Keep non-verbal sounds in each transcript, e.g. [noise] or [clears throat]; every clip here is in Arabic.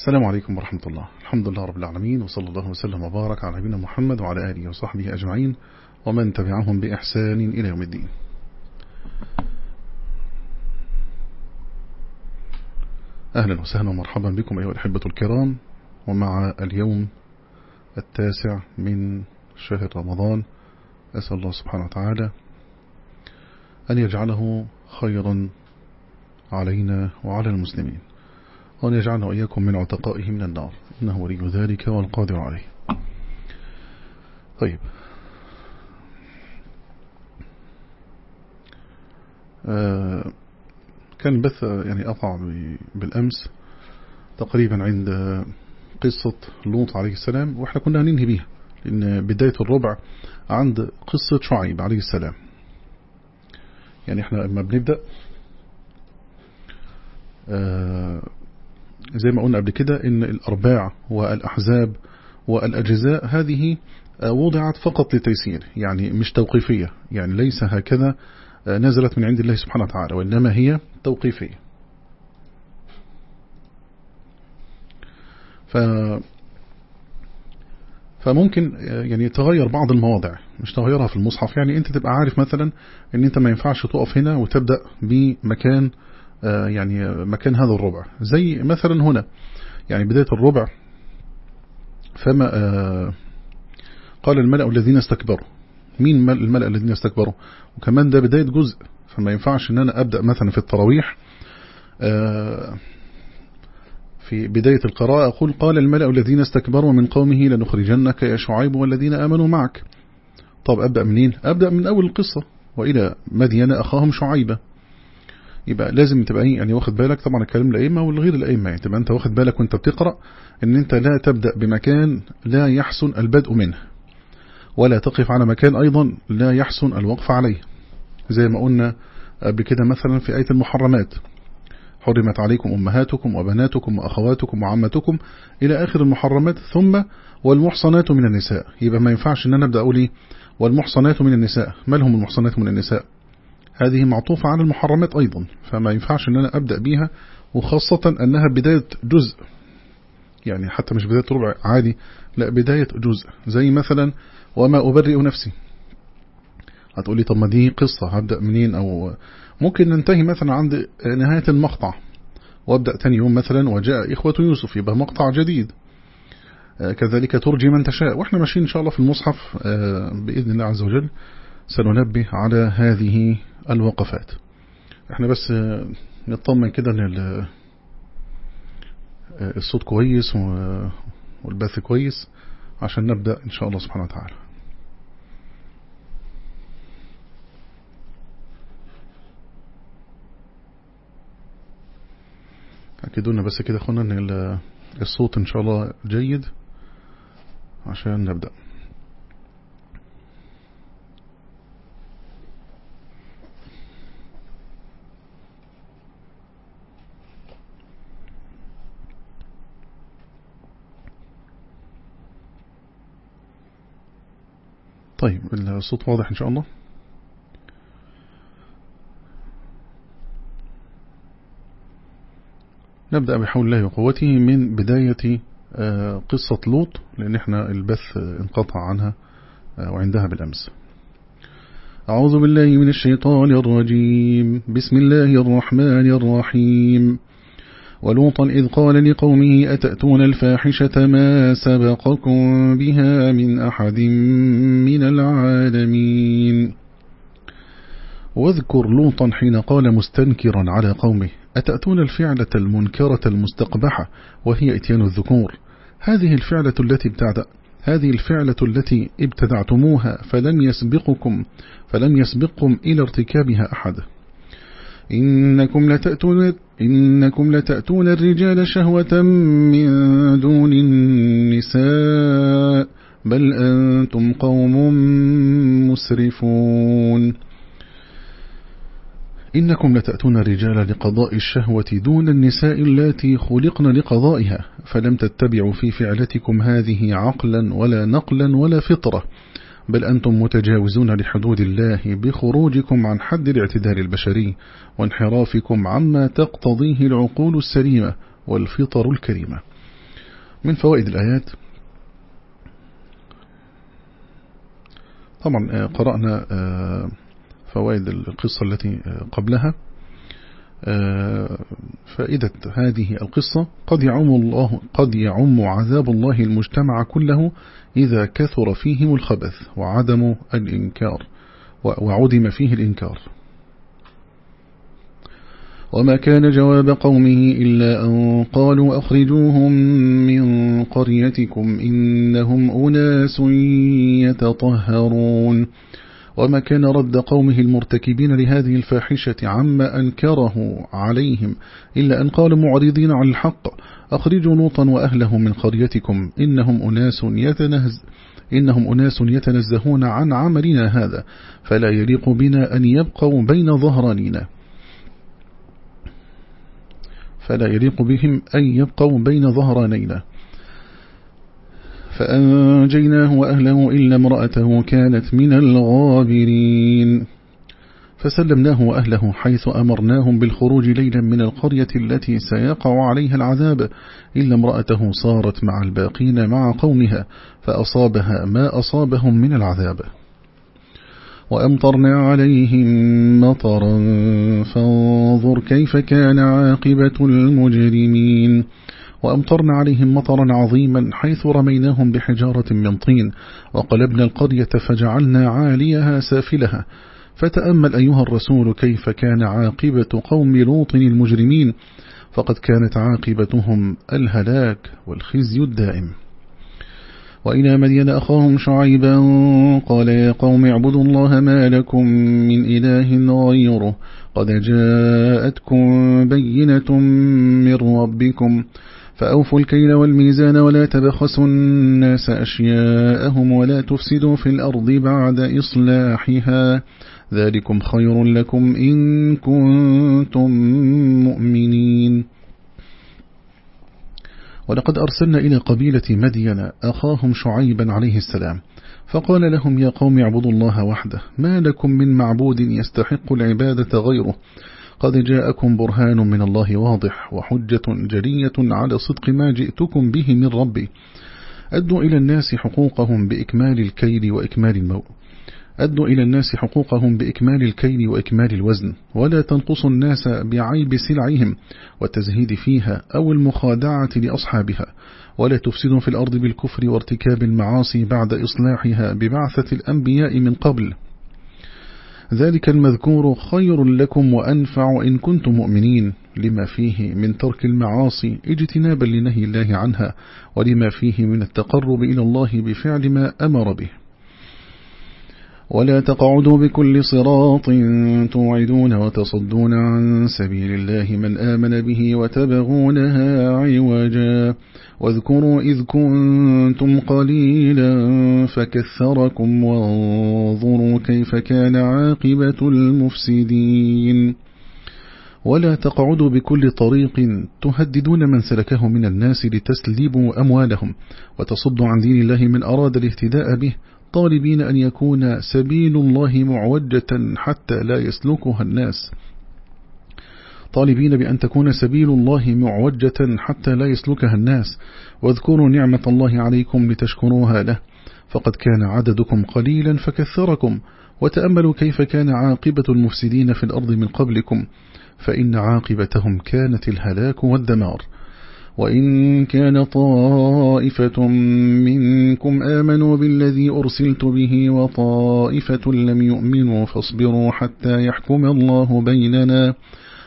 السلام عليكم ورحمة الله. الحمد لله رب العالمين وصلى الله وسلم وبارك على نبينا محمد وعلى آله وصحبه أجمعين ومن تبعهم بإحسان إلى يوم الدين. أهلا وسهلا ومرحبا بكم أيها الأحبة الكرام ومع اليوم التاسع من شهر رمضان أسأل الله سبحانه وتعالى أن يجعله خيرا علينا وعلى المسلمين. وأن يجعلنا وإياكم من عتقائه من النار. إنه ولي ذلك والقادر عليه. طيب. آه كان البث يعني أقع بالأمس تقريبا عند قصة لوط عليه السلام وإحنا كنا ننهي بيها لأن بداية الربع عند قصة شعيب عليه السلام. يعني إحنا لما بنبدأ آه زي ما قلنا قبل كده إن الأرباع والأحزاب والأجزاء هذه وضعت فقط لتيسير يعني مش توقيفية يعني ليس هكذا نزلت من عند الله سبحانه وتعالى وإنما هي توقيفية. ف فممكن يعني تغير بعض المواضع مش تغيرها في المصحف. يعني أنت تبقى عارف مثلا إن أنت ما ينفعش تقف هنا وتبدأ بمكان يعني مكان هذا الربع. زي مثلا هنا يعني بداية الربع فما قال الملأ الذين استكبروا. مين الملأ الذين استكبروا؟ وكمان ده بداية جزء فما ينفعش إن أنا أبدأ مثلا في التراويح. في بداية القراءة أقول قال الملأ الذين استكبروا من قومه لنخرجنك يا شعيب والذين آمنوا معك. طب أبدأ منين؟ أبدأ من أول القصة وإلى مدين أخاهم شعيبة. يبقى لازم تبقى إيه؟ يعني واخد بالك. طبعا الكلام الأئمة والغير الأئمة. يعني تبقى أنت واخد بالك وأنت بتقرأ إن أنت لا تبدأ بمكان لا يحسن البدء منه ولا تقف على مكان أيضا لا يحسن الوقف عليه. زي ما قلنا قبل كده مثلا في آية المحرمات حرمت عليكم أمهاتكم وبناتكم وأخواتكم وعمتكم إلى آخر المحرمات ثم والمحصنات من النساء. يبقى ما ينفعش إن أنا أبدأ أقول إيه؟ والمحصنات من النساء. ما لهم المحصنات من النساء؟ هذه معطوفة على المحرمات أيضا فما ينفعش أن أنا أبدأ بيها وخاصة أنها بداية جزء. يعني حتى مش بداية ربع عادي لا بداية جزء. زي مثلا وما أبرئ نفسي. هتقولي طب ما دي قصة هبدأ منين؟ أو ممكن ننتهي مثلا عند نهاية المقطع وأبدأ تاني يوم مثلا وجاء إخوة يوسف يبقى مقطع جديد. كذلك ترجي من تشاء. وإحنا ماشيين إن شاء الله في المصحف بإذن الله عز وجل سننبه على هذه الوقفات. إحنا بس نطمن كده إن الصوت كويس والبث كويس عشان نبدأ إن شاء الله سبحانه وتعالى. اكدونا بس كده إخوانا إن الصوت إن شاء الله جيد عشان نبدأ. طيب الصوت واضح إن شاء الله. نبدأ بحول الله وقوته من بداية قصة لوط لأن إحنا البث انقطع عنها وعندها بالأمس. أعوذ بالله من الشيطان الرجيم. بسم الله الرحمن الرحيم. ولوطا إذ قال لقومه أتأتون الفاحشة ما سبقكم بها من أحد من العالمين؟ واذكر لوطا حين قال مستنكرا على قومه أتأتون الفعلة المنكرة المستقبحة وهي إتيان الذكور؟ هذه الفعلة التي ابتدأ هذه الفعلة التي ابتدعتموها فلم يسبقكم فلم يسبقكم إلى ارتكابها أحد. إنكم لتأتون إنكم لتأتون الرجال شهوة من دون النساء بل أنتم قوم مسرفون. إنكم لتأتون الرجال لقضاء الشهوة دون النساء التي خلقن لقضائها فلم تتبعوا في فعلتكم هذه عقلا ولا نقلا ولا فطرة. بل أنتم متجاوزون لحدود الله بخروجكم عن حد الاعتدال البشري وانحرافكم عما تقتضيه العقول السليمة والفطر الكريمة. من فوائد الآيات طبعا آه، قرأنا آه، فوائد القصة التي آه، قبلها. فائدة هذه القصة قد يعم الله قد يعم عذاب الله المجتمع كله إذا كثر فيهم الخبث وعدم الإنكار وعدم فيه الإنكار. وما كان جواب قومه إلا أن قالوا أخرجوهم من قريتكم إنهم أناس يتطهرون. وما كان رد قومه المرتكبين لهذه الفاحشة عما أنكره عليهم إلا أن قالوا معرضين عن الحق أخرجوا لوطا وأهله من قريتكم إنهم أناس يتنهز إنهم أناس يتنزهون عن عملنا هذا فلا يليق بنا أن يبقوا بين ظهرانينا. فلا يليق بهم أن يبقوا بين ظهرانينا. فأنجيناه وأهله إلا امرأته كانت من الغابرين. فسلمناه وأهله حيث أمرناهم بالخروج ليلا من القرية التي سيقع عليها العذاب إلا امرأته صارت مع الباقين مع قومها فأصابها ما أصابهم من العذاب. وأمطرنا عليهم مطرا فانظر كيف كان عاقبة المجرمين. وأمطرنا عليهم مطرا عظيما حيث رميناهم بحجارة من طين. وقلبنا القرية فجعلنا عاليها سافلها. فتأمل أيها الرسول كيف كان عاقبة قوم لوط المجرمين. فقد كانت عاقبتهم الهلاك والخزي الدائم. وإلى مدين أخاهم شعيبا قال يا قوم اعبدوا الله ما لكم من إله غيره. قد جاءتكم بينة من ربكم. فأوفوا الكيل والميزان ولا تبخسوا الناس أشياءهم ولا تفسدوا في الأرض بعد إصلاحها. ذلكم خير لكم إن كنتم مؤمنين. ولقد أرسلنا إلى قبيلة مدين أخاهم شعيبا عليه السلام فقال لهم يا قوم اعبدوا الله وحده ما لكم من معبود يستحق العبادة غيره قد جاءكم برهان من الله واضح وحجة جرية على صدق ما جئتكم به من ربي. أدوا إلى الناس حقوقهم بإكمال الكيل وإكمال الموت أدوا إلى الناس حقوقهم بإكمال الكيل وإكمال الوزن. ولا تنقصوا الناس بعيب سلعهم والتزهيد فيها أو المخادعة لأصحابها. ولا تفسدوا في الأرض بالكفر وارتكاب المعاصي بعد إصلاحها ببعثة الأنبياء من قبل. ذلك المذكور خير لكم وأنفع إن كنتم مؤمنين لما فيه من ترك المعاصي اجتنابا لنهي الله عنها ولما فيه من التقرب إلى الله بفعل ما أمر به. ولا تقعدوا بكل صراط توعدون وتصدون عن سبيل الله من آمن به وتبغونها عوجا. واذكروا إذ كنتم قليلا فكثركم وانظروا كيف كان عاقبة المفسدين. ولا تقعدوا بكل طريق تهددون من سلكه من الناس لتسلبوا أموالهم وتصدوا عن دين الله من أراد الاهتداء به. طالبين أن يكون سبيل الله معوجة حتى لا يسلكها الناس. طالبين بأن تكون سبيل الله معوجة حتى لا يسلكها الناس. واذكروا نعمة الله عليكم لتشكروها له. فقد كان عددكم قليلا فكثركم. وتأملوا كيف كان عاقبة المفسدين في الأرض من قبلكم. فإن عاقبتهم كانت الهلاك والدمار. وإن كان طائفة منكم آمنوا بالذي أرسلت به وطائفة لم يؤمنوا فاصبروا حتى يحكم الله بيننا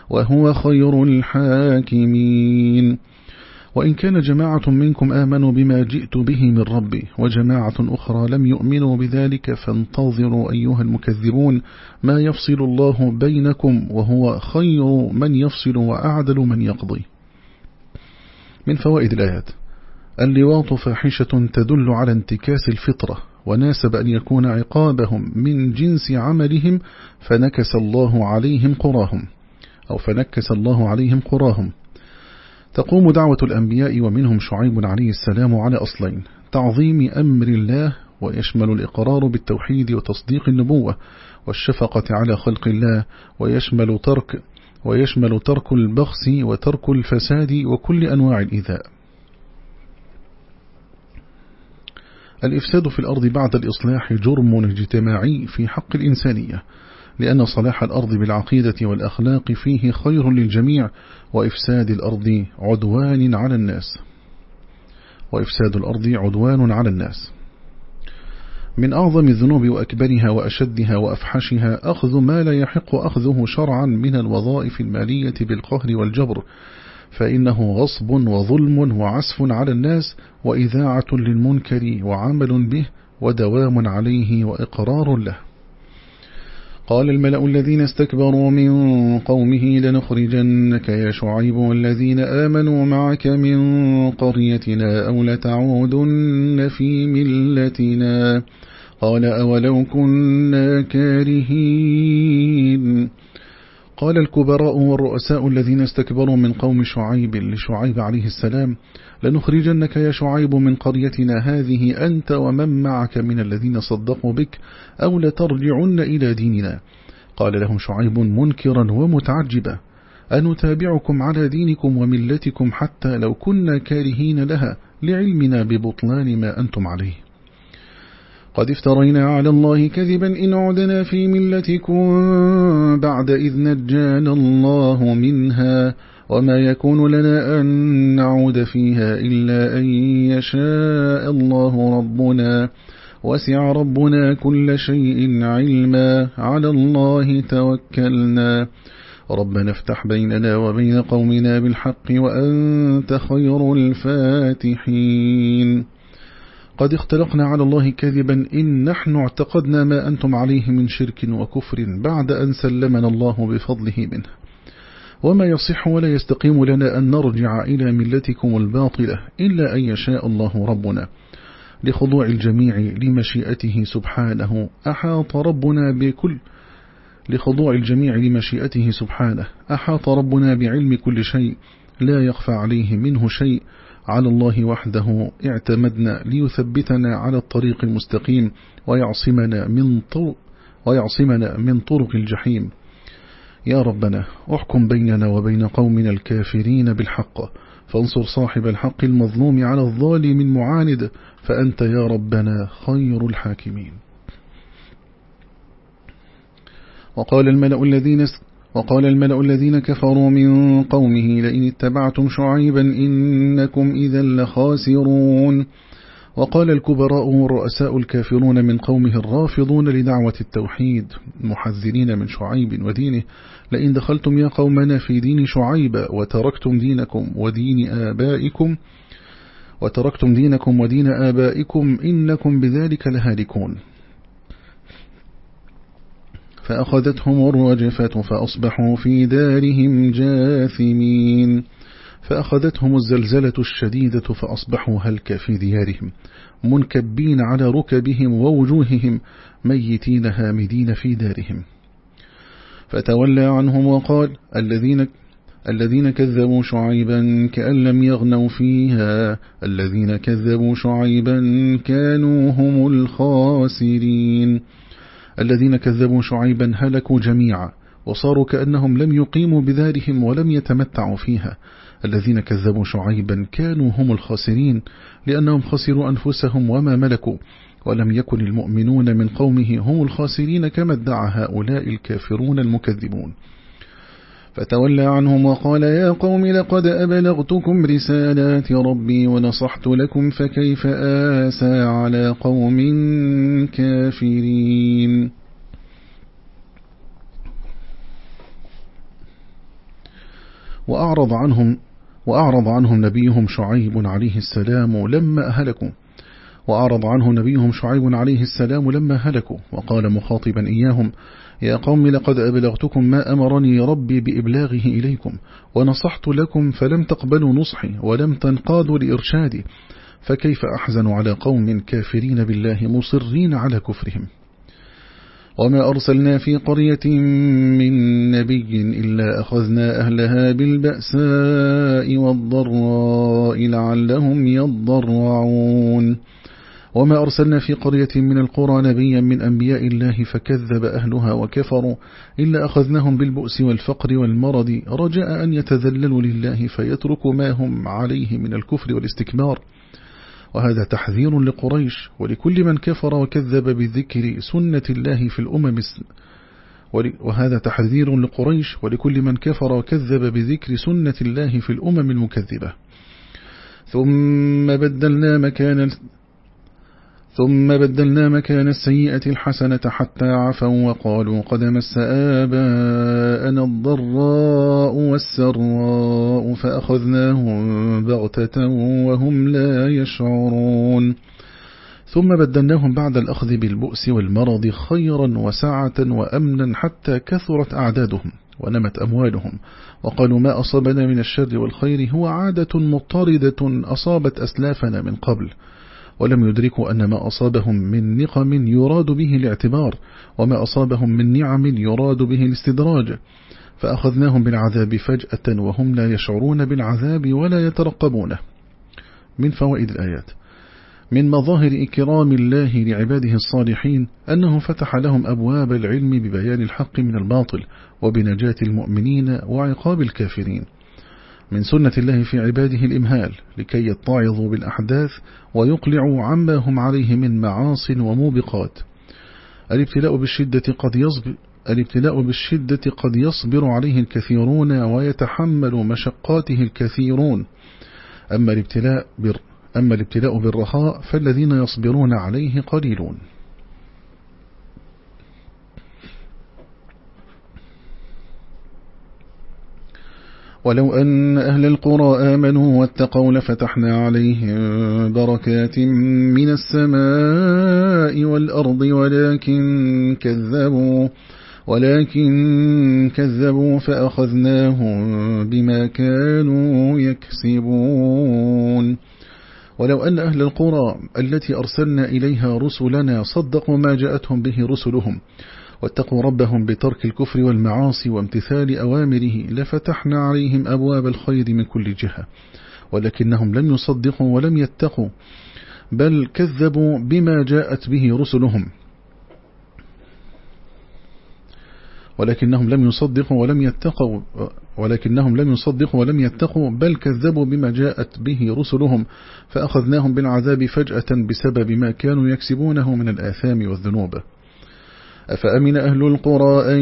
وهو خير الحاكمين. وإن كان جماعة منكم آمنوا بما جئت به من ربي وجماعة أخرى لم يؤمنوا بذلك فانتظروا أيها المكذبون ما يفصل الله بينكم وهو خير من يفصل وأعدل من يقضي. من فوائد الآيات. اللواط فاحشة تدل على انتكاس الفطرة وناسب أن يكون عقابهم من جنس عملهم فنكس الله عليهم قراهم أو فنكس الله عليهم قراهم. تقوم دعوة الأنبياء ومنهم شعيب عليه السلام على أصلين تعظيم أمر الله ويشمل الإقرار بالتوحيد وتصديق النبوة والشفقة على خلق الله ويشمل ترك ويشمل ترك البخس وترك الفساد وكل أنواع الإيذاء. الإفساد في الأرض بعد الإصلاح جرم اجتماعي في حق الإنسانية لأن صلاح الأرض بالعقيدة والأخلاق فيه خير للجميع وإفساد الأرض عدوان على الناس. وإفساد الأرض عدوان على الناس. من أعظم الذنوب وأكبرها وأشدها وأفحشها أخذ ما لا يحق أخذه شرعا من الوظائف المالية بالقهر والجبر فإنه غصب وظلم وعسف على الناس وإذاعة للمنكر وعمل به ودوام عليه وإقرار له. قال الملأ الذين استكبروا من قومه لنخرجنك يا شعيب والذين آمنوا معك من قريتنا أو لتعودن في ملتنا قال أولو كنا كارهين قال الكبراء والرؤساء الذين استكبروا من قوم شعيب لشعيب عليه السلام لنخرجنك يا شعيب من قريتنا هذه أنت ومن معك من الذين صدقوا بك أو لترجعن إلى ديننا. قال لهم شعيب منكرا ومتعجبا أنتابعكم على دينكم وملتكم حتى لو كنا كارهين لها لعلمنا ببطلان ما أنتم عليه. قد افترينا على الله كذبا إن عدنا في ملتكم بعد إذ نجانا الله منها. وما يكون لنا أن نعود فيها إلا أن يشاء الله ربنا. وسع ربنا كل شيء علما. على الله توكلنا. ربنا افتح بيننا وبين قومنا بالحق وأنت خير الفاتحين. قد اختلقنا على الله كذبا إن نحن اعتقدنا ما أنتم عليه من شرك وكفر بعد أن سلمنا الله بفضله منه. وما يصح ولا يستقيم لنا أن نرجع إلى ملتكم الباطلة إلا أن يشاء الله ربنا. لخضوع الجميع لمشيئته سبحانه أحاط ربنا بكل لخضوع الجميع لمشيئته سبحانه أحاط ربنا بعلم كل شيء لا يخفى عليه منه شيء. على الله وحده اعتمدنا ليثبتنا على الطريق المستقيم ويعصمنا من طرق ويعصمنا من طرق الجحيم. يا ربنا احكم بيننا وبين قومنا الكافرين بالحق. فانصر صاحب الحق المظلوم على الظالم المعاند. فأنت يا ربنا خير الحاكمين. وقال الملأ الذين وقال الملأ الذين كفروا من قومه لئن اتبعتم شعيبا إنكم إذا لخاسرون. وقال الكبراء والرؤساء الكافرون من قومه الرافضون لدعوة التوحيد محذرين من شعيب ودينه لئن دخلتم يا قومنا في دين شعيب وتركتم دينكم ودين آبائكم وتركتم دينكم ودين آبائكم إنكم بذلك لهالكون. فأخذتهم الرجفة فأصبحوا في دارهم جاثمين. فأخذتهم الزلزلة الشديدة فأصبحوا هلك في ديارهم منكبين على ركبهم ووجوههم ميتين هامدين في دارهم. فتولى عنهم وقال الذين الذين كذبوا شعيبا كأن لم يغنوا فيها الذين كذبوا شعيبا كانوا هم الخاسرين. الذين كذبوا شعيبا هلكوا جميعا وصاروا كأنهم لم يقيموا بدارهم ولم يتمتعوا فيها. الذين كذبوا شعيبا كانوا هم الخاسرين لأنهم خسروا أنفسهم وما ملكوا. ولم يكن المؤمنون من قومه هم الخاسرين كما ادعى هؤلاء الكافرون المكذبون. فتولى عنهم وقال يا قوم لقد أبلغتكم رسالات ربي ونصحت لكم فكيف آسى على قوم كافرين؟ وأعرض عنهم وأعرض عنهم نبيهم شعيب عليه السلام لما أهلكوا وأعرض عنه نبيهم شعيب عليه السلام لما هلكوا. وقال مخاطبا إياهم يا قوم لقد أبلغتكم ما أمرني ربي بإبلاغه إليكم ونصحت لكم فلم تقبلوا نصحي ولم تنقادوا لإرشادي فكيف أحزن على قوم كافرين بالله مصرين على كفرهم؟ وما أرسلنا في قرية من نبي إلا أخذنا أهلها بالبأساء والضراء لعلهم يضرعون. وما أرسلنا في قرية من القرى نبيا من أنبياء الله فكذب أهلها وكفروا إلا أخذناهم بالبؤس والفقر والمرض. رجاء أن يتذللوا لله فيتركوا ما هم عليه من الكفر والاستكبار. وهذا تحذير لقريش ولكل من كفر وكذب بذكر سنة الله في الأمم وهذا تحذير لقريش ولكل من كفر وكذب بذكر سنة الله في الأمم المكذبة. ثم بدلنا مكان ثم بدلنا مكان السيئة الحسنة حتى عفوا وقالوا قد مس آباءنا الضراء والسراء فأخذناهم بغتة وهم لا يشعرون. ثم بدلناهم بعد الأخذ بالبؤس والمرض خيرا وسعة وأمنا حتى كثرت أعدادهم ونمت أموالهم. وقالوا ما أصابنا من الشر والخير هو عادة مضطردة أصابت أسلافنا من قبل. ولم يدركوا أن ما أصابهم من نقم يراد به الاعتبار وما أصابهم من نعم يراد به الاستدراج. فأخذناهم بالعذاب فجأة وهم لا يشعرون بالعذاب ولا يترقبونه. من فوائد الآيات. من مظاهر إكرام الله لعباده الصالحين أنه فتح لهم أبواب العلم ببيان الحق من الباطل وبنجاة المؤمنين وعقاب الكافرين. من سنة الله في عباده الإمهال لكي يتعظوا بالأحداث ويقلعوا عما هم عليه من معاص وموبقات. الابتلاء بالشدة قد يصبر الابتلاء بالشدة قد يصبر عليه الكثيرون ويتحمل مشقاته الكثيرون. أما الابتلاء بر أما الابتلاء بالرخاء فالذين يصبرون عليه قليلون. ولو أن أهل القرى آمنوا واتقوا لفتحنا عليهم بركات من السماء والأرض ولكن كذبوا ولكن كذبوا فأخذناهم بما كانوا يكسبون. ولو أن أهل القرى التي أرسلنا إليها رسلنا صدقوا ما جاءتهم به رسلهم. واتقوا ربهم بترك الكفر والمعاصي وامتثال أوامره لفتحنا عليهم أبواب الخير من كل جهة ولكنهم لم يصدقوا ولم يتقوا بل كذبوا بما جاءت به رسلهم. ولكنهم لم يصدقوا ولم يتقوا ولكنهم لم يصدقوا ولم يتقوا بل كذبوا بما جاءت به رسلهم فأخذناهم بالعذاب فجأة بسبب ما كانوا يكسبونه من الآثام والذنوب. أفأمن أهل القرى أن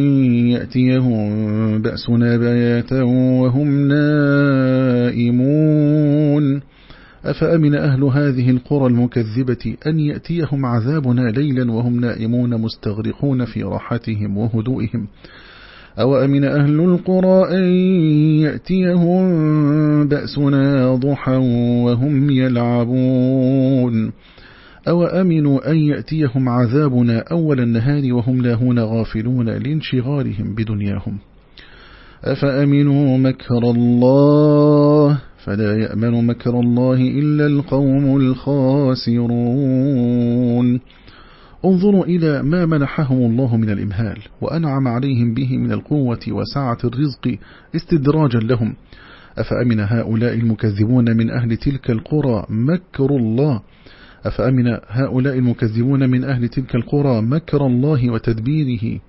يأتيهم بأسنا بياتا وهم نائمون؟ أفأمن أهل هذه القرى المكذبة أن يأتيهم عذابنا ليلا وهم نائمون مستغرقون في راحتهم وهدوئهم؟ أو أمن أهل القرى أن يأتيهم بأسنا ضحا وهم يلعبون؟ أو أمنوا أن يأتيهم عذابنا أول النهار وهم لاهون غافلون لانشغالهم بدنياهم؟ أفأمنوا مكر الله؟ فلا يأمن مكر الله إلا القوم الخاسرون. انظروا إلى ما منحهم الله من الإمهال وأنعم عليهم به من القوة وسعة الرزق استدراجا لهم. أفأمن هؤلاء المكذبون من أهل تلك القرى مكر الله؟ أفأمن هؤلاء المكذبون من أهل تلك القرى مكر الله وتدبيره؟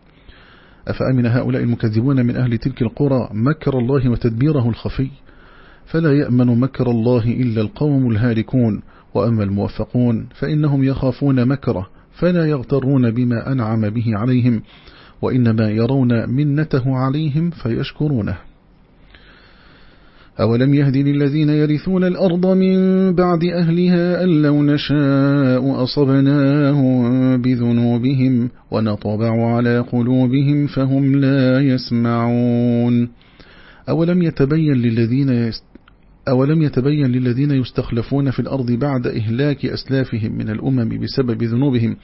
أفأمن هؤلاء المكذبون من أهل تلك القرى مكر الله وتدبيره الخفي؟ فلا يأمن مكر الله إلا القوم الهالكون وأما الموفقون فإنهم يخافون مكره فلا يغترون بما أنعم به عليهم وإنما يرون منته عليهم فيشكرونه. أولم يهد للذين يرثون الأرض من بعد أهلها أن لو نشاء أصبناهم بذنوبهم ونطبع على قلوبهم فهم لا يسمعون. أولم يتبين للذين يست أولم يتبين للذين يستخلفون في الأرض بعد إهلاك أسلافهم من الأمم بسبب ذنوبهم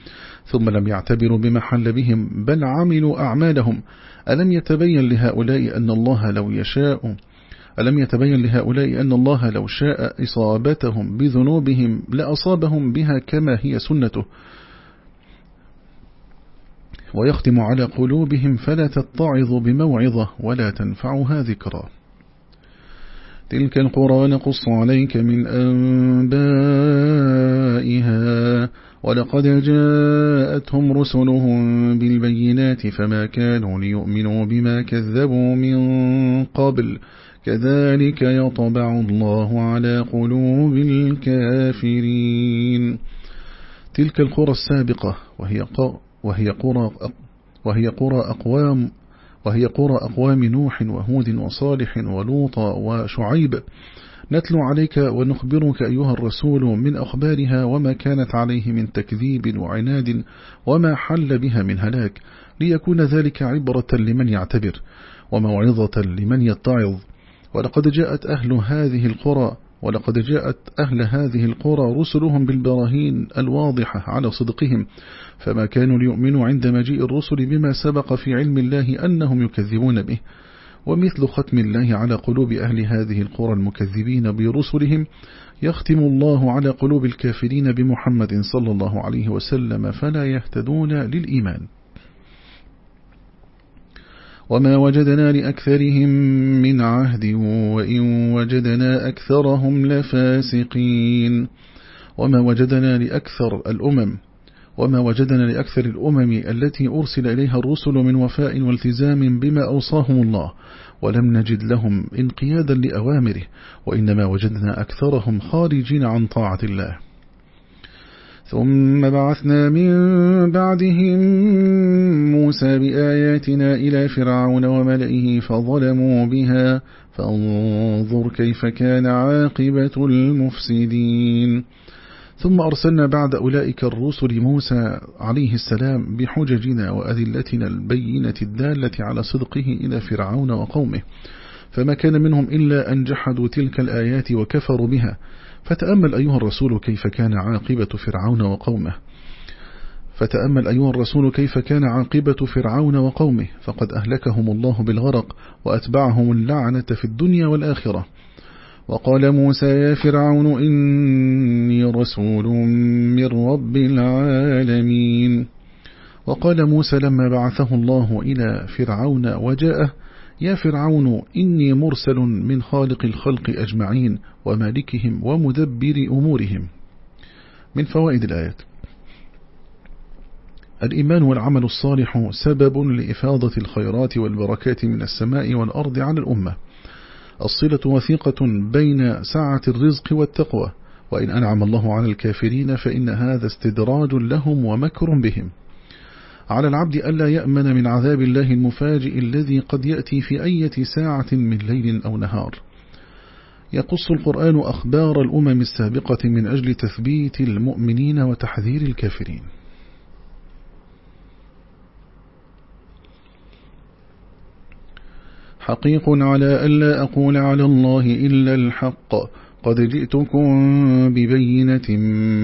ثم لم يعتبروا بمحل بهم بل عملوا أعمالهم؟ ألم يتبين لهؤلاء أن الله لو يشاء ألم يتبين لهؤلاء أن الله لو شاء إصابتهم بذنوبهم لأصابهم بها كما هي سنته؟ ويختم على قلوبهم فلا تتعظ بموعظة ولا تنفعها ذكرى. تلك القرى نقص عليك من أنبائها. ولقد جاءتهم رسلهم بالبينات فما كانوا ليؤمنوا بما كذبوا من قبل. كذلك يطبع الله على قلوب الكافرين. تلك القرى السابقة وهي وهي قرى وهي قرى أقوام وهي قرى أقوام نوح وهود وصالح ولوط وشعيب. نتلو عليك ونخبرك أيها الرسول من أخبارها وما كانت عليه من تكذيب وعناد وما حل بها من هلاك ليكون ذلك عبرة لمن يعتبر وموعظة لمن يتعظ. ولقد جاءت أهل هذه القرى ولقد جاءت أهل هذه القرى رسلهم بالبراهين الواضحة على صدقهم فما كانوا ليؤمنوا عند مجيء الرسل بما سبق في علم الله أنهم يكذبون به. ومثل ختم الله على قلوب أهل هذه القرى المكذبين برسلهم يختم الله على قلوب الكافرين بمحمد صلى الله عليه وسلم فلا يهتدون للإيمان. وما وجدنا لأكثرهم من عهد وإن وجدنا أكثرهم لفاسقين وما وجدنا لأكثر الأمم وما وجدنا لأكثر الأمم التي أرسل إليها الرسل من وفاء والتزام بما أوصاهم الله ولم نجد لهم انقيادا لأوامره وإنما وجدنا أكثرهم خارجين عن طاعة الله ثم بعثنا من بعدهم موسى بآياتنا إلى فرعون وملئه فظلموا بها. فانظر كيف كان عاقبة المفسدين. ثم أرسلنا بعد أولئك الرسل موسى عليه السلام بحججنا وأذلتنا البينة الدالة على صدقه إلى فرعون وقومه. فما كان منهم إلا أن جحدوا تلك الآيات وكفروا بها. فتأمل أيها الرسول كيف كان عاقبة فرعون وقومه. فتأمل أيها الرسول كيف كان عاقبة فرعون وقومه. فقد أهلكهم الله بالغرق وأتبعهم اللعنة في الدنيا والآخرة. وقال موسى يا فرعون إني رسول من رب العالمين. وقال موسى لما بعثه الله إلى فرعون وجاءه يا فرعون إني مرسل من خالق الخلق أجمعين ومالكهم ومدبر أمورهم. من فوائد الآيات. الإيمان والعمل الصالح سبب لإفاضة الخيرات والبركات من السماء والأرض على الأمة. الصلة وثيقة بين سعة الرزق والتقوى. وإن أنعم الله على الكافرين فإن هذا استدراج لهم ومكر بهم. على العبد ألا يأمن من عذاب الله المفاجئ الذي قد يأتي في أي ساعة من ليل أو نهار. يقص القرآن أخبار الأمم السابقة من أجل تثبيت المؤمنين وتحذير الكافرين. حقيق على ألا أقول على الله إلا الحق. قد جئتكم ببينة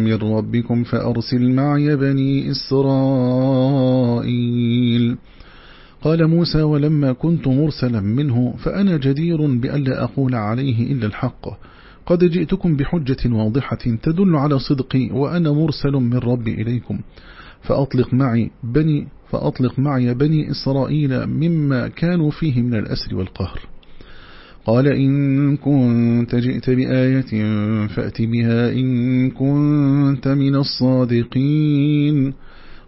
من ربكم فأرسل معي بني إسرائيل. قال موسى ولما كنت مرسلا منه فأنا جدير بألا أقول عليه إلا الحق. قد جئتكم بحجة واضحة تدل على صدقي وأنا مرسل من ربي إليكم. فأطلق معي بني فأطلق معي بني إسرائيل مما كانوا فيه من الأسر والقهر. قال إن كنت جئت بآية فأت بها إن كنت من الصادقين.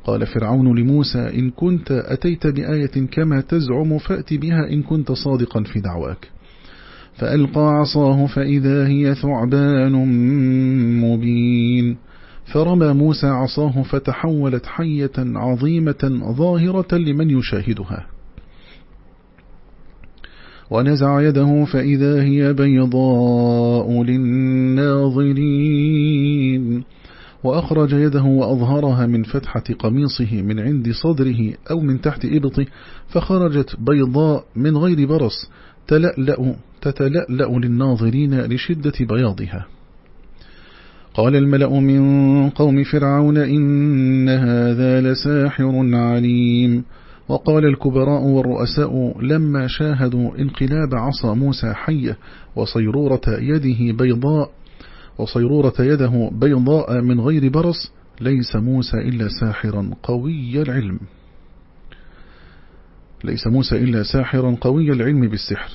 قال فرعون لموسى إن كنت أتيت بآية كما تزعم فأت بها إن كنت صادقا في دعواك. فألقى عصاه فإذا هي ثعبان مبين. فرمى موسى عصاه فتحولت حية عظيمة ظاهرة لمن يشاهدها. ونزع يده فإذا هي بيضاء للناظرين. وأخرج يده وأظهرها من فتحة قميصه من عند صدره أو من تحت إبطه فخرجت بيضاء من غير برص تلألأ تتلألأ للناظرين لشدة بياضها. قال الملأ من قوم فرعون إن هذا لساحر عليم. وقال الكبراء والرؤساء لما شاهدوا انقلاب عصا موسى حية وصيرورة يده بيضاء وصيرورة يده بيضاء من غير برص ليس موسى إلا ساحرا قوي العلم. ليس موسى إلا ساحرا قوي العلم بالسحر.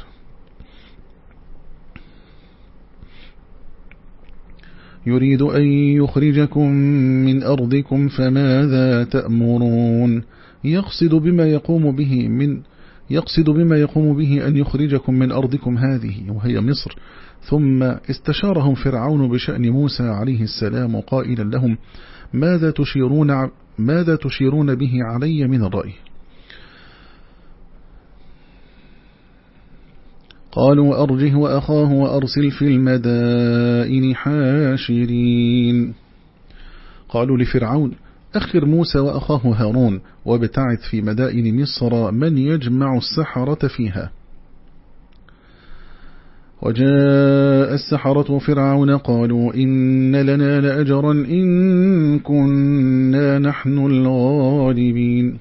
يريد أن يخرجكم من أرضكم فماذا تأمرون؟ يقصد بما يقوم به من يقصد بما يقوم به أن يخرجكم من أرضكم هذه وهي مصر. ثم استشارهم فرعون بشأن موسى عليه السلام قائلا لهم ماذا تشيرون, ماذا تشيرون به علي من الرأي؟ قالوا أرجه وأخاه وأرسل في المدائن حاشرين. قالوا لفرعون أخر موسى وأخاه هارون وابتعث في مدائن مصر من يجمع السحرة فيها. وجاء السحرة فرعون قالوا إن لنا لأجرا إن كنا نحن الغالبين.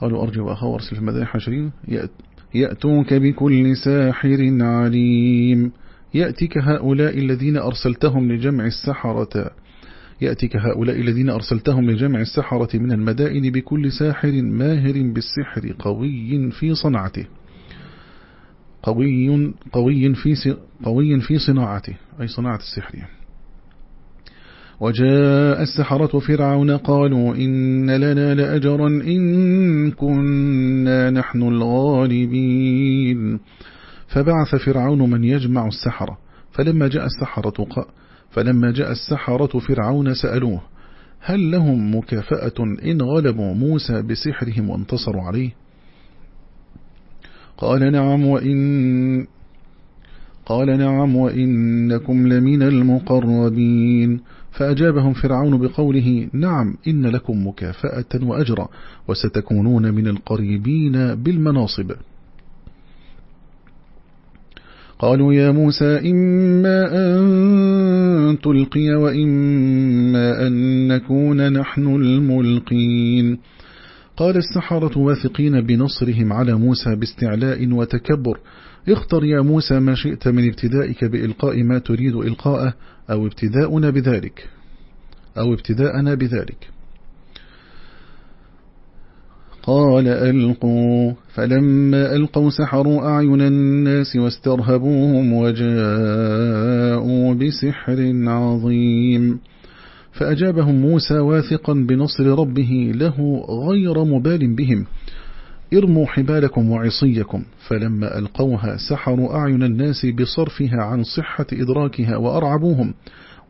قالوا أرجو وأخاه وأرسل في المدائن حاشرين. يأتوك بكل ساحر عليم. يأتيك هؤلاء الذين أرسلتهم لجمع السحرة. يأتيك هؤلاء الذين أرسلتهم لجمع السحرة من المدائن بكل ساحر ماهر بالسحر قوي في صنعته. قوي قوي في قوي في صناعته أي صناعة السحر. وجاء السحرة فرعون قالوا إن لنا لأجرا إن كنا نحن الغالبين. فبعث فرعون من يجمع السحرة. فلما جاء السحرة فلما جاء السحرة فرعون سألوه هل لهم مكافأة إن غلبوا موسى بسحرهم وانتصروا عليه؟ قال نعم وإن قال نعم وإنكم لمن المقربين. فأجابهم فرعون بقوله نعم إن لكم مكافأة وأجرا وستكونون من القريبين بالمناصب. قالوا يا موسى إما أن تلقي وإما أن نكون نحن الملقين. قال السحرة واثقين بنصرهم على موسى باستعلاء وتكبر. اختر يا موسى ما شئت من ابتدائك بإلقاء ما تريد إلقاءه أو ابتداؤنا بذلك. أو ابتداءنا بذلك. قال ألقوا. فلما ألقوا سحروا أعين الناس واسترهبوهم وجاءوا بسحر عظيم. فأجابهم موسى واثقا بنصر ربه له غير مبال بهم ارموا حبالكم وعصيكم. فلما ألقوها سحروا أعين الناس بصرفها عن صحة إدراكها وأرعبوهم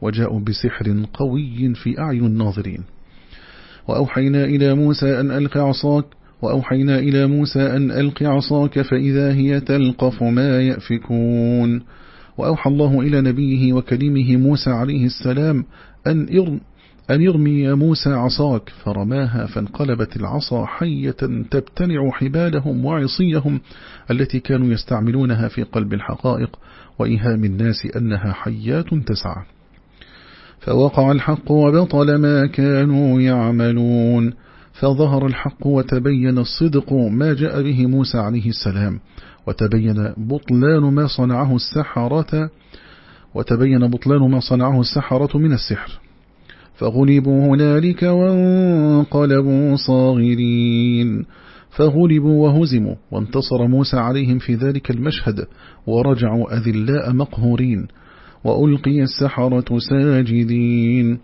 وجاءوا بسحر قوي في أعين الناظرين. وأوحينا إلى موسى أن ألق عصاك وأوحينا إلى موسى أن ألق عصاك فإذا هي تلقف ما يأفكون. وأوحى الله إلى نبيه وكلمه موسى عليه السلام أن يرم أن يرمي موسى عصاك. فرماها فانقلبت العصا حية تبتلع حبالهم وعصيهم التي كانوا يستعملونها في قلب الحقائق وإيهام الناس أنها حيات تسعى فوقع الحق وبطل ما كانوا يعملون. فظهر الحق وتبين الصدق ما جاء به موسى عليه السلام. وتبين بطلان ما صنعه السحرة وتبين بطلان ما صنعه السحرة من السحر. فغلبوا هنالك وانقلبوا صاغرين. فغلبوا وهزموا وانتصر موسى عليهم في ذلك المشهد ورجعوا أذلاء مقهورين. وألقي السحرة ساجدين.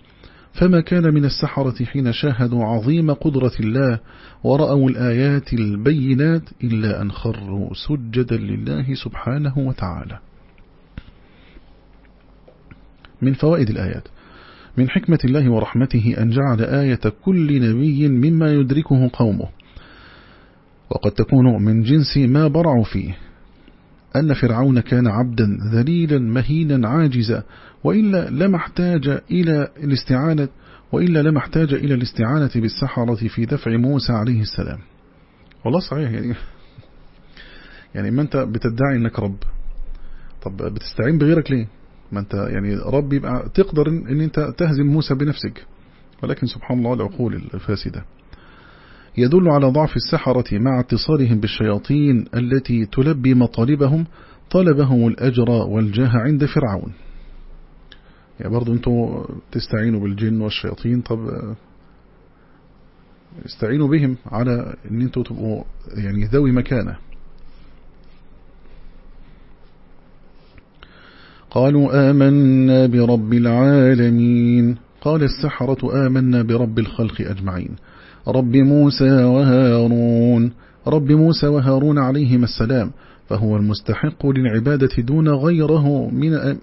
فما كان من السحرة حين شاهدوا عظيم قدرة الله ورأوا الآيات البينات إلا أن خروا سجدا لله سبحانه وتعالى. من فوائد الآيات. من حكمة الله ورحمته أن جعل آية كل نبي مما يدركه قومه. وقد تكون من جنس ما برعوا فيه. أن فرعون كان عبدا ذليلا مهينا عاجزا وإلا لما احتاج إلى الاستعانة وإلا لما احتاج إلى الاستعانة بالسحرة في دفع موسى عليه السلام. والله صحيح يعني يعني ما أنت بتدعي أنك رب. طب بتستعين بغيرك ليه؟ ما أنت يعني رب يبقى تقدر أن أنت تهزم موسى بنفسك. ولكن سبحان الله العقول الفاسدة. يدل على ضعف السحرة مع اتصالهم بالشياطين التي تلبي مطالبهم طلبهم الأجر والجاه عند فرعون. يعني برضو أنتوا تستعينوا بالجن والشياطين طب استعينوا بهم على إن أنتوا تبقوا يعني ذوي مكانة. قالوا آمنا برب العالمين. قال السحرة آمنا برب الخلق أجمعين. رب موسى وهارون. رب موسى وهارون عليهما السلام. فهو المستحق للعبادة دون غيره من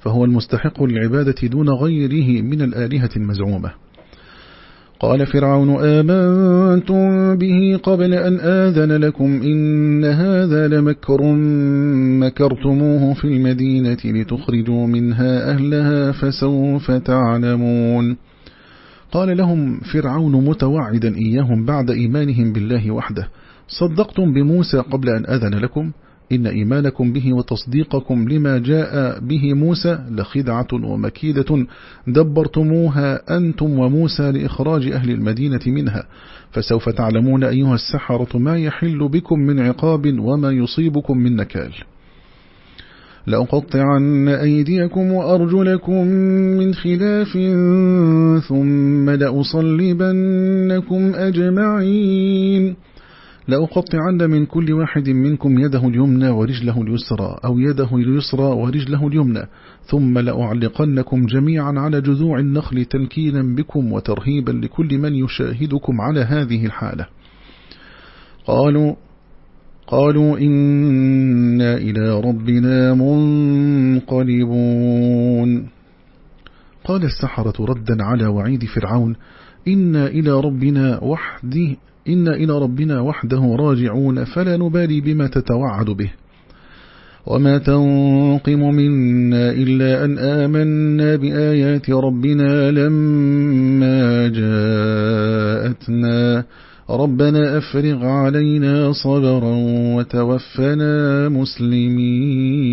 فهو المستحق للعبادة دون غيره من الآلهة المزعومة. قال فرعون آمنتم به قبل أن آذن لكم إن هذا لمكر مكرتموه في المدينة لتخرجوا منها أهلها فسوف تعلمون. قال لهم فرعون متوعدا إياهم بعد إيمانهم بالله وحده. صدقتم بموسى قبل أن أذن لكم؟ إن إيمانكم به وتصديقكم لما جاء به موسى لخدعة ومكيدة دبرتموها أنتم وموسى لإخراج أهل المدينة منها. فسوف تعلمون أيها السحرة ما يحل بكم من عقاب وما يصيبكم من نكال. لأقطعن أيديكم وأرجلكم من خلاف ثم لأصلبنكم أجمعين. لأقطعن من كل واحد منكم يده اليمنى ورجله اليسرى أو يده اليسرى ورجله اليمنى. ثم لأعلقنكم جميعا على جذوع النخل تنكيلا بكم وترهيبا لكل من يشاهدكم على هذه الحالة. قالوا قالوا إنا إلى ربنا منقلبون. قال السحرة ردا على وعيد فرعون إنا إلى ربنا وحده إن إلى ربنا وحده راجعون فلا نبالي بما تتوعد به. وما تنقم منا إلا أن آمنا بآيات ربنا لما جاءتنا. ربنا أفرغ علينا صبرا وتوفنا مسلمين.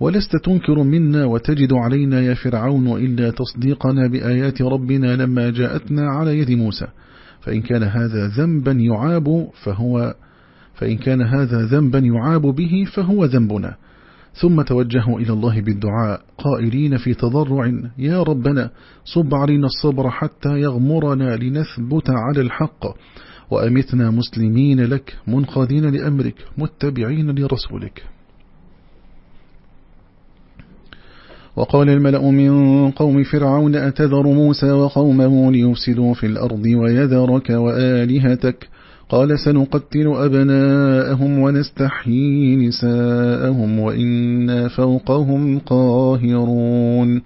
ولست تنكر منا وتجد علينا يا فرعون إلا تصديقنا بآيات ربنا لما جاءتنا على يد موسى. فإن كان هذا ذنبا يعاب فهو فإن كان هذا ذنبا يعاب به فهو ذنبنا. ثم توجهوا إلى الله بالدعاء قائلين في تضرع يا ربنا صب علينا الصبر حتى يغمرنا لنثبت على الحق. وأمتنا مسلمين لك منقادين لأمرك متبعين لرسولك. وقال الملأ من قوم فرعون أتذر موسى وقومه ليفسدوا في الأرض ويذرك وآلهتك؟ قال سنقتل أبناءهم ونستحيي نساءهم وإنا فوقهم قاهرون.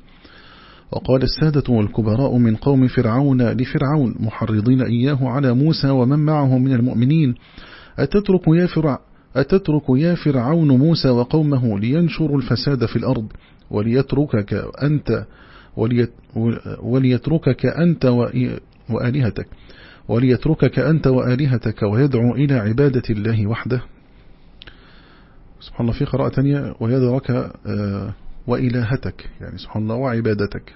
وقال السادة والكبراء من قوم فرعون لفرعون محرضين إياه على موسى ومن معه من المؤمنين أتترك يا, فرع أتترك يا فرعون موسى وقومه لينشروا الفساد في الأرض وليتركك أنت وليتركك أنت وآلهتك. وليتركك أنت وآلهتك ويدعو إلى عبادة الله وحده. سبحان الله في قراءة تانية ويدرك آه، وإلهتك يعني سبحان الله وعبادتك.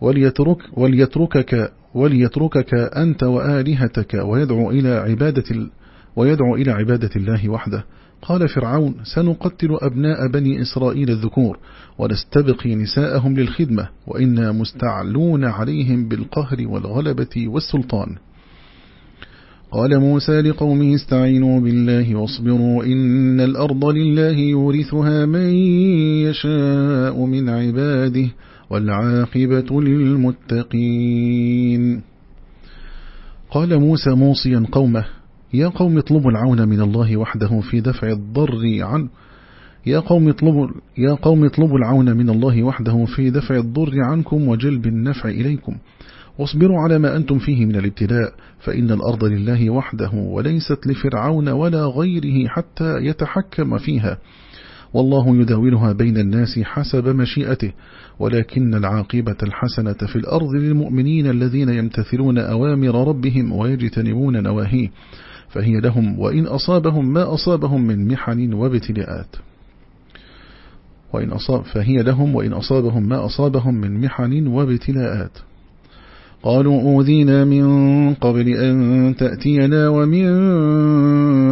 وليترك وليتركك وليتركك أنت وآلهتك ويدعو إلى عبادة ويدعو إلى عبادة الله وحده. قال فرعون سنقتل أبناء بني إسرائيل الذكور ونستبقي نساءهم للخدمة وإنا مستعلون عليهم بالقهر والغلبة والسلطان. قال موسى لقومه استعينوا بالله واصبروا إن الأرض لله يورثها من يشاء من عباده والعاقبة للمتقين. قال موسى موصيا قومه يا قوم اطلبوا العون من الله وحده في دفع الضر عنه. يا قوم اطلبوا يا قوم اطلبوا العون من الله وحده في دفع الضر عنكم وجلب النفع إليكم. واصبروا على ما أنتم فيه من الابتلاء فإن الأرض لله وحده وليست لفرعون ولا غيره حتى يتحكم فيها. والله يداولها بين الناس حسب مشيئته ولكن العاقبة الحسنة في الأرض للمؤمنين الذين يمتثلون أوامر ربهم ويجتنبون نواهيه. فهي لهم وإن أصابهم ما أصابهم من محن وابتلاءات. وإن أصاب فهي لهم وإن أصابهم ما أصابهم من محن وابتلاءات. قالوا أوذينا من قبل أن تأتينا ومن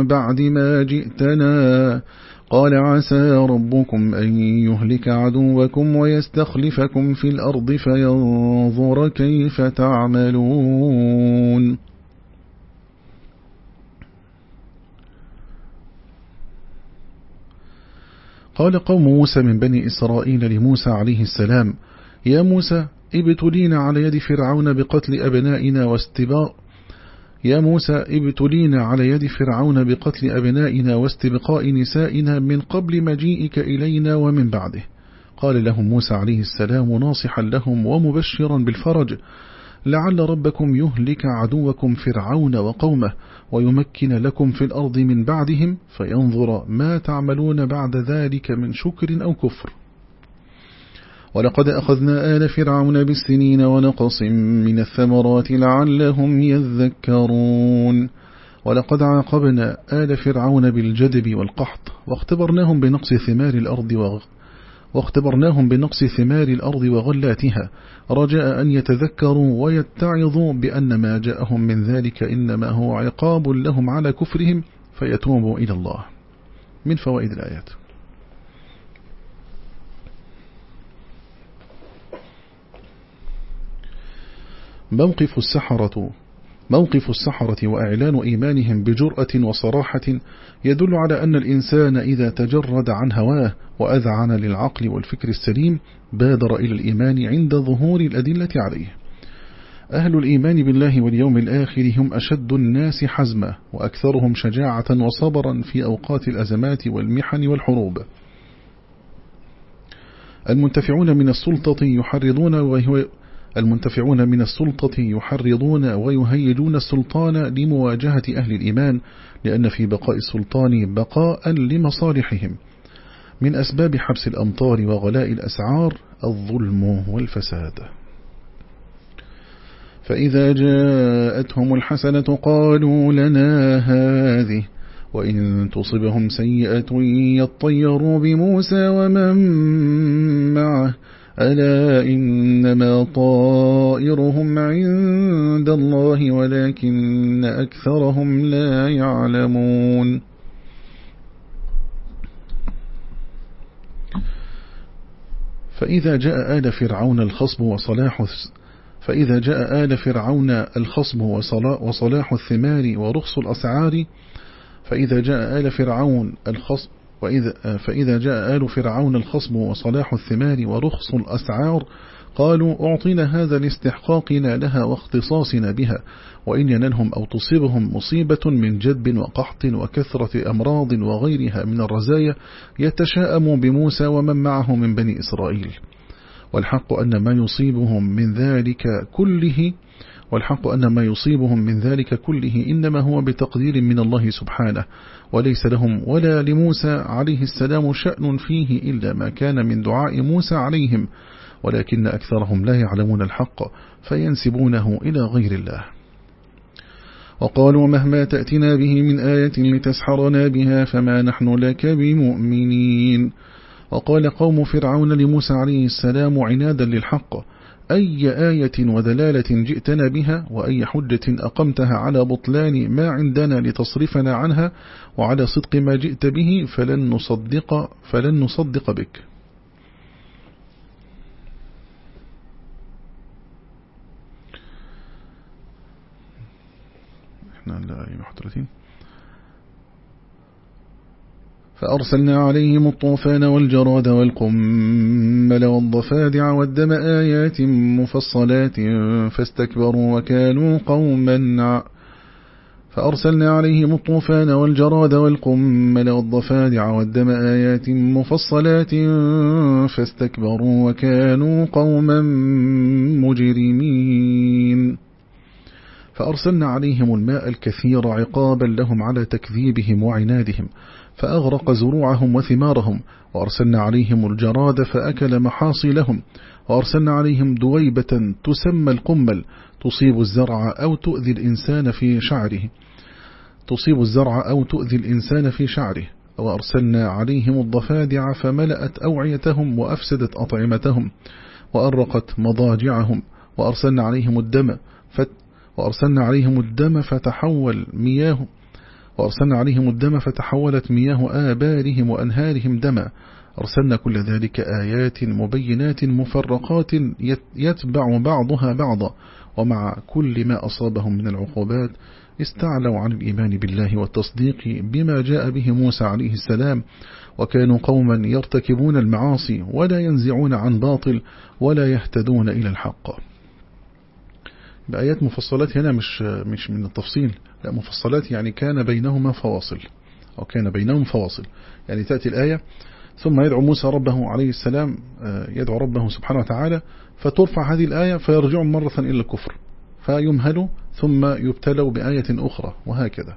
بعد ما جئتنا. قال عسى ربكم أن يهلك عدوكم ويستخلفكم في الأرض فينظر كيف تعملون. قال قوم موسى من بني إسرائيل لموسى عليه السلام يا موسى ابتلينا على يد فرعون بقتل أبنائنا واستباء يا موسى ابتلينا على يد فرعون بقتل أبنائنا واستبقاء نسائنا من قبل مجيئك إلينا ومن بعده. قال لهم موسى عليه السلام ناصحا لهم ومبشرا بالفرج لعل ربكم يهلك عدوكم فرعون وقومه ويمكن لكم في الأرض من بعدهم فينظر ما تعملون بعد ذلك من شكر أو كفر. ولقد أخذنا آل فرعون بالسنين ونقص من الثمرات لعلهم يذكرون. ولقد عاقبنا آل فرعون بالجدب والقحط واختبرناهم بنقص ثمار الأرض واختبرناهم بنقص ثمار الأرض وغلاتها. رجاء أن يتذكروا ويتعظوا بأن ما جاءهم من ذلك إنما هو عقاب لهم على كفرهم فيتوبوا إلى الله. من فوائد الآيات. موقف السحرة. موقف السحرة وإعلان إيمانهم بجرأة وصراحة يدل على أن الإنسان إذا تجرد عن هواه وأذعن للعقل والفكر السليم بادر إلى الإيمان عند ظهور الأدلة عليه. أهل الإيمان بالله واليوم الآخر هم أشد الناس حزما وأكثرهم شجاعة وصبرا في أوقات الأزمات والمحن والحروب. المنتفعون من السلطة يحرضون المنتفعون من السلطة يحرضون ويهيجون السلطان لمواجهة أهل الإيمان لأن في بقاء السلطان بقاء لمصالحهم. من أسباب حبس الأمطار وغلاء الأسعار الظلم والفساد. فإذا جاءتهم الحسنة قالوا لنا هذه وإن تصبهم سيئة يطيروا بموسى ومن معه. ألا إنما طائرهم عند الله ولكن أكثرهم لا يعلمون. فإذا جاء آل فرعون الخصب وصلاح فإذا جاء آل فرعون الخصب وصلاح الثمار ورخص الأسعار فإذا جاء آل فرعون الخصب وإذا فإذا جاء آل فرعون الخصب وصلاح الثمار ورخص الأسعار قالوا أعطينا هذا لاستحقاقنا لها واختصاصنا بها وإن ينلهم أو تصيبهم مصيبة من جدب وقحط وكثرة أمراض وغيرها من الرزايا يتشاءموا بموسى ومن معه من بني إسرائيل. والحق أن ما يصيبهم من ذلك كله والحق أن ما يصيبهم من ذلك كله إنما هو بتقدير من الله سبحانه وليس لهم ولا لموسى عليه السلام شأن فيه إلا ما كان من دعاء موسى عليهم ولكن أكثرهم لا يعلمون الحق فينسبونه إلى غير الله. وقالوا مهما تأتنا به من آية لتسحرنا بها فما نحن لك بمؤمنين. وقال قوم فرعون لموسى عليه السلام عنادا للحق أي آية ودلالة جئتنا بها وأي حجة أقمتها على بطلان ما عندنا لتصرفنا عنها وعلى صدق ما جئت به فلن نصدق, فلن نصدق بك. إحنا لا 31 فأرسلنا عليهم الطوفان والجراد والقمل والضفادع والدم آيات مفصلات فاستكبروا وكانوا قوما فأرسلنا عليهم الطوفان والجراد والقمل والضفادع والدم آيات مفصلات فاستكبروا وكانوا قوما مجرمين. فأرسلنا عليهم الماء الكثير عقابا لهم على تكذيبهم وعنادهم. فأغرق زروعهم وثمارهم وأرسلنا عليهم الجراد فأكل محاصيلهم وأرسلنا عليهم دويبة تسمى القمل تصيب الزرع أو تؤذي الإنسان في شعره. تصيب الزرع أو تؤذي الإنسان في شعره. وأرسلنا عليهم الضفادع فملأت أوعيتهم وأفسدت أطعمتهم وأرقت مضاجعهم. وأرسلنا عليهم الدم فت وأرسلنا عليهم الدم فتحول مياه وأرسلنا عليهم الدم فتحولت مياه آبارهم وأنهارهم دما. أرسلنا كل ذلك آيات مبينات مفرقات يتبع بعضها بعضا. ومع كل ما أصابهم من العقوبات استعلوا عن الإيمان بالله والتصديق بما جاء به موسى عليه السلام. وكانوا قوما يرتكبون المعاصي ولا ينزعون عن باطل ولا يهتدون إلى الحق. بآيات مفصلات هنا مش مش من التفصيل. لا مفصلات يعني كان بينهما فواصل أو كان بينهم فواصل. يعني تأتي الآية ثم يدعو موسى ربه عليه السلام آه، يدعو ربه سبحانه وتعالى فترفع هذه الآية فيرجع مرة إلى الكفر فيمهلوا ثم يبتلوا بآية أخرى وهكذا.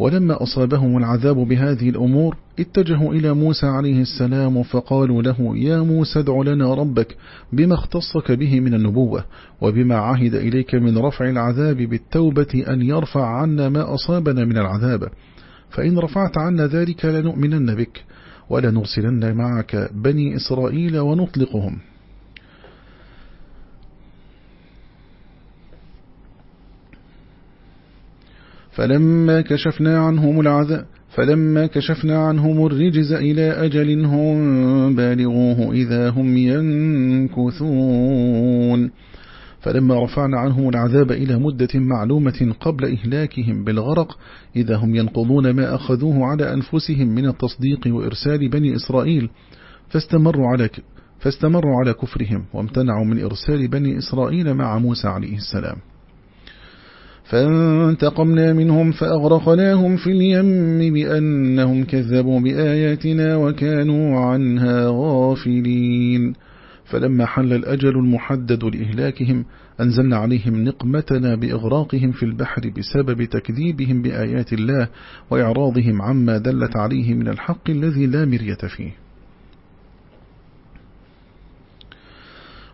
ولما أصابهم العذاب بهذه الأمور. اتجهوا إلى موسى عليه السلام فقالوا له يا موسى ادع لنا ربك بما اختصك به من النبوة وبما عهد إليك من رفع العذاب بالتوبة أن يرفع عنا ما أصابنا من العذاب. فإن رفعت عنا ذلك لنؤمنن بك ولنرسلن معك بني إسرائيل ونطلقهم. فلما كشفنا عنهم العذاب فلما كشفنا عنهم الرجز إلى أجل هم بالغوه إذا هم ينكثون. فلما رفعنا عنهم العذاب إلى مدة معلومة قبل إهلاكهم بالغرق إذا هم ينقضون ما أخذوه على أنفسهم من التصديق وإرسال بني إسرائيل فاستمروا على فاستمروا على كفرهم وامتنعوا من إرسال بني إسرائيل مع موسى عليه السلام. فانتقمنا منهم فأغرقناهم في اليم بأنهم كذبوا بآياتنا وكانوا عنها غافلين. فلما حل الأجل المحدد لإهلاكهم أنزلنا عليهم نقمتنا بإغراقهم في البحر بسبب تكذيبهم بآيات الله وإعراضهم عما دلت عليه من الحق الذي لا مرية فيه.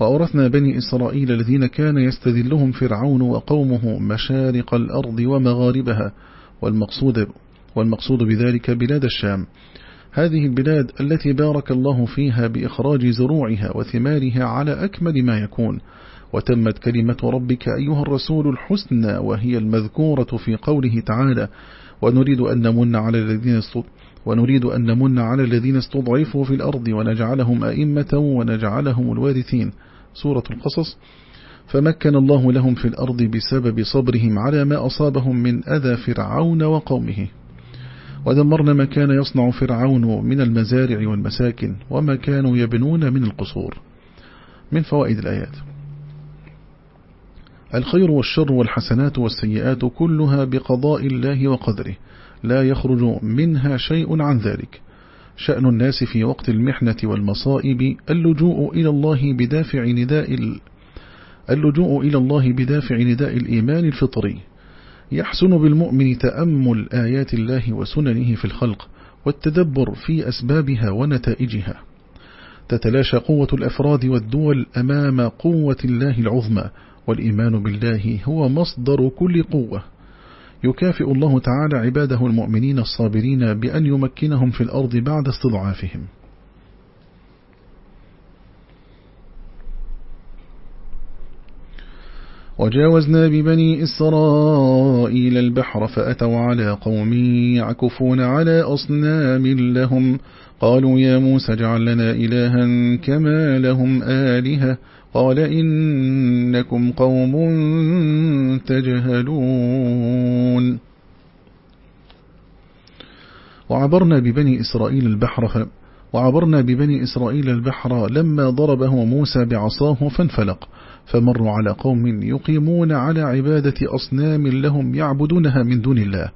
وأورثنا بني إسرائيل الذين كان يستذلهم فرعون وقومه مشارق الأرض ومغاربها والمقصود, والمقصود بذلك بلاد الشام. هذه البلاد التي بارك الله فيها بإخراج زروعها وثمارها على أكمل ما يكون. وتمت كلمة ربك أيها الرسول الحسنى وهي المذكورة في قوله تعالى ونريد أن نمن على الذين ونريد أن نمن على الذين استضعفوا في الأرض ونجعلهم أئمة ونجعلهم الوارثين سورة القصص فمكن الله لهم في الأرض بسبب صبرهم على ما أصابهم من أذى فرعون وقومه. ودمرنا ما كان يصنع فرعون من المزارع والمساكن وما كانوا يبنون من القصور. من فوائد الآيات. الخير والشر والحسنات والسيئات كلها بقضاء الله وقدره. لا يخرج منها شيء عن ذلك. شأن الناس في وقت المحنة والمصائب اللجوء إلى الله بدافع نداء اللجوء إلى الله بدافع نداء الإيمان الفطري. يحسن بالمؤمن تأمل آيات الله وسننه في الخلق والتدبر في أسبابها ونتائجها. تتلاشى قوة الأفراد والدول أمام قوة الله العظمى والإيمان بالله هو مصدر كل قوة. يكافئ الله تعالى عباده المؤمنين الصابرين بأن يمكنهم في الأرض بعد استضعافهم. وجاوزنا ببني إسرائيل البحر فأتوا على قوم يعكفون على أصنام لهم. قالوا يا موسى اجعل لنا إلها كما لهم آلهة. قال إنكم قوم تجهلون وعبرنا ببني إسرائيل البحر. وعبرنا ببني إسرائيل البحر لما ضربه موسى بعصاه فانفلق فمروا على قوم يقيمون على عبادة أصنام لهم يعبدونها من دون الله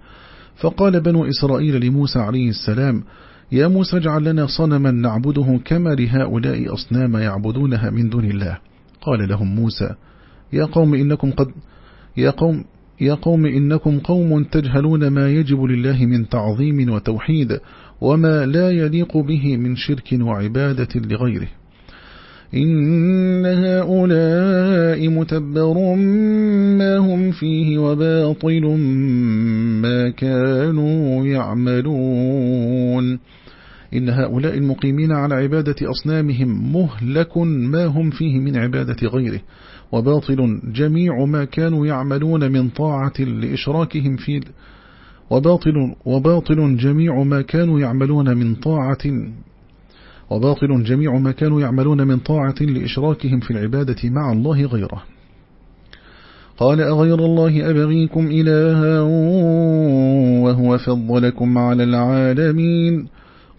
فقال بنو إسرائيل لموسى عليه السلام يا موسى اجعل لنا صنما نعبده كما لهؤلاء أصنام يعبدونها من دون الله قال لهم موسى يا قوم إنكم قد يا قوم يا قوم إنكم قوم تجهلون ما يجب لله من تعظيم وتوحيد وما لا يليق به من شرك وعبادة لغيره. إن هؤلاء متبر ما هم فيه وباطل ما كانوا يعملون. إن هؤلاء المقيمين على عبادة أصنامهم مهلك ما هم فيه من عبادة غيره وباطل جميع ما كانوا يعملون من طاعة لإشراكهم في وباطل, وباطل جميع ما كانوا يعملون من طاعة وباطل جميع ما كانوا يعملون من طاعة لإشراكهم في العبادة مع الله غيره. قال أغير الله أبغيكم إلها وهو فضلكم على العالمين.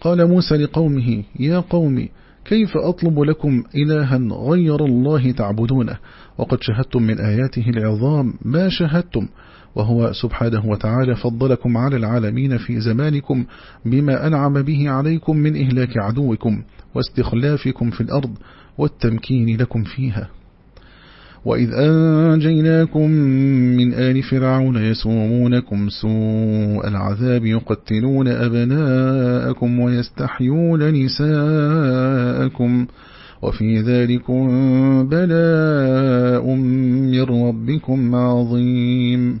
قال موسى لقومه يا قوم كيف أطلب لكم إلها غير الله تعبدونه؟ وقد شهدتم من آياته العظام ما شهدتم وهو سبحانه وتعالى فضلكم على العالمين في زمانكم بما أنعم به عليكم من إهلاك عدوكم واستخلافكم في الأرض والتمكين لكم فيها. وإذ أنجيناكم من آل فرعون يسومونكم سوء العذاب يقتلون أبناءكم ويستحيون نساءكم وفي ذلك بلاء من ربكم عظيم.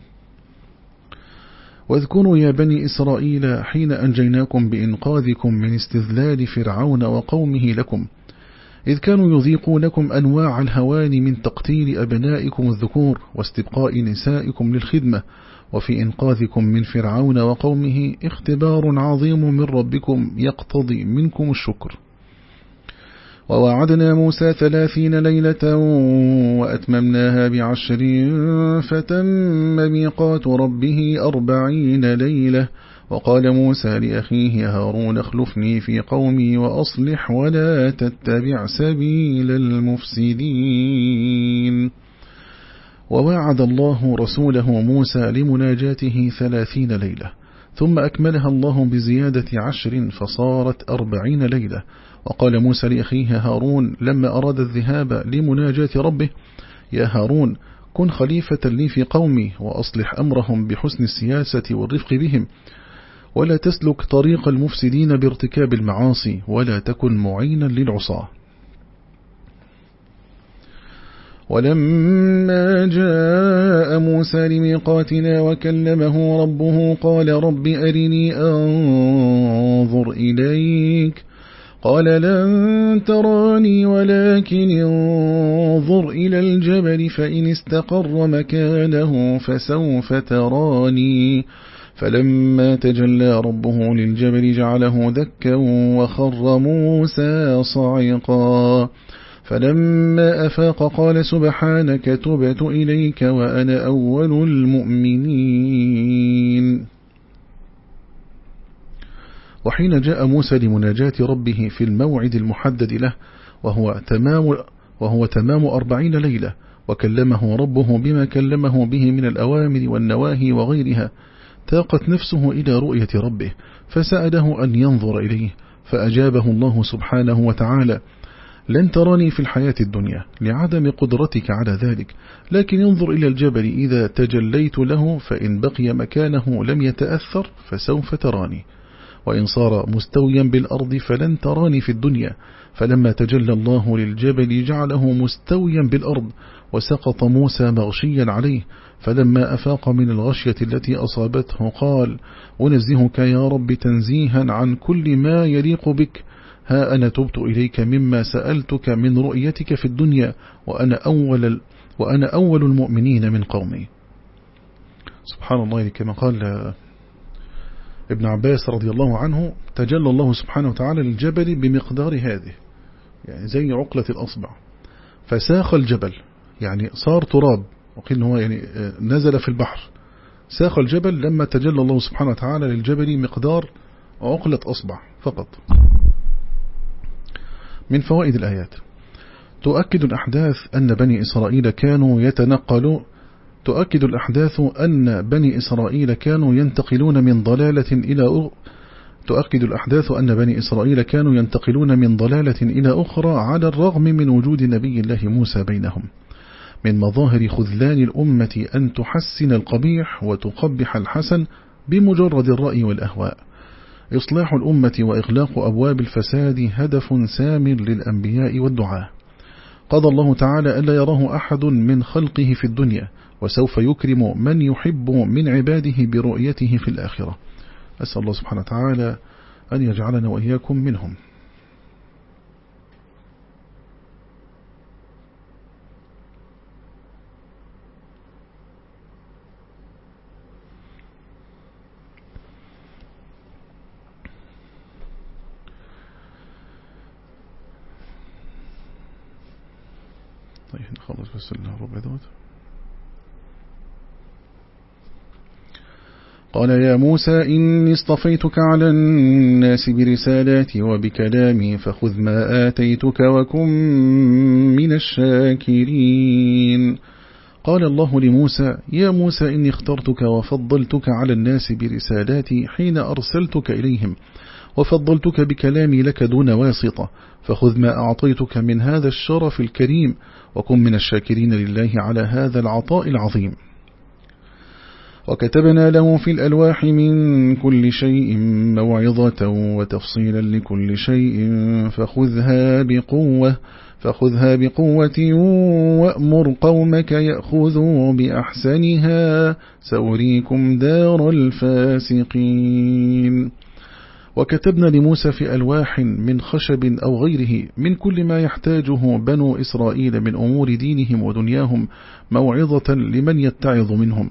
واذكروا يا بني إسرائيل حين أنجيناكم بإنقاذكم من استذلال فرعون وقومه لكم إذ كانوا يذيقونكم أنواع الهوان من تقتيل أبنائكم الذكور واستبقاء نسائكم للخدمة وفي إنقاذكم من فرعون وقومه اختبار عظيم من ربكم يقتضي منكم الشكر. ووعدنا موسى ثلاثين ليلة وأتممناها بعشر فتم ميقات ربه أربعين ليلة وقال موسى لأخيه هارون اخلفني في قومي وأصلح ولا تتبع سبيل المفسدين. ووعد الله رسوله موسى لمناجاته ثلاثين ليلة ثم أكملها الله بزيادة عشر فصارت أربعين ليلة. وقال موسى لأخيه هارون لما أراد الذهاب لمناجاة ربه يا هارون كن خليفة لي في قومي وأصلح أمرهم بحسن السياسة والرفق بهم ولا تسلك طريق المفسدين بارتكاب المعاصي ولا تكن معينا للعصاة. ولما جاء موسى لميقاتنا وكلمه ربه قال رب أرني أنظر إليك. قال لن تراني ولكن انظر إلى الجبل فإن استقر مكانه فسوف تراني. فلما تجلى ربه للجبل جعله دكا وخر موسى صعقا فلما أفاق قال سبحانك تبت إليك وأنا أول المؤمنين. وحين جاء موسى لمناجاة ربه في الموعد المحدد له وهو تمام, وهو تمام أربعين ليلة وكلمه ربه بما كلمه به من الأوامر والنواهي وغيرها تاقت نفسه إلى رؤية ربه فسأله أن ينظر إليه فأجابه الله سبحانه وتعالى لن تراني في الحياة الدنيا لعدم قدرتك على ذلك لكن انظر إلى الجبل إذا تجليت له فإن بقي مكانه لم يتأثر فسوف تراني. وإن صار مستويا بالأرض فلن تراني في الدنيا. فلما تجلى الله للجبل جعله مستويا بالأرض وسقط موسى مغشيا عليه فلما أفاق من الغشية التي أصابته قال أنزهك يا رب تنزيها عن كل ما يليق بك. ها أنا تبت إليك مما سألتك من رؤيتك في الدنيا وأنا أول, وأنا أول المؤمنين من قومي. سبحان الله كما قال ابن عباس رضي الله عنه تجلى الله سبحانه وتعالى للجبل بمقدار هذه يعني زي عقلة الأصبع. فساخ الجبل يعني صار تراب. وقيل هو يعني آه، نزل في البحر. ساخ الجبل لما تجلى الله سبحانه وتعالى للجبل مقدار عقلة أصبع فقط. من فوائد الآيات. تؤكد الأحداث أن بني إسرائيل كانوا يتنقلوا تؤكد الأحداث أن بني إسرائيل كانوا ينتقلون من ضلالة إلى تؤكد الأحداث أن بني إسرائيل كانوا ينتقلون من ضلالة إلى أخرى على الرغم من وجود نبي الله موسى بينهم. من مظاهر خذلان الأمة أن تحسن القبيح وتقبح الحسن بمجرد الرأي والأهواء. إصلاح الأمة وإغلاق أبواب الفساد هدف سام للأنبياء والدعاء. قضى الله تعالى ألا يراه أحد من خلقه في الدنيا وسوف يكرم من يحب من عباده برؤيته في الآخرة. أسأل الله سبحانه وتعالى أن يجعلنا وإياكم منهم. نخلص بس الربع دوت قال يا موسى إني اصطفيتك على الناس برسالاتي وبكلامي فخذ ما آتيتك وكن من الشاكرين. قال الله لموسى يا موسى إني اخترتك وفضلتك على الناس برسالاتي حين أرسلتك إليهم. وفضلتك بكلامي لك دون واسطة. فخذ ما أعطيتك من هذا الشرف الكريم وكن من الشاكرين لله على هذا العطاء العظيم. وكتبنا له في الألواح من كل شيء موعظة وتفصيلا لكل شيء. فخذها بقوة فخذها بقوة وأمر قومك يأخذوا بأحسنها. سأريكم دار الفاسقين. وكتبنا لموسى في ألواح من خشب أو غيره من كل ما يحتاجه بنو إسرائيل من أمور دينهم ودنياهم موعظة لمن يتعظ منهم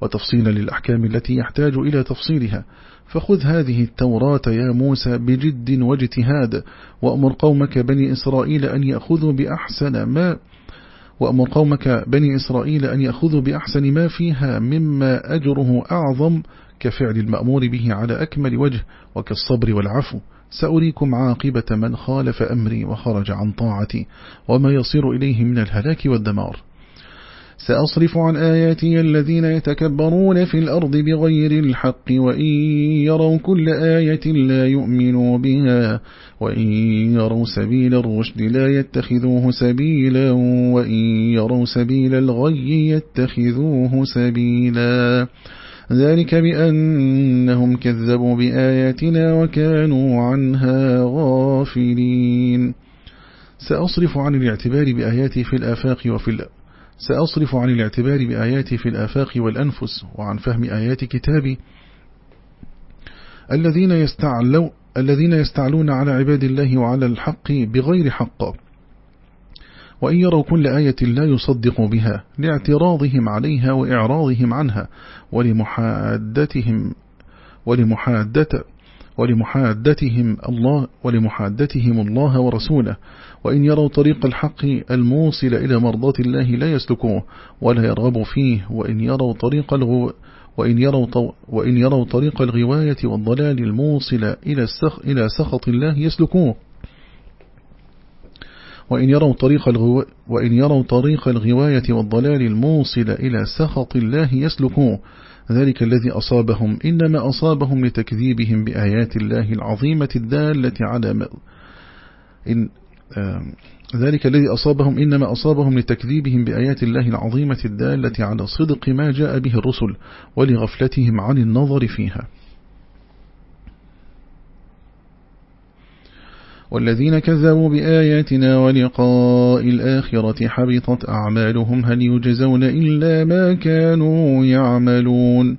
وتفصيلا للأحكام التي يحتاج إلى تفصيلها. فخذ هذه التوراة يا موسى بجد واجتهاد وأمر قومك بني إسرائيل أن يأخذوا بأحسن ما وأمر قومك بني إسرائيل أن يأخذوا بأحسن ما فيها مما أجره أعظم كفعل المأمور به على أكمل وجه. وكالصبر والعفو سأريكم عاقبة من خالف أمري وخرج عن طاعتي وما يصير إليه من الهلاك والدمار. سأصرف عن آياتي الذين يتكبرون في الأرض بغير الحق وإن يروا كل آية لا يؤمنوا بها وإن يروا سبيل الرشد لا يتخذوه سبيلا وإن يروا سبيل الغي يتخذوه سبيلا. ذلك بأنهم كذبوا بآياتنا وكانوا عنها غافلين. سأصرف عن الاعتبار بآياتي في الآفاق وفي الأ سأصرف عن الاعتبار بآياتي في الآفاق والأنفس وعن فهم آيات كتابي الذين يستعلوا الذين يستعلون على عباد الله وعلى الحق بغير حق. وإن يروا كل آية لا يصدقوا بها لاعتراضهم عليها وإعراضهم عنها ولمحادتهم ولمحادة ولمحادتهم الله ولمحادتهم الله ورسوله. وإن يروا طريق الحق الموصل إلى مرضاة الله لا يسلكوه ولا يرغبوا فيه. وإن يروا طريق الغو وإن يروا, وإن يروا طريق الغواية والضلال الموصل إلى, السخ إلى سخط الله يسلكوه. وإن يروا طريق الغو وإن يروا طريق الغواية والضلال الموصل إلى سخط الله يسلكوه. ذلك الذي أصابهم إنما أصابهم لتكذيبهم بآيات الله العظيمة الدالة على إن ذلك الذي أصابهم إنما أصابهم لتكذيبهم بآيات الله العظيمة الدالة على صدق ما جاء به الرسل ولغفلتهم عن النظر فيها. والذين كذبوا بآياتنا ولقاء الآخرة حبطت أعمالهم هل يجزون إلا ما كانوا يعملون؟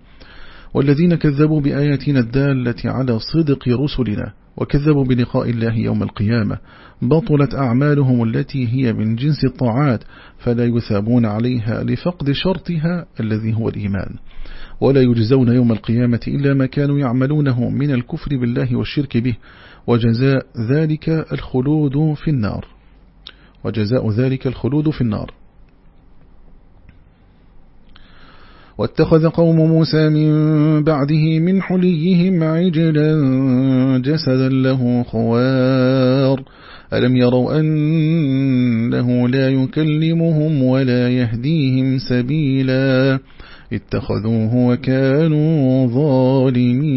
والذين كذبوا بآياتنا الدالة على صدق رسلنا وكذبوا بلقاء الله يوم القيامة بطلت أعمالهم التي هي من جنس الطاعات فلا يثابون عليها لفقد شرطها الذي هو الإيمان. ولا يجزون يوم القيامة إلا ما كانوا يعملونه من الكفر بالله والشرك به وجزاء ذلك الخلود في النار. وجزاء ذلك الخلود في النار. واتخذ قوم موسى من بعده من حليهم عجلا جسدا له خوار. ألم يروا أنه لا يكلمهم ولا يهديهم سبيلا. اتخذوه وكانوا ظالمين.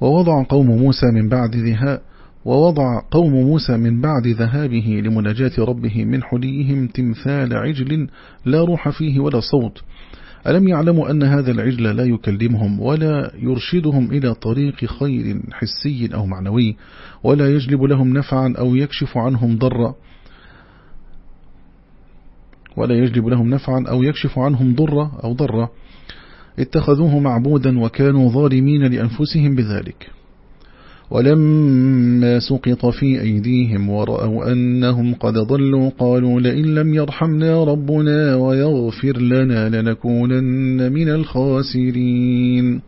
ووضع قوم موسى من بعد ذهاب ووضع قوم موسى من بعد ذهابه لمناجاة ربه من حليهم تمثال عجل لا روح فيه ولا صوت. ألم يعلموا أن هذا العجل لا يكلمهم ولا يرشدهم إلى طريق خير حسي أو معنوي ولا يجلب لهم نفعا أو يكشف عنهم ضرا ولا يجلب لهم نفعا أو يكشف عنهم ضرا أو ضرا. اتخذوه معبودا وكانوا ظالمين لأنفسهم بذلك. ولما سقط في أيديهم ورأوا أنهم قد ضلوا قالوا لئن لم يرحمنا ربنا ويغفر لنا لنكونن من الخاسرين.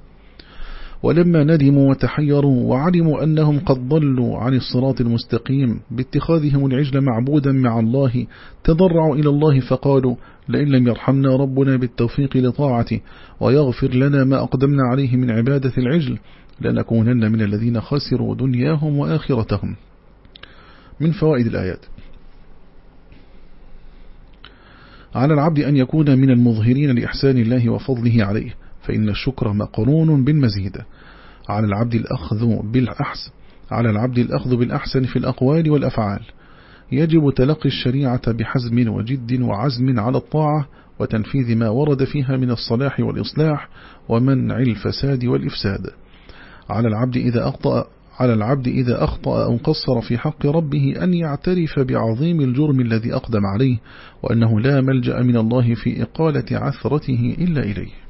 ولما ندموا وتحيروا وعلموا أنهم قد ضلوا عن الصراط المستقيم باتخاذهم العجل معبودا مع الله تضرعوا إلى الله فقالوا لئن لم يرحمنا ربنا بالتوفيق لطاعته ويغفر لنا ما أقدمنا عليه من عبادة العجل لنكونن من الذين خسروا دنياهم وآخرتهم. من فوائد الآيات. على العبد أن يكون من المظهرين لإحسان الله وفضله عليه. فإن الشكر مقرون بالمزيد. على العبد الأخذ بالأحسن على العبد الأخذ بالأحسن في الأقوال والأفعال. يجب تلقي الشريعة بحزم وجد وعزم على الطاعة وتنفيذ ما ورد فيها من الصلاح والإصلاح ومنع الفساد والإفساد. على العبد إذا أخطأ على العبد إذا أخطأ أو قصر في حق ربه أن يعترف بعظيم الجرم الذي أقدم عليه وأنه لا ملجأ من الله في إقالة عثرته إلا إليه.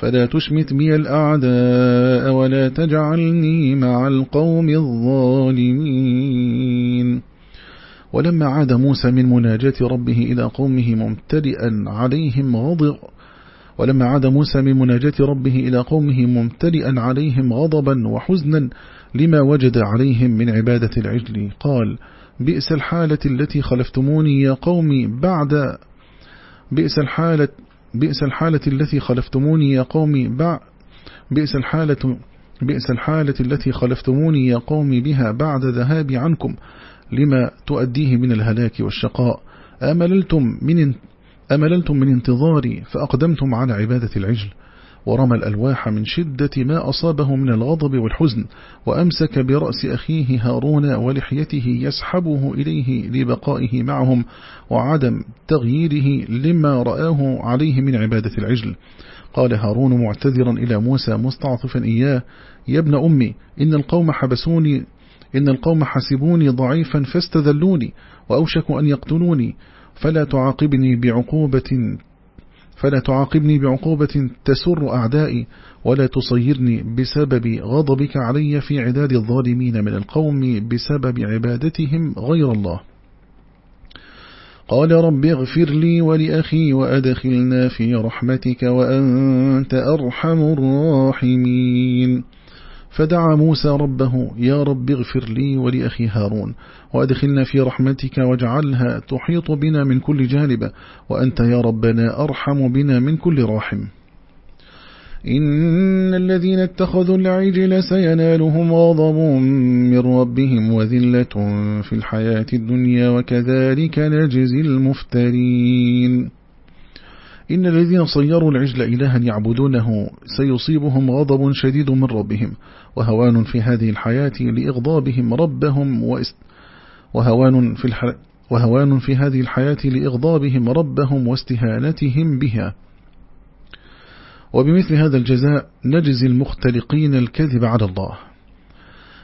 فلا تشمت بي الأعداء ولا تجعلني مع القوم الظالمين. ولما عاد موسى من مناجاة ربه إلى قومه ممتلئا عليهم غضب ولما عاد موسى من مناجاة ربه إلى قومه ممتلئا عليهم غضبا وحزنا لما وجد عليهم من عبادة العجل. قال بئس الحالة التي خلفتموني يا قومي بعد بئس الحالة بئس الحالة التي خلفتموني يا قومي بئس الحالة بئس الحالة التي خلفتموني يا قومي بها بعد ذهابي عنكم. لما تؤديه من الهلاك والشقاء؟ أمللتم من أمللتم من انتظاري فأقدمتم على عبادة العجل. ورمى الألواح من شدة ما أصابه من الغضب والحزن وأمسك برأس أخيه هارون ولحيته يسحبه إليه لبقائه معهم وعدم تغييره لما رآه عليه من عبادة العجل. قال هارون معتذرا إلى موسى مستعطفا إياه يا ابن أمي إن القوم حبسوني إن القوم حسبوني ضعيفا فاستذلوني وأوشكوا أن يقتلوني فلا تعاقبني بعقوبة فلا تعاقبني بعقوبة تسر أعدائي ولا تصيرني بسبب غضبك علي في عداد الظالمين من القوم بسبب عبادتهم غير الله. قال رب اغفر لي ولأخي وأدخلنا في رحمتك وأنت أرحم الراحمين. فدعا موسى ربه يا رب اغفر لي ولأخي هارون وأدخلنا في رحمتك واجعلها تحيط بنا من كل جانب وأنت يا ربنا أرحم بنا من كل راحم إن الذين اتخذوا العجل سينالهم غضب من ربهم وذلة في الحياة الدنيا وكذلك نجزي المفترين. إن الذين صيروا العجل إلها يعبدونه سيصيبهم غضب شديد من ربهم وهوان في هذه الحياة لإغضابهم ربهم واست وهوان في, الح... وهوان في هذه الحياة لإغضابهم ربهم واستهانتهم بها. وبمثل هذا الجزاء نجزي المختلقين الكذب على الله.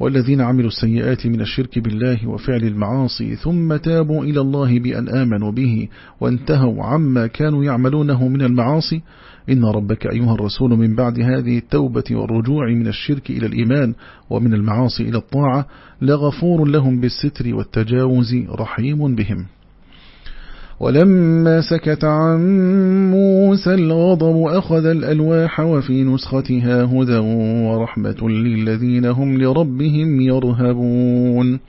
والذين عملوا السيئات من الشرك بالله وفعل المعاصي ثم تابوا إلى الله بأن آمنوا به وانتهوا عما كانوا يعملونه من المعاصي. إن ربك أيها الرسول من بعد هذه التوبة والرجوع من الشرك إلى الإيمان ومن المعاصي إلى الطاعة لغفور لهم بالستر والتجاوز رحيم بهم. ولما سكت عن موسى الغضب أخذ الألواح وفي نسختها هدى ورحمة للذين هم لربهم يرهبون.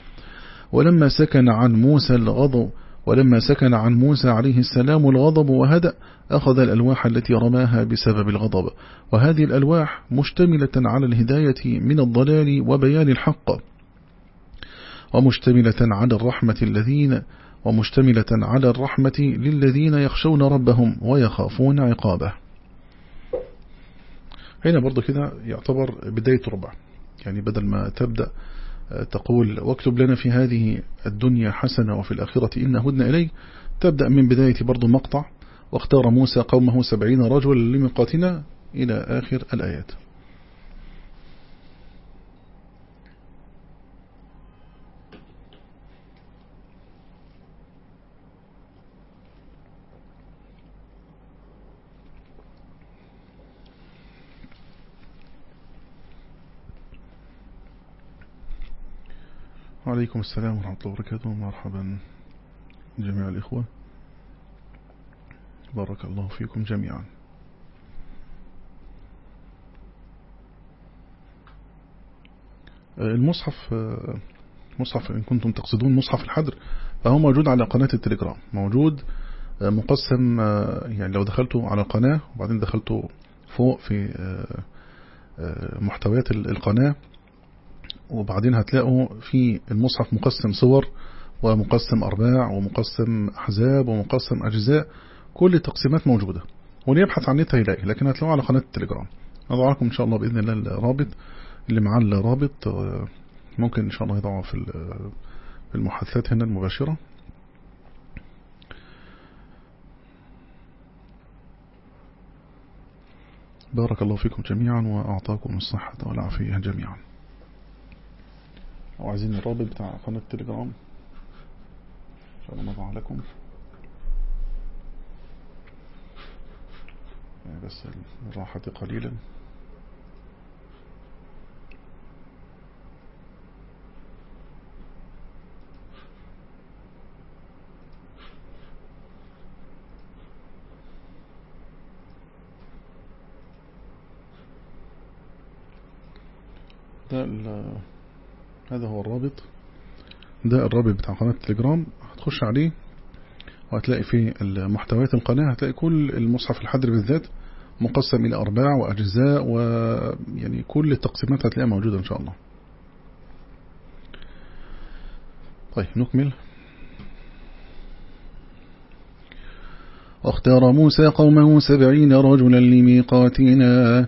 ولما سكن عن موسى الغضب ولما سكن عن موسى عليه السلام الغضب وهدأ أخذ الألواح التي رماها بسبب الغضب. وهذه الألواح مشتملة على الهداية من الضلال وبيان الحق ومشتملة على الرحمة الذين ومشتملة على الرحمة للذين يخشون ربهم ويخافون عقابه. هنا برضو كده يعتبر بداية ربع. يعني بدل ما تبدأ تقول واكتب لنا في هذه الدنيا حسنة وفي الآخرة إن هدنا إليه تبدأ من بداية برضو مقطع واختار موسى قومه سبعين رجل لمقاتنا إلى آخر الآيات. وعليكم السلام ورحمة الله وبركاته. مرحبا جميع الإخوة. بارك الله فيكم جميعا. المصحف مصحف إن كنتم تقصدون مصحف الحدر فهو موجود على قناة التليجرام. موجود مقسم يعني لو دخلتوا على القناة وبعدين دخلتوا فوق في محتويات القناة وبعدين هتلاقوا في المصحف مقسم صور ومقسم أرباع ومقسم أحزاب ومقسم أجزاء كل التقسيمات موجودة. واللي يبحث عن نتها يلاقي لكن هتلاقوه على قناة التليجرام. أضع لكم إن شاء الله بإذن الله الرابط اللي معاه الرابط ممكن إن شاء الله يضعه في المحادثات هنا المباشرة. بارك الله فيكم جميعا وأعطاكم الصحة والعافية جميعا. وعايزين الرابط بتاع قناة التليجرام الله نضع لكم بس الراحة قليلا ده هذا هو الرابط. ده الرابط بتاع قناة التليجرام. هتخش عليه وهتلاقي في محتويات القناة هتلاقي كل المصحف الحدر بالذات مقسم إلى أرباع وأجزاء ويعني كل التقسيمات هتلاقيها موجودة إن شاء الله. طيب نكمل. واختار موسى قومه سبعين رجلا لميقاتنا.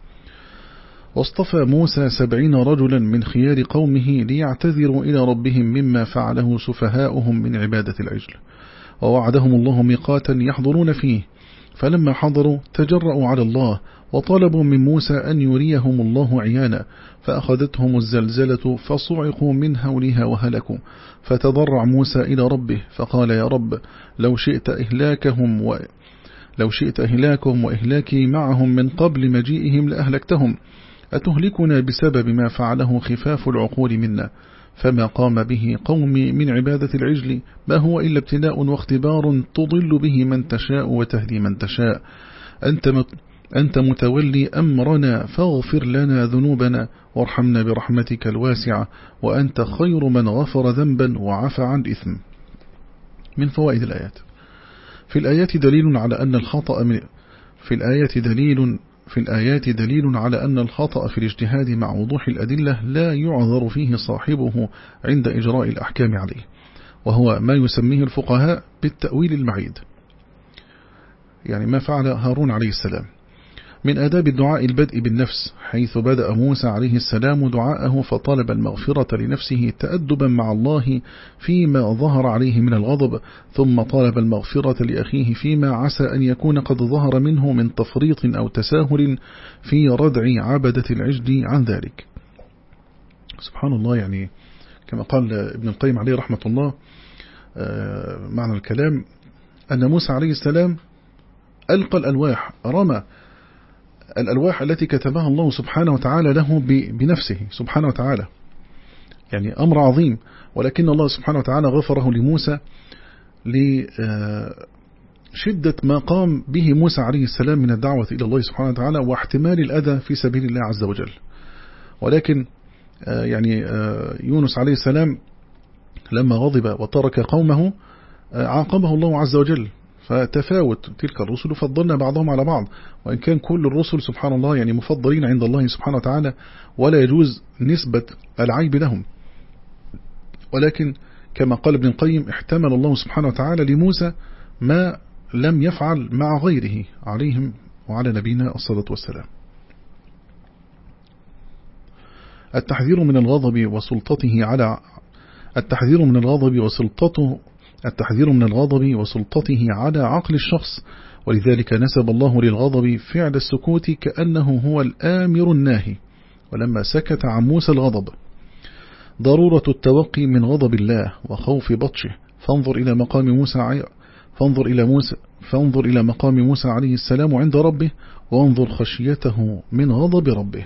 واصطفى موسى سبعين رجلا من خيار قومه ليعتذروا إلى ربهم مما فعله سفهاؤهم من عبادة العجل. ووعدهم الله ميقاتا يحضرون فيه. فلما حضروا تجرأوا على الله وطلبوا من موسى أن يريهم الله عيانا. فأخذتهم الزلزلة فصعقوا من هولها وهلكوا. فتضرع موسى إلى ربه فقال يا رب لو شئت إهلاكهم و لو شئت إهلاكهم وإهلاكي معهم من قبل مجيئهم لأهلكتهم. أتهلكنا بسبب ما فعله خفاف العقول منا؟ فما قام به قومي من عبادة العجل؟ ما هو إلا ابتلاء واختبار تضل به من تشاء وتهدي من تشاء. أنت, أنت متولي أمرنا فاغفر لنا ذنوبنا وارحمنا برحمتك الواسعة وأنت خير من غفر ذنبا وعفى عن إثم. من فوائد الآيات. في الآيات دليل على أن الخطأ من في الآية دليل في الآيات دليل على أن الخطأ في الاجتهاد مع وضوح الأدلة لا يعذر فيه صاحبه عند إجراء الأحكام عليه وهو ما يسميه الفقهاء بالتأويل المعيد. يعني ما فعل هارون عليه السلام. من آداب الدعاء البدء بالنفس حيث بدأ موسى عليه السلام دعاءه فطلب المغفرة لنفسه تأدبا مع الله فيما ظهر عليه من الغضب ثم طلب المغفرة لأخيه فيما عسى أن يكون قد ظهر منه من تفريط أو تساهل في ردع عبدة العجل عن ذلك. سبحان الله يعني كما قال ابن القيم عليه رحمة الله آه، معنى الكلام أن موسى عليه السلام ألقى الألواح رمى الألواح التي كتبها الله سبحانه وتعالى له بنفسه سبحانه وتعالى. يعني أمر عظيم. ولكن الله سبحانه وتعالى غفره لموسى لشدة ما قام به موسى عليه السلام من الدعوة إلى الله سبحانه وتعالى واحتمال الأذى في سبيل الله عز وجل. ولكن آه، يعني آه، يونس عليه السلام لما غضب وترك قومه آه، عاقبه الله عز وجل. فتفاوت تلك الرسل فضلنا بعضهم على بعض. وإن كان كل الرسل سبحان الله يعني مفضلين عند الله سبحانه وتعالى ولا يجوز نسبة العيب لهم. ولكن كما قال ابن القيم احتمل الله سبحانه وتعالى لموسى ما لم يفعل مع غيره عليهم وعلى نبينا الصلاة والسلام. التحذير من الغضب وسلطته على التحذير من الغضب وسلطته التحذير من الغضب وسلطته على عقل الشخص ولذلك نسب الله للغضب فعل السكوت كأنه هو الآمر الناهي. ولما سكت عن موسى الغضب ضرورة التوقي من غضب الله وخوف بطشه. فانظر إلى مقام موسى فانظر إلى موسى فانظر إلى مقام موسى عليه السلام عند ربه وانظر خشيته من غضب ربه.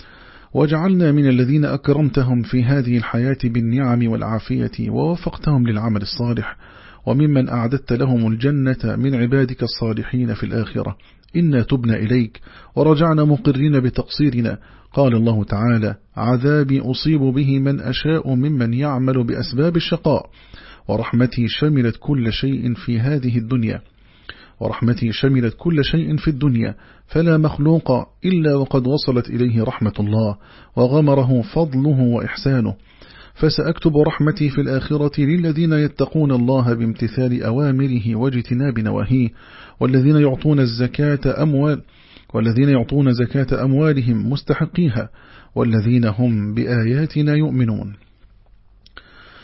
واجعلنا من الذين أكرمتهم في هذه الحياة بالنعم والعافية ووفقتهم للعمل الصالح وممن أعددت لهم الجنة من عبادك الصالحين في الآخرة. إنا تبنا إليك ورجعنا مقرين بتقصيرنا. قال الله تعالى عذابي أصيب به من أشاء ممن يعمل بأسباب الشقاء ورحمتي شملت كل شيء في هذه الدنيا. ورحمتي شملت كل شيء في الدنيا فلا مخلوق إلا وقد وصلت إليه رحمة الله وغمره فضله وإحسانه. فسأكتب رحمتي في الآخرة للذين يتقون الله بامتثال أوامره واجتناب نواهيه والذين يعطون الزكاة أموال والذين يعطون زكاة أموالهم مستحقيها والذين هم بآياتنا يؤمنون.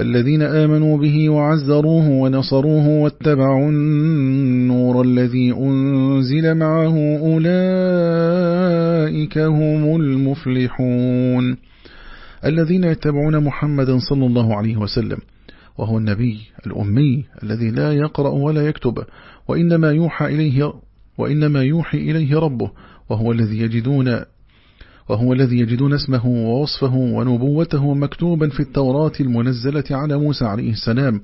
فالذين آمنوا به وعزروه ونصروه واتبعوا النور الذي أنزل معه أولئك هم المفلحون. الذين يتبعون محمدا صلى الله عليه وسلم وهو النبي الأمي الذي لا يقرأ ولا يكتب وإنما يوحى إليه وإنما يوحي إليه ربه وهو الذي يجدون وهو الذي يجدون اسمه ووصفه ونبوته مكتوبا في التوراة المنزلة على موسى عليه السلام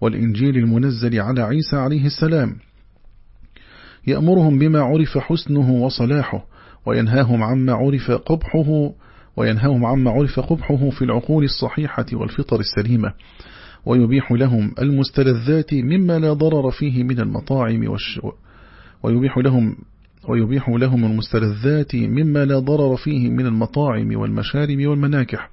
والإنجيل المنزل على عيسى عليه السلام. يأمرهم بما عرف حسنه وصلاحه وينهاهم عما عرف قبحه وينهاهم عما عرف قبحه في العقول الصحيحة والفطر السليمة. ويبيح لهم المستلذات مما لا ضرر فيه من المطاعم والش... ويبيح لهم ويبيح لهم المستلذات مما لا ضرر فيه من المطاعم والمشارب والمناكح.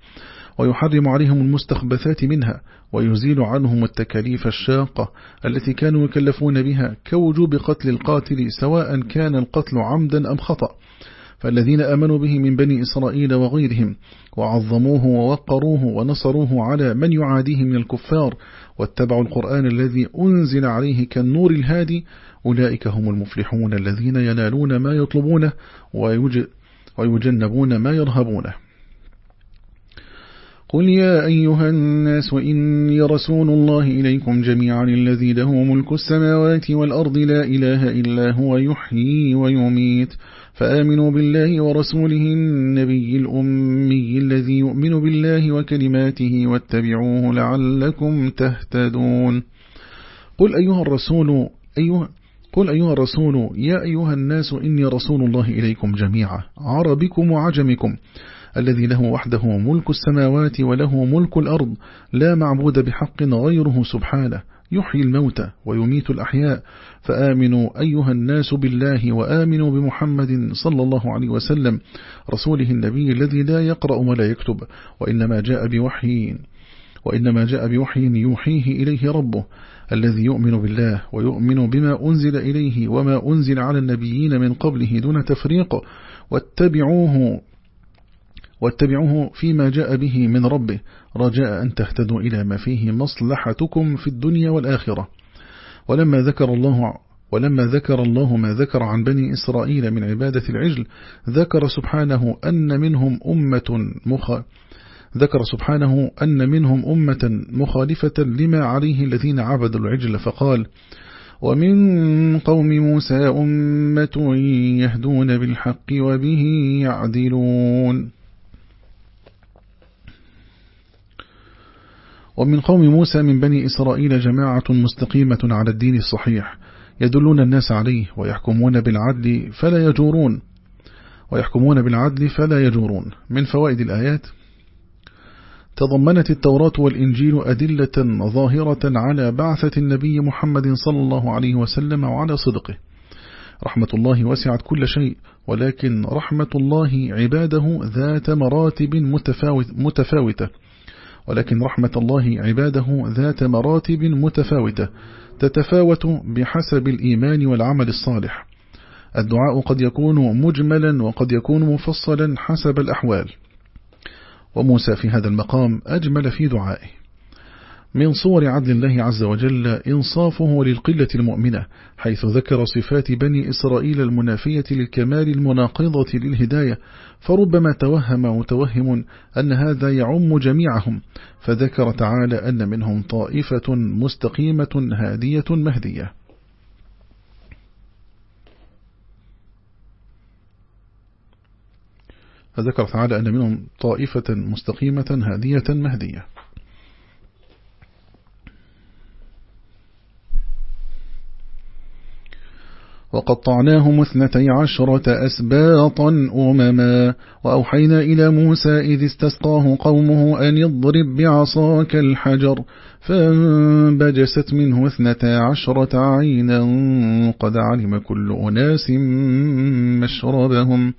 ويحرم عليهم المستخبثات منها ويزيل عنهم التكاليف الشاقة التي كانوا يكلفون بها كوجوب قتل القاتل سواء كان القتل عمدا أم خطأ. فالذين أمنوا به من بني إسرائيل وغيرهم وعظموه ووقروه ونصروه على من يعاديه من الكفار واتبعوا القرآن الذي أنزل عليه كالنور الهادي أولئك هم المفلحون الذين ينالون ما يطلبونه ويجنبون ما يرهبونه. قل يا أيها الناس إني رسول الله إليكم جميعا الذي له ملك السماوات والأرض لا إله إلا هو يحيي ويميت. فآمنوا بالله ورسوله النبي الأمي الذي يؤمن بالله وكلماته واتبعوه لعلكم تهتدون. قل أيها الرسول أيها قل أيها الرسول يا أيها الناس إني رسول الله إليكم جميعا. عربكم وعجمكم. الذي له وحده ملك السماوات وله ملك الأرض. لا معبود بحق غيره سبحانه. يحيي الموتى ويميت الأحياء. فآمنوا أيها الناس بالله وآمنوا بمحمد صلى الله عليه وسلم. رسوله النبي الذي لا يقرأ ولا يكتب. وإنما جاء بوحي. وإنما جاء بوحي يوحيه إليه ربه. الذي يؤمن بالله ويؤمن بما أنزل إليه وما أنزل على النبيين من قبله دون تفريق واتبعوه واتبعوه فيما جاء به من ربه رجاء أن تهتدوا إلى ما فيه مصلحتكم في الدنيا والآخرة. ولما ذكر الله ولما ذكر الله ما ذكر عن بني إسرائيل من عبادة العجل ذكر سبحانه أن منهم أمة مخ ذكر سبحانه أن منهم أمة مخالفة لما عليه الذين عبدوا العجل فقال ومن قوم موسى أمة يهدون بالحق وبه يعدلون. ومن قوم موسى من بني إسرائيل جماعة مستقيمة على الدين الصحيح يدلون الناس عليه ويحكمون بالعدل فلا يجورون ويحكمون بالعدل فلا يجورون. من فوائد الآيات تضمنت التوراة والإنجيل أدلة ظاهرة على بعثة النبي محمد صلى الله عليه وسلم وعلى صدقه. رحمة الله وسعت كل شيء ولكن رحمة الله عباده ذات مراتب متفاوتة. ولكن رحمة الله عباده ذات مراتب متفاوتة تتفاوت بحسب الإيمان والعمل الصالح. الدعاء قد يكون مجملا وقد يكون مفصلا حسب الأحوال. وموسى في هذا المقام أجمل في دعائه. من صور عدل الله عز وجل إنصافه للقلة المؤمنة حيث ذكر صفات بني إسرائيل المنافية للكمال المناقضة للهداية فربما توهم متوهم أن هذا يعم جميعهم فذكر تعالى أن منهم طائفة مستقيمة هادية مهدية. فذكر تعالى أن منهم طائفة مستقيمة هادية مهدية. وقطعناهم اثنتي عشرة أسباطا أمما وأوحينا إلى موسى إذ استسقاه قومه أن يضرب بعصاك الحجر فانبجست منه اثنتا عشرة عينا قد علم كل أناس مشربهم.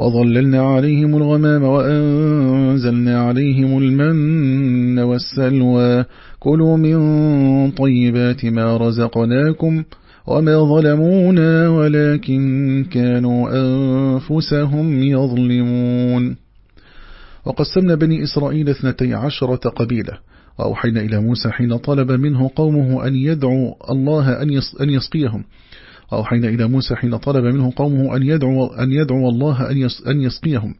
وظللنا عليهم الغمام وأنزلنا عليهم المن والسلوى. كلوا من طيبات ما رزقناكم وما ظلمونا ولكن كانوا أنفسهم يظلمون. وقسمنا بني إسرائيل اثنتي عشرة قبيلة. وأوحينا إلى موسى حين طلب منه قومه أن يدعو الله أن يسقيهم. وأوحينا إلى موسى حين طلب منه قومه أن يدعو, أن يدعو الله أن يسقيهم.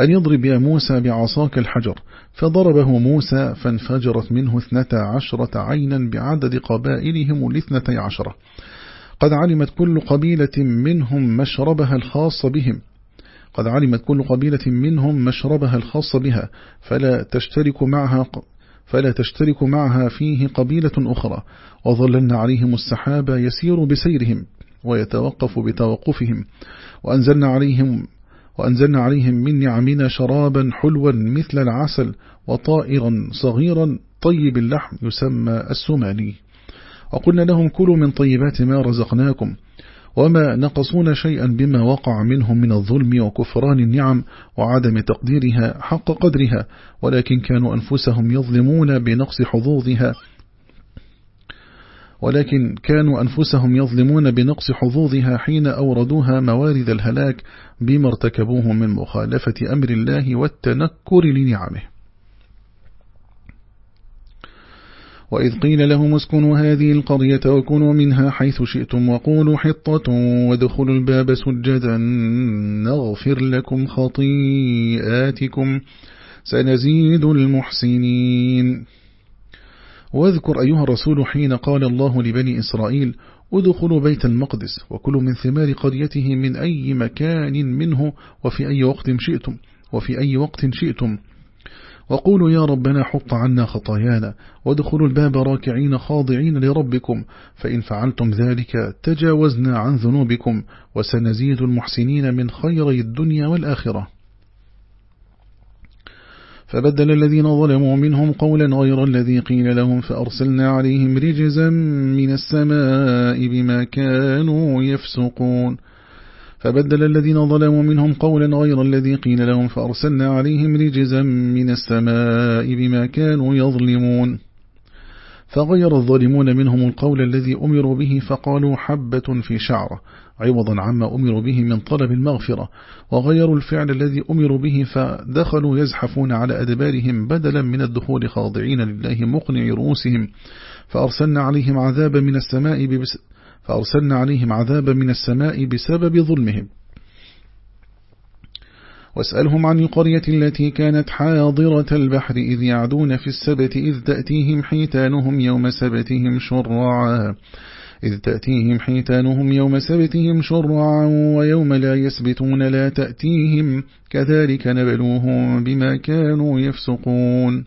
أن يضرب يا موسى بعصاك الحجر. فضربه موسى فانفجرت منه اثنتا عشرة عينا بعدد قبائلهم الاثنتي عشرة. قد علمت كل قبيلة منهم مشربها الخاص بهم. قد علمت كل قبيلة منهم مشربها الخاص بها. فلا تشترك معها فلا تشترك معها فيه قبيلة أخرى وظللنا عليهم السحاب يسير بسيرهم ويتوقف بتوقفهم وأنزلنا عليهم وأنزلنا عليهم من نعمنا شرابا حلوا مثل العسل وطائرا صغيرا طيب اللحم يسمى السماني. وقلنا لهم كلوا من طيبات ما رزقناكم وما نقصون شيئا بما وقع منهم من الظلم وكفران النعم وعدم تقديرها حق قدرها ولكن كانوا أنفسهم يظلمون بنقص حظوظها. ولكن كانوا أنفسهم يظلمون بنقص حظوظها حين أوردوها موارد الهلاك بما ارتكبوه من مخالفة أمر الله والتنكر لنعمه. وإذ قيل لهم اسكنوا هذه القرية وكونوا منها حيث شئتم وقولوا حطة وادخلوا الباب سجدا نغفر لكم خطيئاتكم سنزيد المحسنين. واذكر أيها الرسول حين قال الله لبني إسرائيل ادخلوا بيت المقدس وكلوا من ثمار قريته من أي مكان منه وفي أي وقت شئتم وفي أي وقت شئتم. وقولوا يا ربنا حط عنا خطايانا وادخلوا الباب راكعين خاضعين لربكم فإن فعلتم ذلك تجاوزنا عن ذنوبكم وسنزيد المحسنين من خيري الدنيا والآخرة. فبدل الذين ظلموا منهم قولا غير الذي قيل لهم فأرسلنا عليهم رجزا من السماء بما كانوا يفسقون. فبدل الذين ظلموا منهم قولا غير الذي قيل لهم فأرسلنا عليهم رجزا من السماء بما كانوا يظلمون. فغير الظالمون منهم القول الذي أمروا به فقالوا حبة في شعرة عوضا عما أمروا به من طلب المغفرة. وغيروا الفعل الذي أمروا به فدخلوا يزحفون على أدبارهم بدلا من الدخول خاضعين لله مقنع رؤوسهم. فأرسلنا عليهم عذابا من السماء ببس فأرسلنا عليهم عذابا من السماء بسبب ظلمهم. واسألهم عن القرية التي كانت حاضرة البحر إذ يعدون في السبت إذ تأتيهم حيتانهم يوم سبتهم شرعا. إذ تأتيهم حيتانهم يوم سبتهم شرعا ويوم لا يسبتون لا تأتيهم. كذلك نبلوهم بما كانوا يفسقون.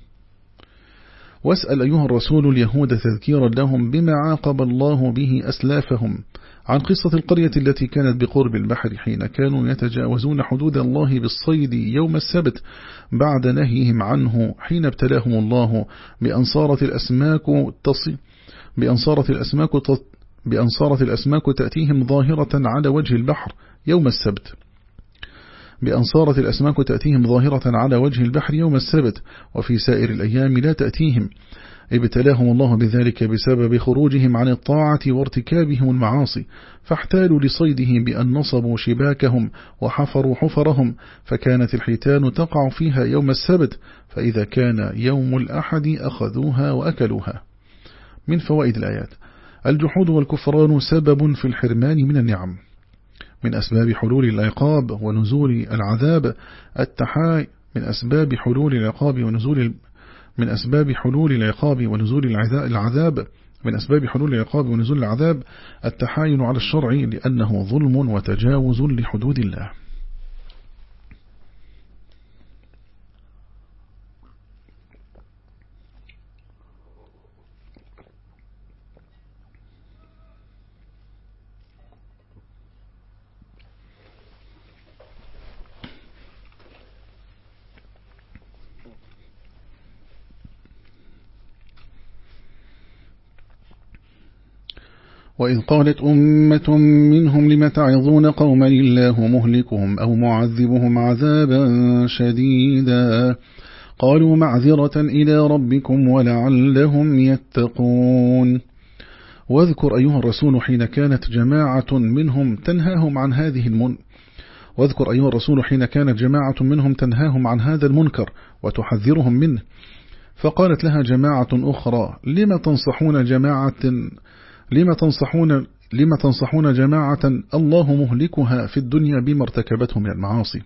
واسأل أيها الرسول اليهود تذكيرا لهم بما عاقب الله به أسلافهم عن قصة القرية التي كانت بقرب البحر حين كانوا يتجاوزون حدود الله بالصيد يوم السبت بعد نهيهم عنه حين ابتلاهم الله بأن صارت الأسماك تصي بأن صارت الأسماك بأن صارت الأسماك تأتيهم ظاهرة على وجه البحر يوم السبت. بأن صارت الأسماك تأتيهم ظاهرة على وجه البحر يوم السبت وفي سائر الأيام لا تأتيهم. ابتلاهم الله بذلك بسبب خروجهم عن الطاعة وارتكابهم المعاصي فاحتالوا لصيدهم بأن نصبوا شباكهم وحفروا حفرهم فكانت الحيتان تقع فيها يوم السبت فإذا كان يوم الأحد أخذوها وأكلوها. من فوائد الآيات. الجحود والكفران سبب في الحرمان من النعم. من أسباب حلول العقاب ونزول العذاب التحاي من أسباب حلول العقاب ونزول من أسباب حلول العقاب ونزول العذاب. من أسباب حلول العقاب ونزول العذاب التحايل على الشرع لأنه ظلم وتجاوز لحدود الله. وإذ قالت أمة منهم لم تعظون قوما الله مهلكهم أو معذبهم عذابا شديدا؟ قالوا معذرة إلى ربكم ولعلهم يتقون. واذكر أيها الرسول حين كانت جماعة منهم تنهاهم عن هذه المن واذكر أيها الرسول حين كانت جماعة منهم تنهاهم عن هذا المنكر وتحذرهم منه. فقالت لها جماعة أخرى لم تنصحون جماعة لما تنصحون لما تنصحون جماعة الله مهلكها في الدنيا بما ارتكبته من المعاصي.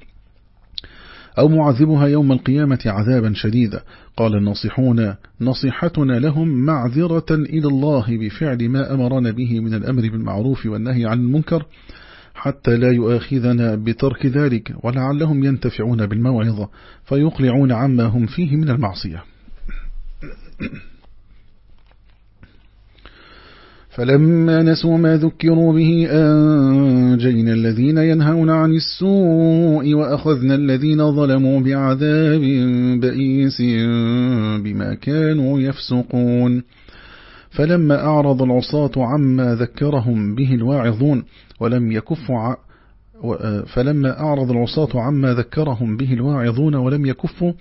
أو معذبها يوم القيامة عذابا شديدا. قال الناصحون نصيحتنا لهم معذرة إلى الله بفعل ما أمرنا به من الأمر بالمعروف والنهي عن المنكر حتى لا يؤاخذنا بترك ذلك ولعلهم ينتفعون بالموعظة فيقلعون عما هم فيه من المعصية. فلما نسوا ما ذكروا به أنجينا الذين ينهون عن السوء وأخذنا الذين ظلموا بعذاب بئيس بما كانوا يفسقون. فلما أعرض العصاة عما ذكرهم به الواعظون ولم يكفوا فلما أعرض العصاة عما ذكرهم به الواعظون ولم يكفوا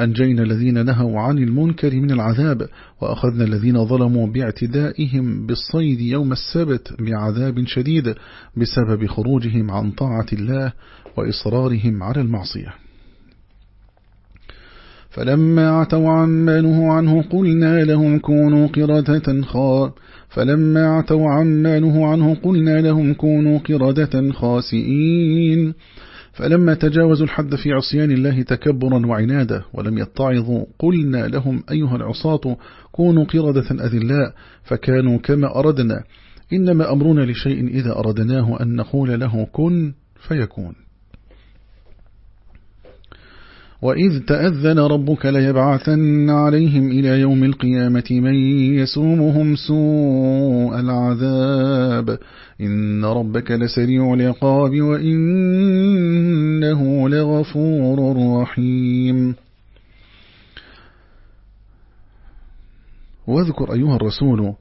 أنجينا الذين نهوا عن المنكر من العذاب وأخذنا الذين ظلموا باعتدائهم بالصيد يوم السبت بعذاب شديد بسبب خروجهم عن طاعة الله وإصرارهم على المعصية. فلما عتوا عما نهوا عنه قلنا لهم كونوا قردة خاسئين فلما عتوا عما نهوا عنه قلنا لهم كونوا قردة خاسئين. فلما تجاوزوا الحد في عصيان الله تكبرا وعنادا ولم يتعظوا قلنا لهم أيها العصاة كونوا قردة أذلاء فكانوا كما أردنا. إنما أمرنا لشيء إذا أردناه أن نقول له كن فيكون. وإذ تأذن ربك ليبعثن عليهم إلى يوم القيامة من يسومهم سوء العذاب. إن ربك لسريع العقاب وإنه لغفور رحيم. واذكر أيها الرسول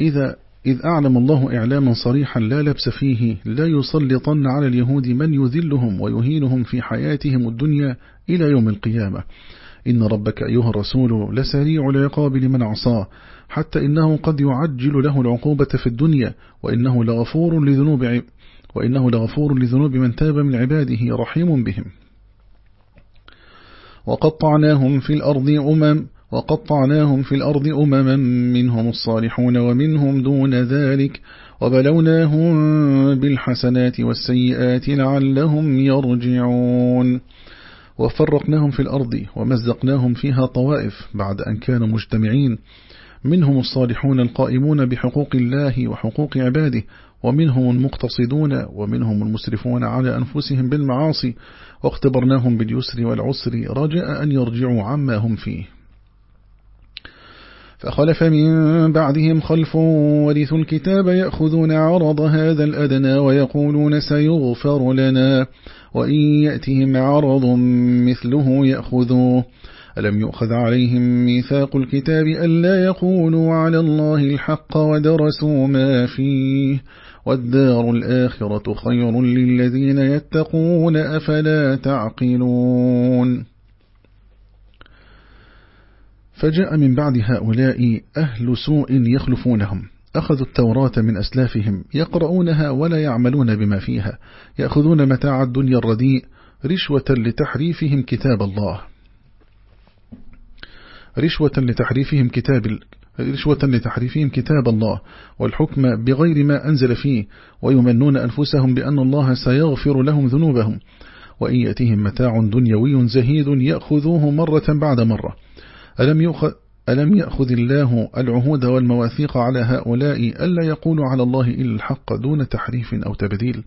إذا إذ أعلم الله إعلاما صريحا لا لبس فيه لا يسلطن على اليهود من يذلهم ويهينهم في حياتهم الدنيا إلى يوم القيامة. إن ربك أيها الرسول لسريع العقاب لمن عصاه حتى إنه قد يعجل له العقوبة في الدنيا وإنه لغفور لذنوب وإنه لغفور لذنوب من تاب من عباده رحيم بهم. وقطعناهم في الأرض أمم وقطعناهم في الأرض أمما منهم الصالحون ومنهم دون ذلك وبلوناهم بالحسنات والسيئات لعلهم يرجعون. وفرقناهم في الأرض ومزقناهم فيها طوائف بعد أن كانوا مجتمعين. منهم الصالحون القائمون بحقوق الله وحقوق عباده ومنهم المقتصدون ومنهم المسرفون على أنفسهم بالمعاصي واختبرناهم باليسر والعسر رجاء أن يرجعوا عما هم فيه. فخلف من بعدهم خلف ورثوا الكتاب يأخذون عرض هذا الأدنى ويقولون سيغفر لنا وإن يأتهم عرض مثله يأخذوه. ألم يؤخذ عليهم ميثاق الكتاب ألا يقولوا على الله الحق ودرسوا ما فيه؟ والدار الآخرة خير للذين يتقون أفلا تعقلون. فجاء من بعد هؤلاء أهل سوء يخلفونهم أخذوا التوراة من أسلافهم يقرؤونها ولا يعملون بما فيها يأخذون متاع الدنيا الرديء رشوة لتحريفهم كتاب الله. رشوة لتحريفهم كتاب رشوة لتحريفهم كتاب الله والحكم بغير ما أنزل فيه ويمنون أنفسهم بأن الله سيغفر لهم ذنوبهم وإن يأتيهم متاع دنيوي زهيد يأخذوه مرة بعد مرة. ألم يأخذ ألم يأخذ الله العهود والمواثيق على هؤلاء ألا يقولوا على الله إلا الحق دون تحريف أو تبديل؟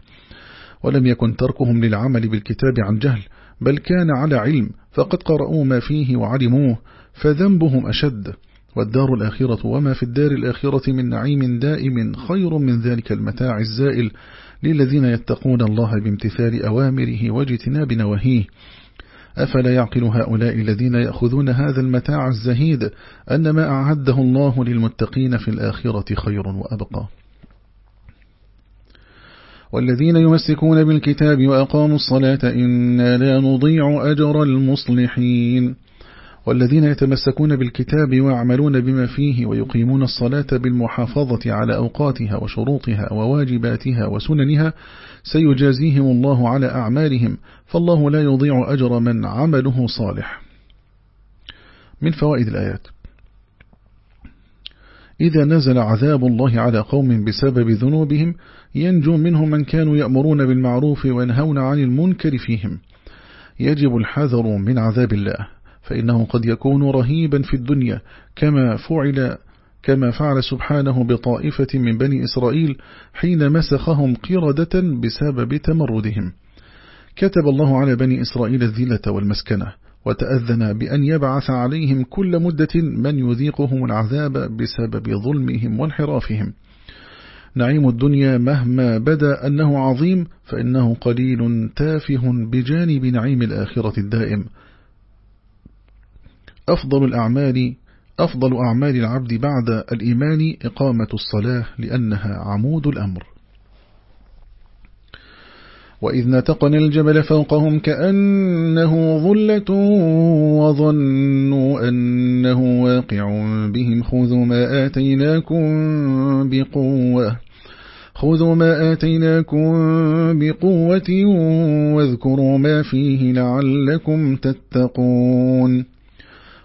ولم يكن تركهم للعمل بالكتاب عن جهل بل كان على علم فقد قرأوا ما فيه وعلموه فذنبهم أشد. والدار الآخرة وما في الدار الآخرة من نعيم دائم خير من ذلك المتاع الزائل للذين يتقون الله بامتثال أوامره واجتناب نواهيه. أفلا يعقل هؤلاء الذين يأخذون هذا المتاع الزهيد أن ما أعده الله للمتقين في الآخرة خير وأبقى. والذين يمسكون بالكتاب وأقاموا الصلاة إنا لا نضيع أجر المصلحين. والذين يتمسكون بالكتاب ويعملون بما فيه ويقيمون الصلاة بالمحافظة على أوقاتها وشروطها وواجباتها وسننها سيجازيهم الله على أعمالهم فالله لا يضيع أجر من عمله صالح. من فوائد الآيات. إذا نزل عذاب الله على قوم بسبب ذنوبهم ينجو منهم من كانوا يأمرون بالمعروف وينهون عن المنكر فيهم. يجب الحذر من عذاب الله فإنه قد يكون رهيبا في الدنيا كما فعل كما فعل سبحانه بطائفة من بني إسرائيل حين مسخهم قردة بسبب تمردهم. كتب الله على بني إسرائيل الذلة والمسكنة وتأذن بأن يبعث عليهم كل مدة من يذيقهم العذاب بسبب ظلمهم وانحرافهم. نعيم الدنيا مهما بدا أنه عظيم فإنه قليل تافه بجانب نعيم الآخرة الدائم. أفضل الأعمال أفضل أعمال العبد بعد الإيمان إقامة الصلاة لأنها عمود الأمر. وإذ نتقنا الجبل فوقهم كأنه ظلة وظنوا أنه واقع بهم خذوا ما آتيناكم بقوة خذوا ما آتيناكم بقوة واذكروا ما فيه لعلكم تتقون.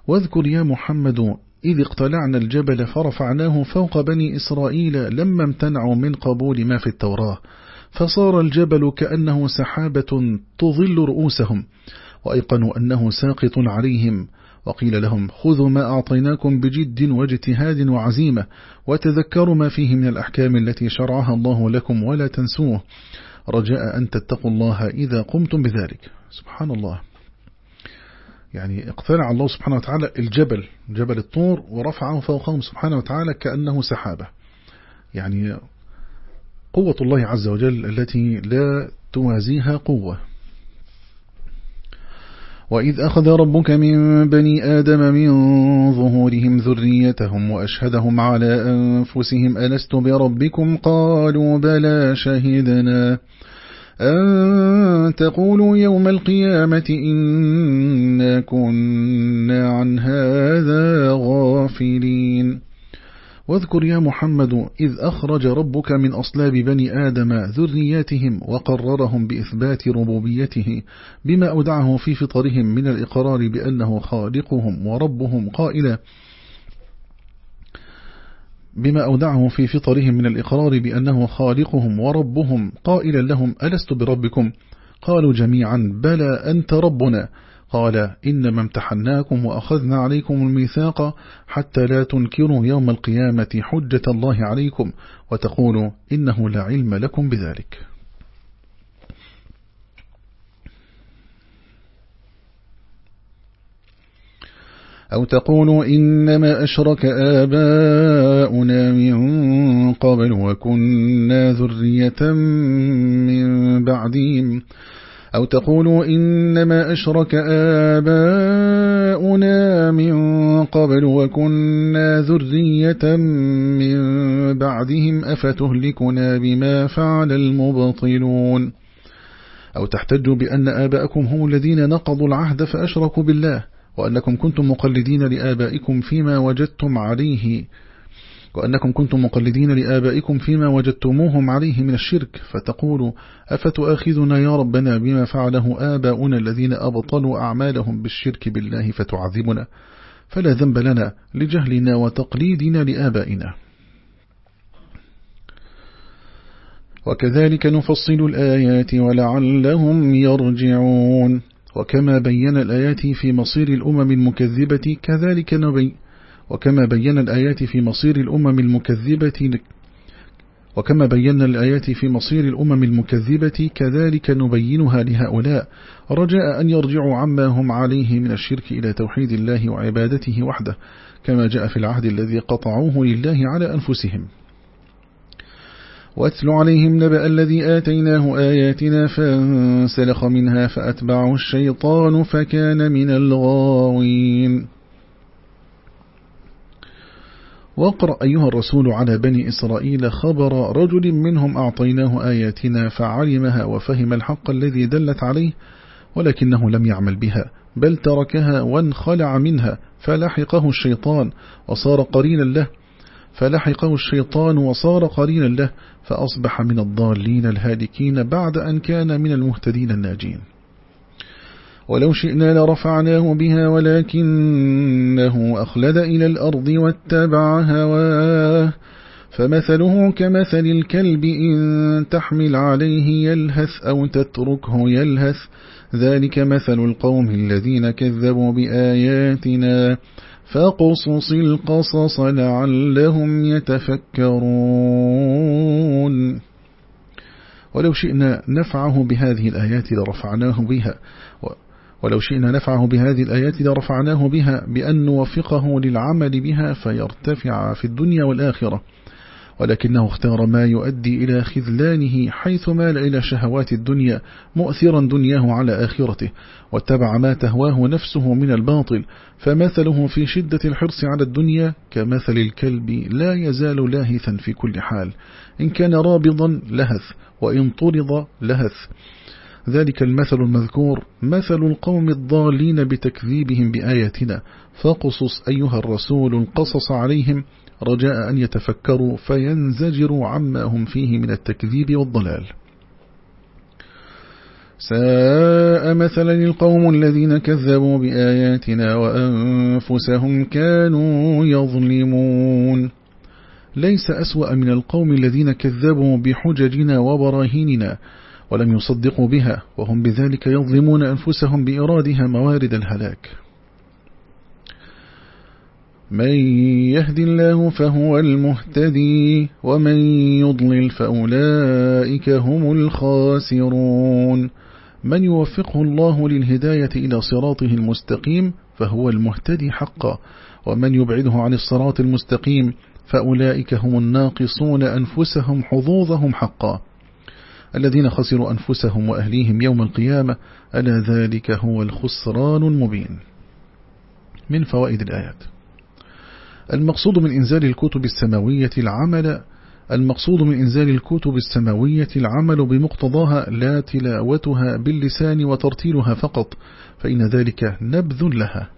واذكر يا محمد إذ اقتلعنا الجبل فرفعناه فوق بني إسرائيل لما امتنعوا من قبول ما في التوراة. فصار الجبل كأنه سحابة تظل رؤوسهم وأيقنوا أنه ساقط عليهم. وقيل لهم خذوا ما أعطيناكم بجد واجتهاد وعزيمة وتذكروا ما فيه من الأحكام التي شرعها الله لكم ولا تنسوه. رجاء أن تتقوا الله إذا قمتم بذلك. سبحان الله. يعني اقتنع الله سبحانه وتعالى الجبل جبل الطور ورفعه فوقهم سبحانه وتعالى كأنه سحابة. يعني قوة الله عز وجل التي لا توازيها قوة. وإذ أخذ ربك من بني آدم من ظهورهم ذريتهم وأشهدهم على أنفسهم ألست بربكم؟ قالوا بلى شهدنا. أن تقولوا يوم القيامة إنا كنا عن هذا غافلين. واذكر يا محمد إذ أخرج ربك من أصلاب بني آدم ذرياتهم وقررهم بإثبات ربوبيته بما أودعه في فطرهم من الإقرار بأنه خالقهم وربهم قائلا بما أودعه في فطرهم من الإقرار بأنه خالقهم وربهم قائلا لهم ألست بربكم؟ قالوا جميعا بلى أنت ربنا. قال إنما امتحناكم وأخذنا عليكم الميثاق حتى لا تنكروا يوم القيامة حجة الله عليكم وتقولوا إنه لا علم لكم بذلك. أو تقولوا إنما أشرك آباؤنا من قبل وكنا ذرية من بعدهم أو تقولوا إنما أشرك آباؤنا من قبل وكنا ذرية من بعدهم أفتهلكنا بما فعل المبطلون أو تحتجوا بأن آباءكم هم الذين نقضوا العهد فأشركوا بالله وأنكم كنتم مقلدين لآبائكم فيما وجدتم عليه وأنكم كنتم مقلدين لآبائكم فيما وجدتموهم عليه من الشرك فتقولوا أفتؤاخذنا يا ربنا بما فعله آباؤنا الذين أبطلوا أعمالهم بالشرك بالله فتعذبنا؟ فلا ذنب لنا لجهلنا وتقليدنا لآبائنا. وكذلك نفصل الآيات ولعلهم يرجعون. وكما بين الآيات في مصير الأمم المكذبة كذلك نبي وكما بين الآيات في مصير الأمم المكذبة وكما بينا الآيات في مصير الأمم المكذبة كذلك نبينها لهؤلاء. رجاء أن يرجعوا عما هم عليه من الشرك إلى توحيد الله وعبادته وحده كما جاء في العهد الذي قطعوه لله على أنفسهم. واتل عليهم نبأ الذي آتيناه آياتنا فانسلخ منها فأتبعه الشيطان فكان من الغاوين. واقرأ أيها الرسول على بني إسرائيل خبر رجل منهم أعطيناه آياتنا فعلمها وفهم الحق الذي دلت عليه ولكنه لم يعمل بها بل تركها وانخلع منها فلحقه الشيطان وصار قرينا له فلحقه الشيطان وصار قرينا له فأصبح من الضالين الهالكين بعد أن كان من المهتدين الناجين. ولو شئنا لرفعناه بها ولكنه أخلد إلى الأرض واتبع هواه. فمثله كمثل الكلب إن تحمل عليه يلهث أو تتركه يلهث. ذلك مثل القوم الذين كذبوا بآياتنا. فقصص القصص لعلهم يتفكرون. ولو شئنا نفعه بهذه الآيات لرفعناه بها. ولو شئنا نفعه بهذه الآيات لرفعناه بها بأن نوفقه للعمل بها فيرتفع في الدنيا والآخرة. ولكنه اختار ما يؤدي إلى خذلانه حيث مال إلى شهوات الدنيا مؤثرا دنياه على آخرته واتبع ما تهواه نفسه من الباطل فمثله في شدة الحرص على الدنيا كمثل الكلب لا يزال لاهثا في كل حال إن كان رابضا لهث وإن طرد لهث. ذلك المثل المذكور مثل القوم الضالين بتكذيبهم بآياتنا فقصص أيها الرسول القصص عليهم رجاء أن يتفكروا فينزجروا عما هم فيه من التكذيب والضلال. ساء مثلا القوم الذين كذبوا بآياتنا وأنفسهم كانوا يظلمون. ليس أسوأ من القوم الذين كذبوا بحججنا وبراهيننا ولم يصدقوا بها وهم بذلك يظلمون أنفسهم بإرادها موارد الهلاك. من يهدي الله فهو المهتدي ومن يضلل فأولئك هم الخاسرون. من يوفقه الله للهداية إلى صراطه المستقيم فهو المهتدي حقا. ومن يبعده عن الصراط المستقيم فأولئك هم الناقصون أنفسهم حظوظهم حقا. الذين خسروا أنفسهم وأهليهم يوم القيامة ألا ذلك هو الخسران المبين. من فوائد الآيات. المقصود من إنزال الكتب السماوية العمل المقصود من إنزال الكتب السماوية العمل بمقتضاها لا تلاوتها باللسان وترتيلها فقط فإن ذلك نبذ لها.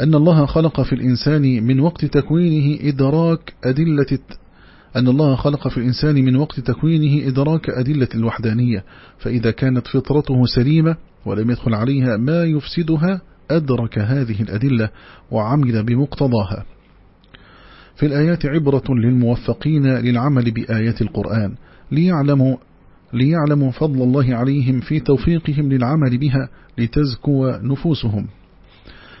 أن الله خلق في الإنسان من وقت تكوينه إدراك أدلة أن الله خلق في الإنسان من وقت تكوينه إدراك أدلة الوحدانية فإذا كانت فطرته سليمة ولم يدخل عليها ما يفسدها أدرك هذه الأدلة وعمل بمقتضاها. في الآيات عبرة للموفقين للعمل بآيات القرآن ليعلموا ليعلموا فضل الله عليهم في توفيقهم للعمل بها لتزكو نفوسهم.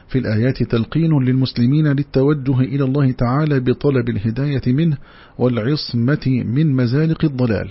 في الآيات تلقين للمسلمين للتوجه إلى الله تعالى بطلب الهداية منه والعصمة من مزالق الضلال.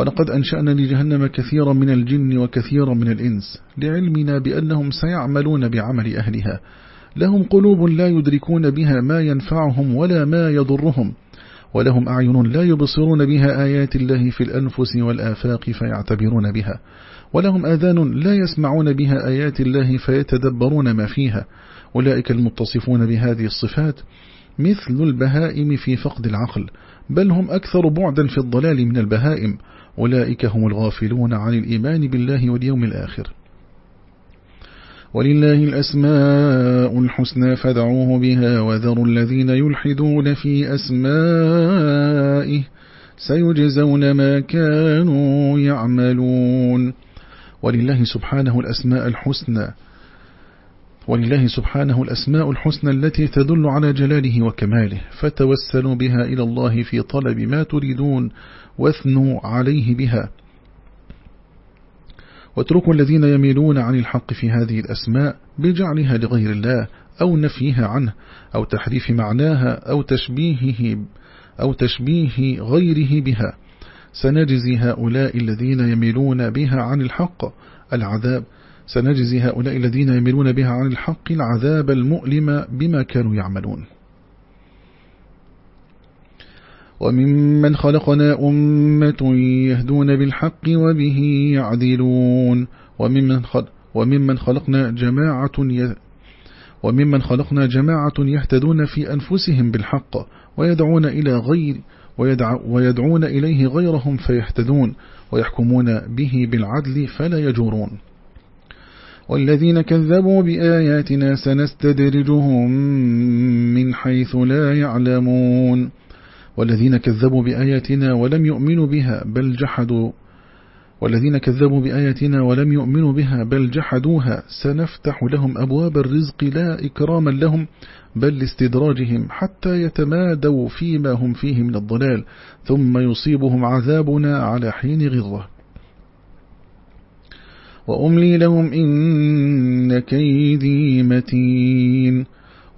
ولقد أنشأنا لجهنم كثيرا من الجن وكثيرا من الإنس لعلمنا بأنهم سيعملون بعمل أهلها. لهم قلوب لا يدركون بها ما ينفعهم ولا ما يضرهم ولهم أعين لا يبصرون بها آيات الله في الأنفس والآفاق فيعتبرون بها ولهم آذان لا يسمعون بها آيات الله فيتدبرون ما فيها. أولئك المتصفون بهذه الصفات مثل البهائم في فقد العقل بل هم أكثر بعدا في الضلال من البهائم. أولئك هم الغافلون عن الإيمان بالله واليوم الآخر. ولله الأسماء الحسنى فدعوه بها وذروا الذين يلحدون في أسمائه سيجزون ما كانوا يعملون. ولله سبحانه الأسماء الحسنى ولله سبحانه الأسماء الحسنى التي تدل على جلاله وكماله فتوسلوا بها إلى الله في طلب ما تريدون واثنوا عليه بها. واتركوا الذين يميلون عن الحق في هذه الأسماء بجعلها لغير الله أو نفيها عنه أو تحريف معناها أو تشبيهه أو تشبيه غيره بها. سنجزي هؤلاء الذين يميلون بها عن الحق العذاب. سنجزي هؤلاء الذين يميلون بها عن الحق العذاب المؤلم بما كانوا يعملون. وممن خلقنا أمة يهدون بالحق وبه يعدلون. وممن, خل وممن خلقنا جماعة ي وممن خلقنا جماعة يهتدون في أنفسهم بالحق ويدعون إلى غير ويدع ويدعون إليه غيرهم فيهتدون ويحكمون به بالعدل فلا يجورون. والذين كذبوا بآياتنا سنستدرجهم من حيث لا يعلمون. والذين كذبوا بآياتنا ولم يؤمنوا بها بل جحدوا. والذين كذبوا بآياتنا ولم يؤمنوا بها بل جحدوها. سنفتح لهم أبواب الرزق لا إكراما لهم بل لاستدراجهم حتى يتمادوا فيما هم فيه من الضلال. ثم يصيبهم عذابنا على حين غضة. وأملي لهم إن كيدي متين.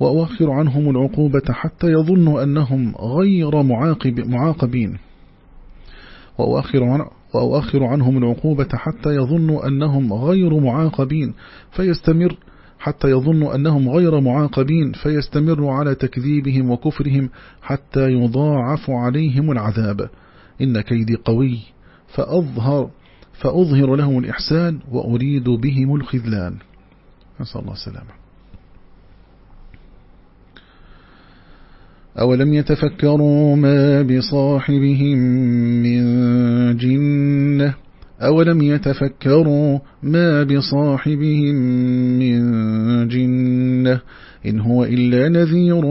وأؤخر عنهم العقوبة حتى يظنوا أنهم غير معاقب معاقبين. وأؤخر, عن وأؤخر عنهم العقوبة حتى يظنوا أنهم غير معاقبين. فيستمر حتى يظنوا أنهم غير معاقبين. فيستمر على تكذيبهم وكفرهم حتى يضاعف عليهم العذاب. إن كيدي قوي. فأظهر, فأظهر لهم الإحسان وأريد بهم الخذلان. نسأل الله السلامة. أولم يتفكروا ما بصاحبهم من جنة أولم يتفكروا ما بصاحبهم من جنة إن هو إلا نذير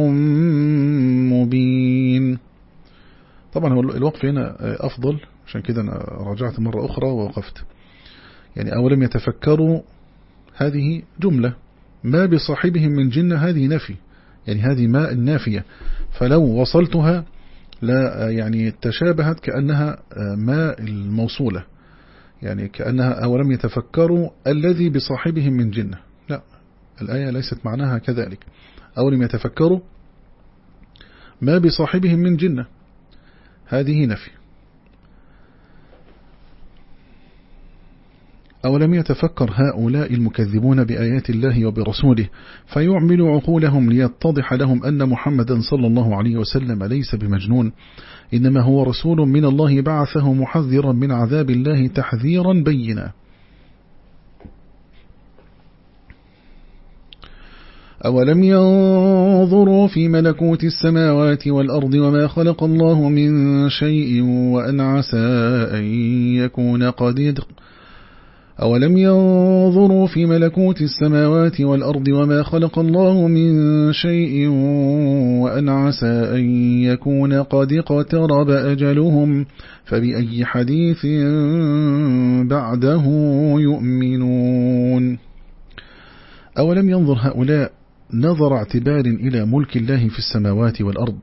مبين. طبعا الوقف هنا أفضل عشان كده أنا رجعت مرة أخرى ووقفت. يعني أولم يتفكروا هذه جملة ما بصاحبهم من جنة هذه نفي. يعني هذه ماء النافية فلو وصلتها لا يعني تشابهت كأنها ماء الموصولة. يعني كأنها أولم يتفكروا الذي بصاحبهم من جنة. لا الآية ليست معناها كذلك. أولم يتفكروا ما بصاحبهم من جنة. هذه نفي. أولم يتفكر هؤلاء المكذبون بآيات الله وبرسوله فيعملوا عقولهم ليتضح لهم أن محمدا صلى الله عليه وسلم ليس بمجنون؟ إنما هو رسول من الله بعثه محذرا من عذاب الله تحذيرا بينا. أولم ينظروا في ملكوت السماوات والأرض وما خلق الله من شيء وأن عسى أن يكون قد أولم ينظروا في ملكوت السماوات والأرض وما خلق الله من شيء وأن عسى أن يكون قد اقترب أجلهم فبأي حديث بعده يؤمنون أولم ينظر هؤلاء نظر اعتبار إلى ملك الله في السماوات والأرض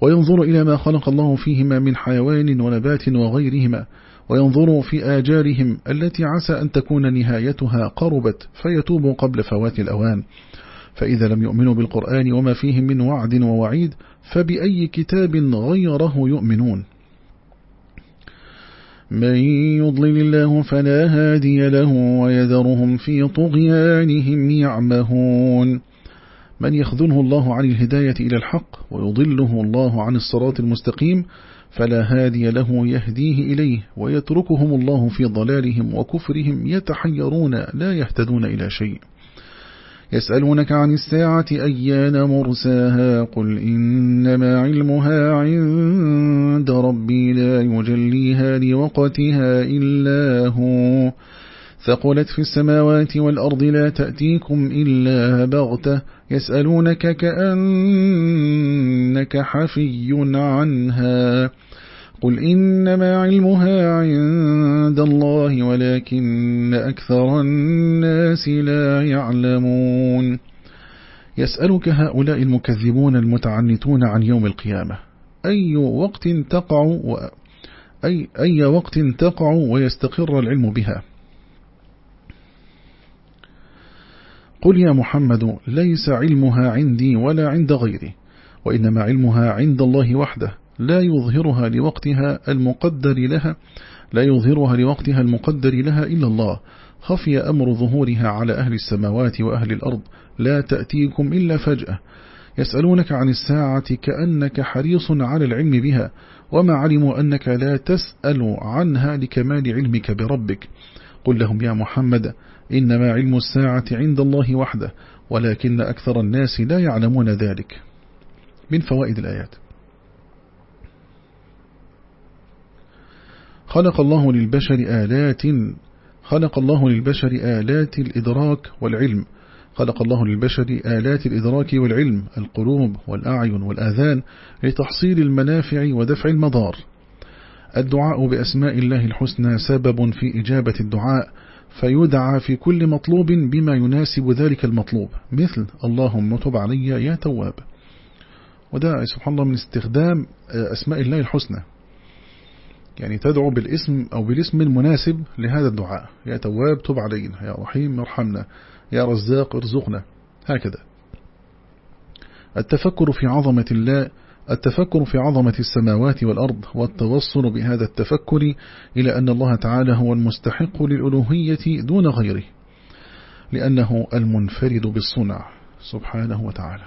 وينظر إلى ما خلق الله فيهما من حيوان ونبات وغيرهما وينظروا في آجالهم التي عسى أن تكون نهايتها قربت فيتوبوا قبل فوات الأوان. فإذا لم يؤمنوا بالقرآن وما فيه من وعد ووعيد فبأي كتاب غيره يؤمنون؟ من يضلل الله فلا هادي له ويذرهم في طغيانهم يعمهون. من يخذله الله عن الهداية إلى الحق ويضله الله عن الصراط المستقيم فلا هادي له يهديه إليه ويتركهم الله في ضلالهم وكفرهم يتحيرون لا يهتدون إلى شيء. يسألونك عن الساعة أيان مرساها؟ قل إنما علمها عند ربي لا يجليها لوقتها إلا هو. ثقلت في السماوات والأرض لا تأتيكم إلا بغتة. يسألونك كأنك حفي عنها. قل إنما علمها عند الله ولكن أكثر الناس لا يعلمون. يسألك هؤلاء المكذبون المتعنتون عن يوم القيامة. أي وقت تقع أي, أي وقت تقع ويستقر العلم بها. قل يا محمد ليس علمها عندي ولا عند غيري وإنما علمها عند الله وحده لا يظهرها لوقتها المقدر لها لا يظهرها لوقتها المقدر لها إلا الله. خفي أمر ظهورها على أهل السماوات وأهل الأرض لا تأتيكم إلا فجأة. يسألونك عن الساعة كأنك حريص على العلم بها وما علموا أنك لا تسأل عنها لكمال علمك بربك. قل لهم يا محمد إنما علم الساعة عند الله وحده ولكن أكثر الناس لا يعلمون ذلك. من فوائد الآيات. خلق الله للبشر آلات خلق الله للبشر آلات الإدراك والعلم. خلق الله للبشر آلات الإدراك والعلم القلوب والأعين والآذان لتحصيل المنافع ودفع المضار. الدعاء بأسماء الله الحسنى سبب في إجابة الدعاء. فيدعى في كل مطلوب بما يناسب ذلك المطلوب. مثل اللهم تب علي يا تواب. وده سبحان الله من استخدام أسماء الله الحسنى. يعني تدعو بالاسم أو بالاسم المناسب لهذا الدعاء. يا تواب تب علينا يا رحيم ارحمنا يا رزاق ارزقنا. هكذا. التفكر في عظمة الله التفكر في عظمة السماوات والأرض والتوصل بهذا التفكر إلى أن الله تعالى هو المستحق للألوهية دون غيره لأنه المنفرد بالصنع سبحانه وتعالى.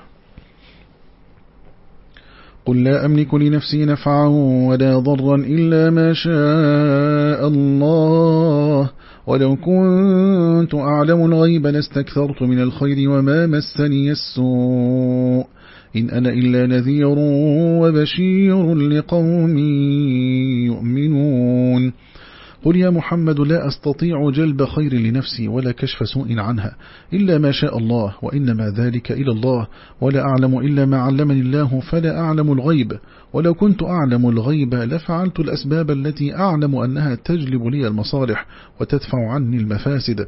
قل لا أملك لنفسي نفعا ولا ضرا إلا ما شاء الله ولو كنت أعلم الغيب لاستكثرت من الخير وما مسني السوء. إن أنا إلا نذير وبشير لقوم يؤمنون. قل يا محمد لا أستطيع جلب خير لنفسي ولا كشف سوء عنها إلا ما شاء الله وإنما ذلك إلى الله ولا أعلم إلا ما علمني الله فلا أعلم الغيب. ولو كنت أعلم الغيب لفعلت الأسباب التي أعلم أنها تجلب لي المصالح وتدفع عني المفاسد.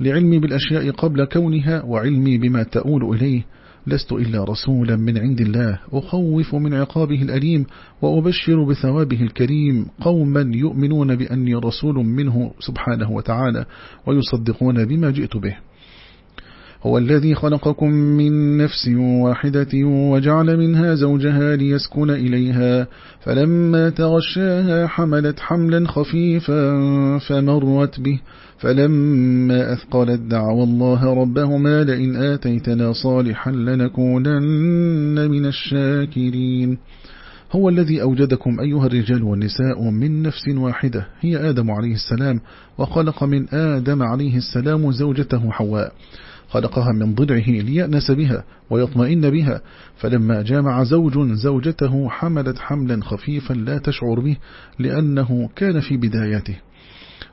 لعلمي بالأشياء قبل كونها وعلمي بما تؤول إليه لست إلا رسولا من عند الله. أخوف من عقابه الأليم وأبشر بثوابه الكريم. قوما يؤمنون بأني رسول منه سبحانه وتعالى ويصدقون بما جئت به. هو الذي خلقكم من نفس واحدة وجعل منها زوجها ليسكن إليها. فلما تغشاها حملت حملا خفيفا فمرت به. فلما أثقلت دعوى الله ربهما لئن آتيتنا صالحا لنكونن من الشاكرين. هو الذي أوجدكم أيها الرجال والنساء من نفس واحدة هي آدم عليه السلام وخلق من آدم عليه السلام زوجته حواء. خلقها من ضلعه ليأنس بها ويطمئن بها. فلما جامع زوج زوجته حملت حملا خفيفا لا تشعر به لأنه كان في بدايته.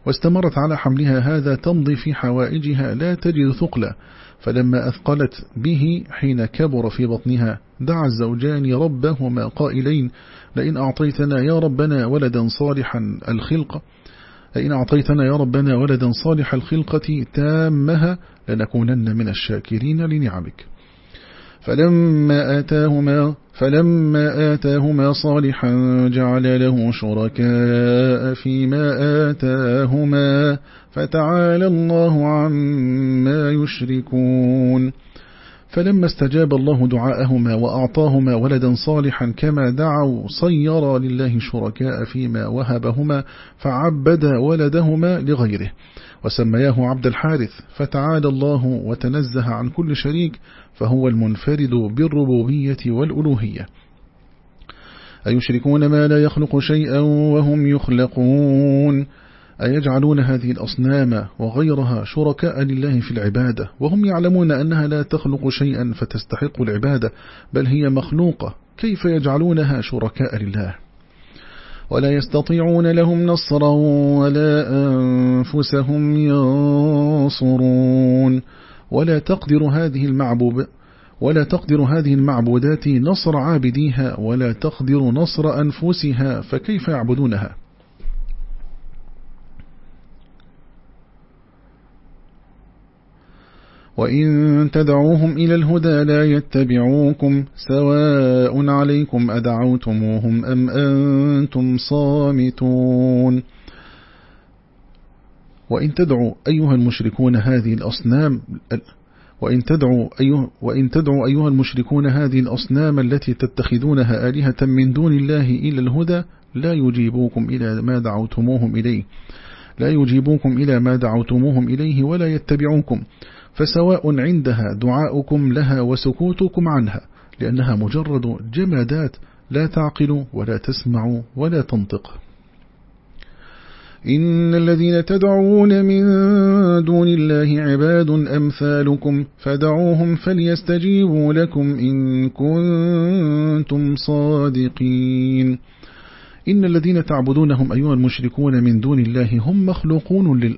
واستمرت على حملها هذا تمضي في حوائجها لا تجد ثقلا فلما أثقلت به حين كبر في بطنها دعا الزوجان ربهما قائلين لئن أعطيتنا يا ربنا ولدا صالحا الخلق لئن أعطيتنا يا ربنا ولدا صالح الخلقة تامها لنكونن من الشاكرين لنعمك. فلما آتاهما فلما آتاهما صالحا جعل له شركاء فيما آتاهما فتعالى الله عما يشركون. فلما استجاب الله دعاءهما وأعطاهما ولدا صالحا كما دعوا صير لله شركاء فيما وهبهما فعبد ولدهما لغيره. وسمياه عبد الحارث فتعالى الله وتنزه عن كل شريك فهو المنفرد بالربوبية والألوهية. أيشركون ما لا يخلق شيئا وهم يخلقون؟ أيجعلون هذه الأصنام وغيرها شركاء لله في العبادة؟ وهم يعلمون أنها لا تخلق شيئا فتستحق العبادة بل هي مخلوقة. كيف يجعلونها شركاء لله؟ ولا يستطيعون لهم نصرا ولا أنفسهم ينصرون. ولا تقدر هذه المعبوب ولا تقدر هذه المعبودات نصر عابديها ولا تقدر نصر أنفسها فكيف يعبدونها؟ وإن تدعوهم إلى الهدى لا يتبعوكم سواء عليكم أدعوتموهم أم أنتم صامتون وإن تدعوا أيها المشركون هذه الأصنام وإن تدعوا, أيها وإن تدعوا أيها المشركون هذه الأصنام التي تتخذونها آلهة من دون الله إلى الهدى لا يجيبوكم إلى ما دعوتموهم إليه لا يجيبوكم إلى ما دعوتموهم إليه ولا يتبعوكم فسواء عندها دعاؤكم لها وسكوتكم عنها لأنها مجرد جمادات لا تعقل ولا تسمع ولا تنطق. إن الذين تدعون من دون الله عباد أمثالكم فدعوهم فليستجيبوا لكم إن كنتم صادقين. إن الذين تعبدونهم أيها المشركون من دون الله هم مخلوقون لل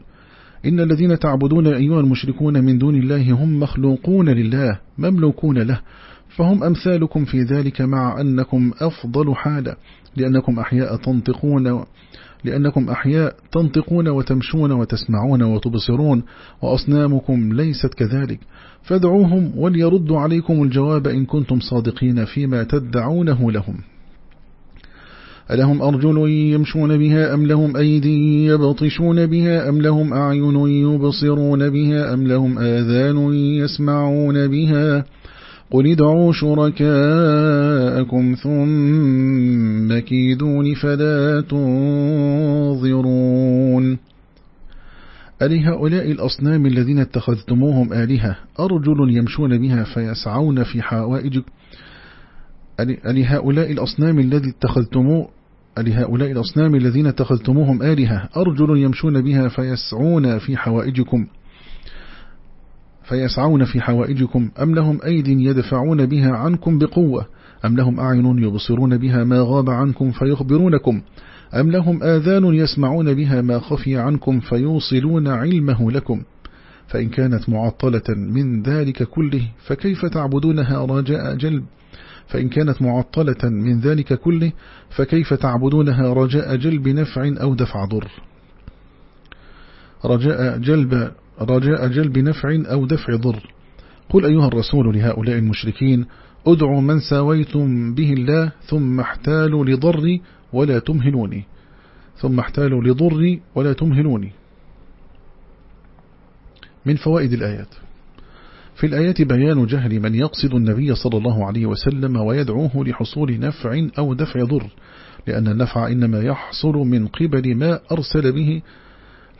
إن الذين تعبدون أيها المشركون من دون الله هم مخلوقون لله مملوكون له فهم أمثالكم في ذلك مع أنكم أفضل حالة لأنكم أحياء تنطقون لأنكم أحياء تنطقون وتمشون وتسمعون وتبصرون وأصنامكم ليست كذلك. فادعوهم وليردوا عليكم الجواب إن كنتم صادقين فيما تدعونه لهم. ألهم أرجل يمشون بها أم لهم أيدي يبطشون بها أم لهم أعين يبصرون بها أم لهم آذان يسمعون بها قل ادعوا شركاءكم ثم كيدون فلا تنظرون ألهؤلاء الأصنام الذين اتخذتموهم آلهة أرجل يمشون بها فيسعون في حوائج ألهؤلاء الأصنام الذي اتخذتموه ألهؤلاء الأصنام الذين اتخذتموهم آلهة. أرجل يمشون بها فيسعون في حوائجكم. فيسعون في حوائجكم. أم لهم أيد يدفعون بها عنكم بقوة؟ أم لهم أعين يبصرون بها ما غاب عنكم فيخبرونكم؟ أم لهم آذان يسمعون بها ما خفي عنكم فيوصلون علمه لكم؟ فإن كانت معطلة من ذلك كله فكيف تعبدونها رجاء جلب؟ فإن كانت معطلة من ذلك كله فكيف تعبدونها رجاء جلب نفع أو دفع ضر؟ رجاء جلب رجاء جلب نفع أو دفع ضر. قل أيها الرسول لهؤلاء المشركين ادعوا من ساويتم به الله ثم احتالوا لضري ولا تمهلوني. ثم احتالوا لضري ولا تمهلوني. من فوائد الآيات. في الآيات بيان جهل من يقصد النبي صلى الله عليه وسلم ويدعوه لحصول نفع أو دفع ضر لأن النفع إنما يحصل من قبل ما أرسل به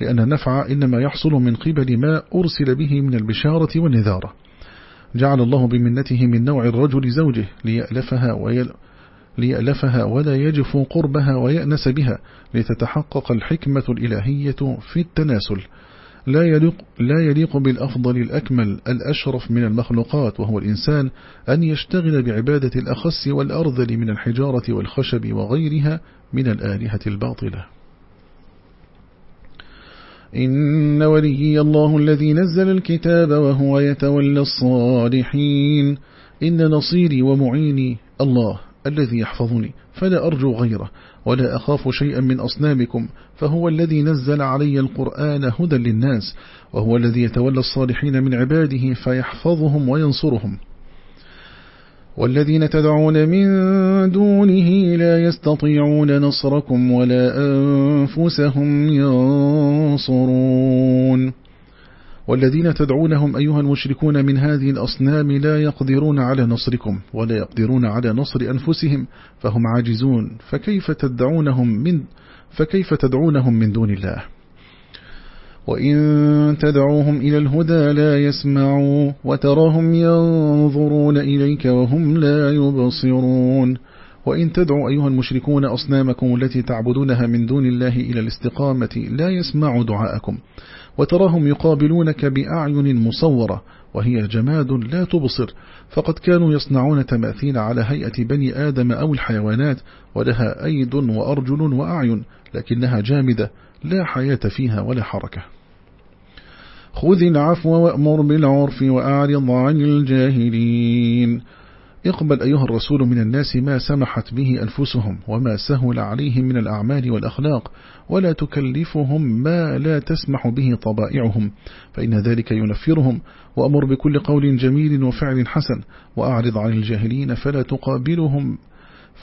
لأن النفع إنما يحصل من قبل ما أرسل به من البشارة والنذارة. جعل الله بمنته من نوع الرجل زوجه ليألفها, ويل ليألفها ولا يجف قربها ويأنس بها لتتحقق الحكمة الإلهية في التناسل. لا يليق, لا يليق بالأفضل الأكمل الأشرف من المخلوقات وهو الإنسان أن يشتغل بعبادة الأخس والأرذل من الحجارة والخشب وغيرها من الآلهة الباطلة. إن ولي الله الذي نزل الكتاب وهو يتولى الصالحين. إن نصيري ومعيني الله الذي يحفظني فلا أرجو غيره. ولا أخاف شيئا من أصنامكم فهو الذي نزل علي القرآن هدى للناس وهو الذي يتولى الصالحين من عباده فيحفظهم وينصرهم. والذين تدعون من دونه لا يستطيعون نصركم ولا أنفسهم ينصرون. والذين تدعونهم أيها المشركون من هذه الأصنام لا يقدرون على نصركم ولا يقدرون على نصر أنفسهم فهم عاجزون. فكيف تدعونهم من فكيف تدعونهم من دون الله؟ وإن تدعوهم إلى الهدى لا يسمعوا وتراهم ينظرون إليك وهم لا يبصرون. وإن تدعوا أيها المشركون أصنامكم التي تعبدونها من دون الله إلى الاستقامة لا يسمع دعاءكم. وتراهم يقابلونك بأعين مصورة وهي جماد لا تبصر فقد كانوا يصنعون تماثيل على هيئة بني آدم أو الحيوانات ولها أيد وأرجل وأعين لكنها جامدة لا حياة فيها ولا حركة. خذ العفو وأمر بالعرف وأعرض عن الجاهلين. اقبل أيها الرسول من الناس ما سمحت به أنفسهم وما سهل عليهم من الأعمال والأخلاق ولا تكلفهم ما لا تسمح به طبائعهم فإن ذلك ينفرهم. وأمر بكل قول جميل وفعل حسن. وأعرض عن الجاهلين فلا تقابلهم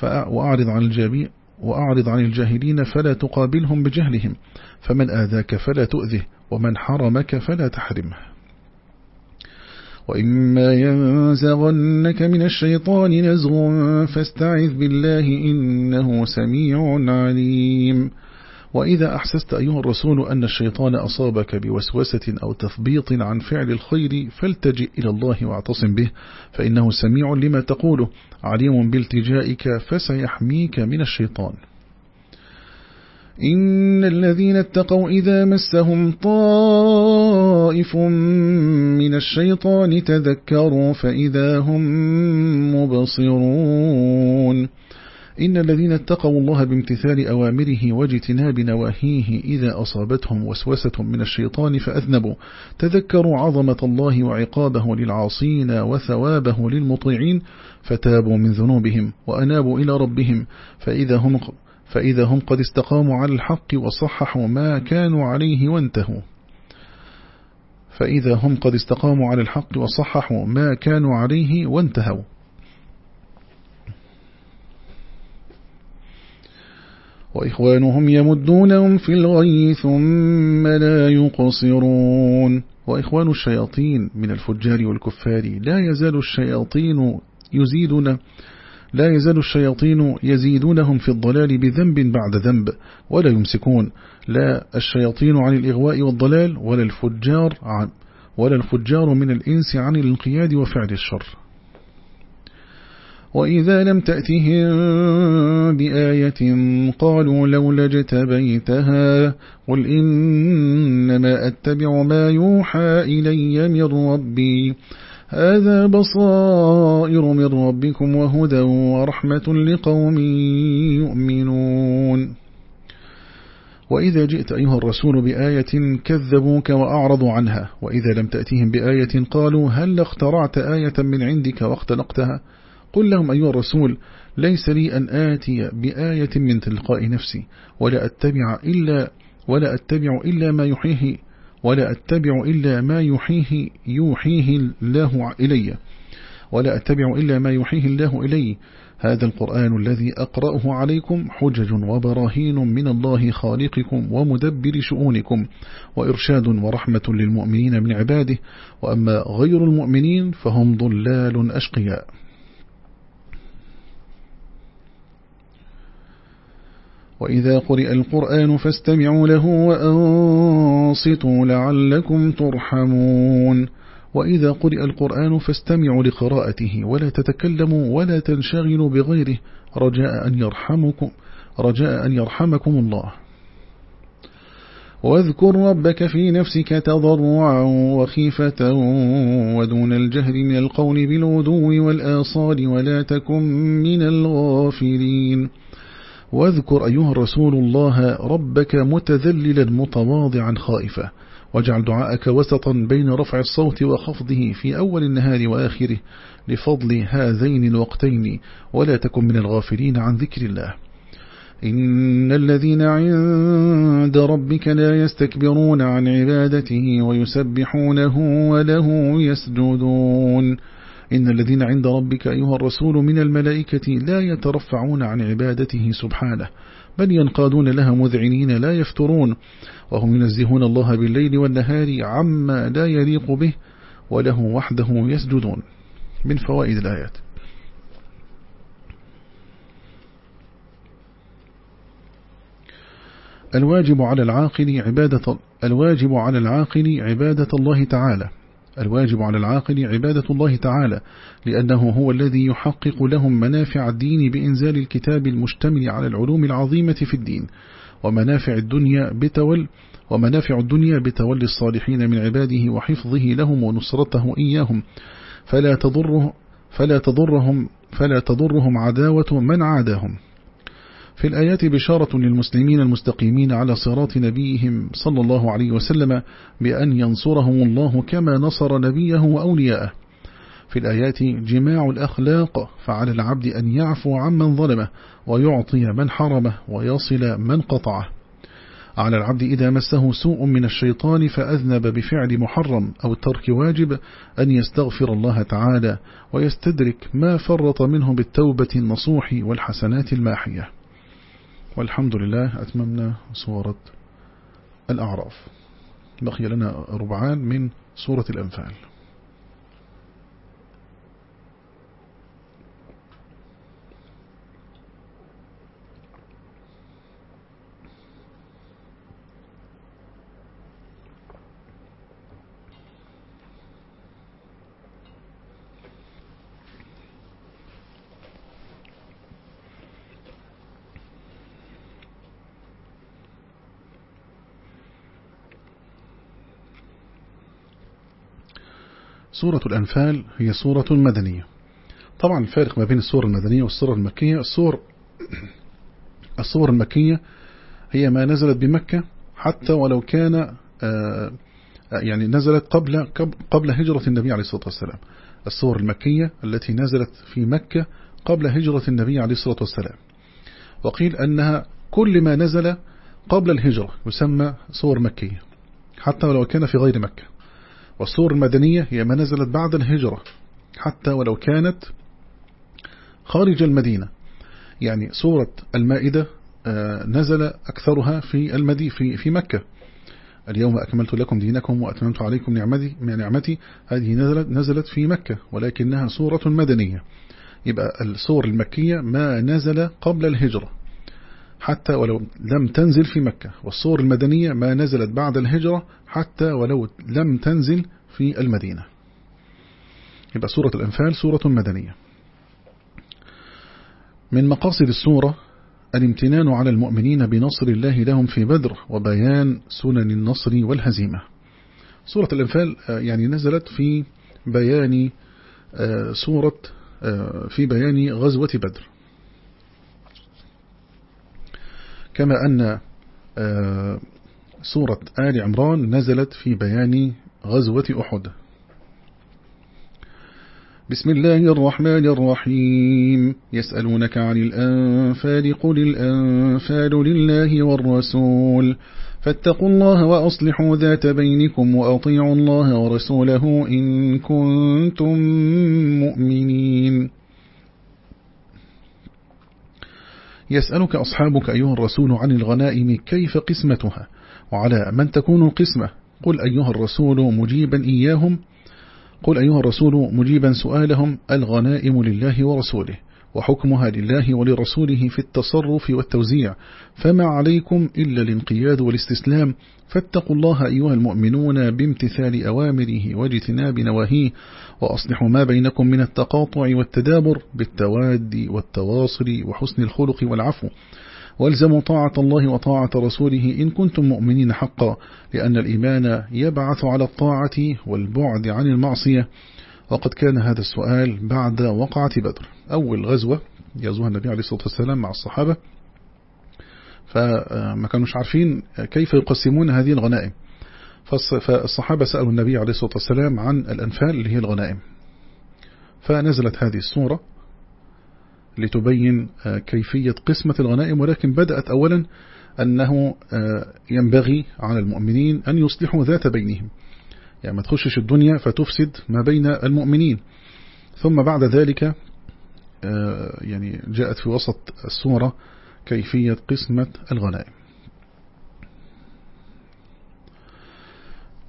وأعرض عن الجميع وأعرض عن الجاهلين فلا تقابلهم بجهلهم. فمن آذاك فلا تؤذه ومن حرمك فلا تحرمه. وإما ينزغنك من الشيطان نزغ فاستعذ بالله إنه سميع عليم. وإذا أحسست أيها الرسول أن الشيطان أصابك بوسوسة أو تثبيط عن فعل الخير فالتجئ إلى الله واعتصم به فإنه سميع لما تقوله. عليم بإلتجائك فسيحميك من الشيطان. إن الذين اتقوا إذا مسهم طائف من الشيطان تذكروا فإذا هم مبصرون. إن الذين اتقوا الله بامتثال أوامره واجتناب نواهيه إذا أصابتهم وسوسة من الشيطان فأذنبوا. تذكروا عظمة الله وعقابه للعاصين وثوابه للمطيعين فتابوا من ذنوبهم وأنابوا إلى ربهم. فإذا هم, فإذا هم قد استقاموا على الحق وصححوا ما كانوا عليه وانتهوا. فإذا هم قد استقاموا على الحق وصححوا ما كانوا عليه وانتهوا. وإخوانهم يمدونهم في الغي ثم لا يقصرون. وإخوان الشياطين من الفجار والكفار لا يزال الشياطين يزيدون لا يزال الشياطين يزيدونهم في الضلال بذنب بعد ذنب ولا يمسكون. لا الشياطين عن الإغواء والضلال ولا الفجار عن ولا الفجار من الإنس عن الانقياد وفعل الشر. وإذا لم تأتهم بآية قالوا لولا اجتبيتها قل إنما أتبع ما يوحى إلي من ربي. هذا بصائر من ربكم وهدى ورحمة لقوم يؤمنون. وإذا جئت أيها الرسول بآية كذبوك وأعرضوا عنها وإذا لم تأتهم بآية قالوا هل اخترعت آية من عندك واختلقتها؟ قل لهم أيها الرسول ليس لي أن آتي بآية من تلقاء نفسي ولا أتبع إلا ولا أتبع إلا ما يحيه ولا أتبع إلا ما يحيه يوحيه الله إلي ولا أتبع إلا ما يحيه الله إلي. هذا القرآن الذي أقرأه عليكم حجج وبراهين من الله خالقكم ومدبر شؤونكم وإرشاد ورحمة للمؤمنين من عباده وأما غير المؤمنين فهم ضلال أشقياء. وإذا قرئ القرآن فاستمعوا له وأنصتوا لعلكم ترحمون. وإذا قرئ القرآن فاستمعوا لقراءته ولا تتكلموا ولا تنشغلوا بغيره. رجاء أن يرحمكم رجاء أن يرحمكم الله. واذكر ربك في نفسك تضرعا وخيفة ودون الجهر من القول بالودو والآصال ولا تكن من الغافلين. واذكر أيها الرسول الله ربك متذللا متواضعا خائفا واجعل دعاءك وسطا بين رفع الصوت وخفضه في أول النهار وآخره لفضل هذين الوقتين ولا تكن من الغافلين عن ذكر الله. إن الذين عند ربك لا يستكبرون عن عبادته ويسبحونه وله يسجدون. إن الذين عند ربك أيها الرسول من الملائكة لا يترفعون عن عبادته سبحانه بل ينقادون لها مذعنين لا يفترون وهم ينزهون الله بالليل والنهار عما لا يليق به وله وحده يسجدون. من فوائد الآيات. الواجب على العاقل عبادة الواجب على العاقل عبادة الله تعالى. الواجب على العاقل عبادة الله تعالى لأنه هو الذي يحقق لهم منافع الدين بإنزال الكتاب المشتمل على العلوم العظيمة في الدين ومنافع الدنيا بتول ومنافع الدنيا بتولي الصالحين من عباده وحفظه لهم ونصرته إياهم. فلا تضره فلا تضرهم فلا تضرهم عداوة من عاداهم. في الآيات بشارة للمسلمين المستقيمين على صراط نبيهم صلى الله عليه وسلم بأن ينصرهم الله كما نصر نبيه وأولياءه. في الآيات جماع الأخلاق فعلى العبد أن يعفو عمن ظلمه ويعطي من حرمه ويصل من قطعه. على العبد إذا مسه سوء من الشيطان فأذنب بفعل محرم أو الترك واجب أن يستغفر الله تعالى ويستدرك ما فرط منه بالتوبة النصوح والحسنات الماحية. والحمد لله أتممنا سورة الأعراف. بقي لنا ربعان من سورة الأنفال. سورة الأنفال هي سورة مدنية. طبعا الفارق ما بين السورة المدنية والسورة المكية السور [clears throat] الصور المكية هي ما نزلت بمكة حتى ولو كان آه، يعني نزلت قبل قبل هجرة النبي عليه الصلاة والسلام. الصور المكية التي نزلت في مكة قبل هجرة النبي عليه الصلاة والسلام. وقيل أنها كل ما نزل قبل الهجرة يسمى صور مكية حتى ولو كان في غير مكة. والصور المدنية هي ما نزلت بعد الهجرة حتى ولو كانت خارج المدينة. يعني سورة المائدة آه، نزل أكثرها في المدي في في مكة. اليوم أكملت لكم دينكم وأتممت عليكم نعمتي نعمتي. هذه نزلت نزلت في مكة ولكنها سورة مدنية. يبقى السور المكية ما نزل قبل الهجرة حتى ولو لم تنزل في مكة. والصور المدنية ما نزلت بعد الهجرة حتى ولو لم تنزل في المدينة. يبقى سورة الأنفال سورة مدنية. من مقاصد السورة الامتنان على المؤمنين بنصر الله لهم في بدر وبيان سنن النصر والهزيمة. سورة الأنفال آه، يعني نزلت في بيان آه، سورة آه، في بيان غزوة بدر. كما أن سورة آل عمران نزلت في بيان غزوة أحد. بسم الله الرحمن الرحيم. يسألونك عن الأنفال قل الأنفال لله والرسول. فاتقوا الله وأصلحوا ذات بينكم وأطيعوا الله ورسوله إن كنتم مؤمنين. يسألك أصحابك أيها الرسول عن الغنائم كيف قسمتها؟ وعلى من تكون قسمة. قل أيها الرسول مجيبا إياهم. قل أيها الرسول مجيبا سؤالهم. الغنائم لله ورسوله وحكمها لله ولرسوله في التصرف والتوزيع. فما عليكم إلا الانقياد والاستسلام. فاتقوا الله أيها المؤمنون بامتثال أوامره واجتناب نواهيه وأصلحوا ما بينكم من التقاطع والتدابر بالتواد والتواصل وحسن الخلق والعفو. والزموا طاعة الله وطاعة رسوله إن كنتم مؤمنين حقا لأن الإيمان يبعث على الطاعة والبعد عن المعصية. وقد كان هذا السؤال بعد وقعة بدر. أول غزوة يزوها النبي عليه الصلاة والسلام مع الصحابة. فما كانوش عارفين كيف يقسمون هذه الغنائم. فالصحابة سألوا النبي عليه الصلاة والسلام عن الأنفال اللي هي الغنائم. فنزلت هذه السورة. لتبين آه، كيفية قسمة الغنائم ولكن بدأت أولا أنه آه، ينبغي على المؤمنين أن يصلحوا ذات بينهم. يعني ما تخشش الدنيا فتفسد ما بين المؤمنين. ثم بعد ذلك آه، يعني جاءت في وسط السورة كيفية قسمة الغنائم.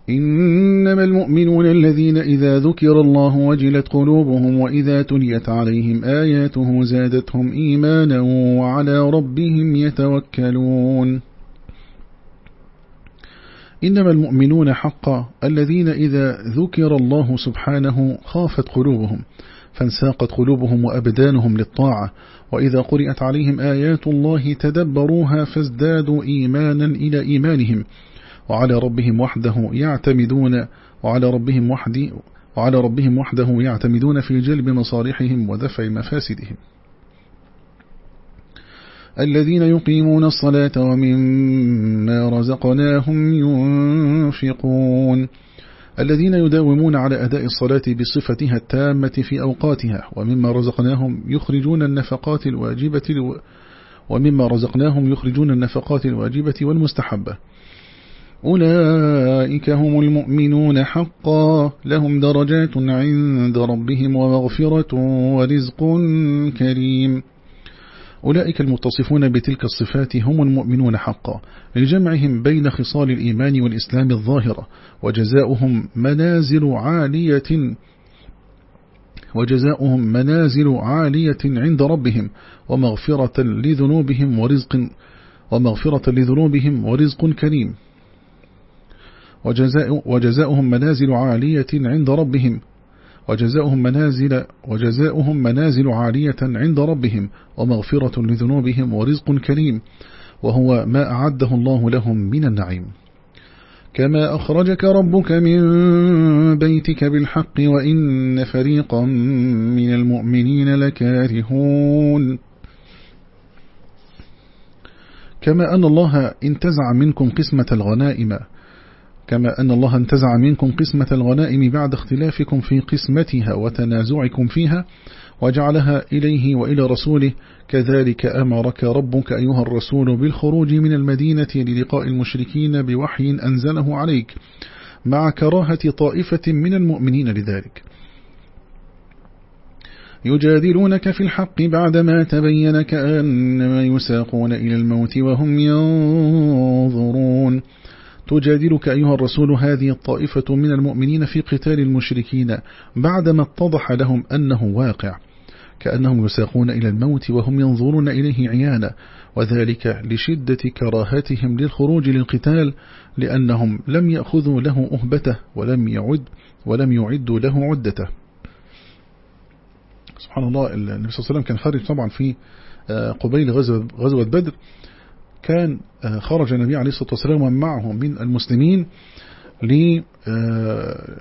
إنما المؤمنون الذين إذا ذكر الله وجلت قلوبهم وإذا تليت عليهم آياته زادتهم إيمانا وعلى ربهم يتوكلون. إنما المؤمنون حقا الذين إذا ذكر الله سبحانه خافت قلوبهم فانساقت قلوبهم وأبدانهم للطاعة وإذا قرأت عليهم آيات الله تدبروها فازدادوا إيمانا إلى إيمانهم وعلى ربهم وحده يعتمدون وعلى ربهم وحده وعلى ربهم وحده يعتمدون في جلب مصالحهم ودفع مفاسدهم. الذين يقيمون الصلاة ومما رزقناهم ينفقون. الذين يداومون على أداء الصلاة بصفتها التامة في أوقاتها ومما رزقناهم يخرجون النفقات الواجبة ومما رزقناهم يخرجون النفقات الواجبة والمستحبة. أولئك هم المؤمنون حقا لهم درجات عند ربهم ومغفرة ورزق كريم. أولئك المتصفون بتلك الصفات هم المؤمنون حقا. لجمعهم بين خصال الإيمان والإسلام الظاهرة وجزاؤهم منازل عالية وجزاؤهم منازل عالية عند ربهم ومغفرة لذنوبهم ورزق ومغفرة لذنوبهم ورزق كريم. وجزاء وجزاؤهم منازل عالية عند ربهم. وجزاؤهم منازل وجزاؤهم منازل عالية عند ربهم ومغفرة لذنوبهم ورزق كريم وهو ما أعده الله لهم من النعيم. كما أخرجك ربك من بيتك بالحق وإن فريقا من المؤمنين لكارهون. كما أن الله انتزع منكم قسمة الغنائم كما أن الله انتزع منكم قسمة الغنائم بعد اختلافكم في قسمتها وتنازعكم فيها وجعلها إليه وإلى رسوله. كذلك أمرك ربك أيها الرسول بالخروج من المدينة للقاء المشركين بوحي أنزله عليك مع كراهة طائفة من المؤمنين لذلك. يجادلونك في الحق بعدما تبين كأنما يساقون إلى الموت وهم ينظرون. تجادلك أيها الرسول هذه الطائفة من المؤمنين في قتال المشركين بعدما اتضح لهم أنه واقع كأنهم يساقون إلى الموت وهم ينظرون إليه عيانا وذلك لشدة كراهتهم للخروج للقتال لأنهم لم يأخذوا له أهبته ولم يعد ولم يعدوا له عدته. سبحان الله النبي صلى الله عليه وسلم كان خارج طبعا في آه، قبيل غزوة, غزوة بدر كان آه، خرج النبي عليه الصلاة والسلام ومعه من المسلمين آه،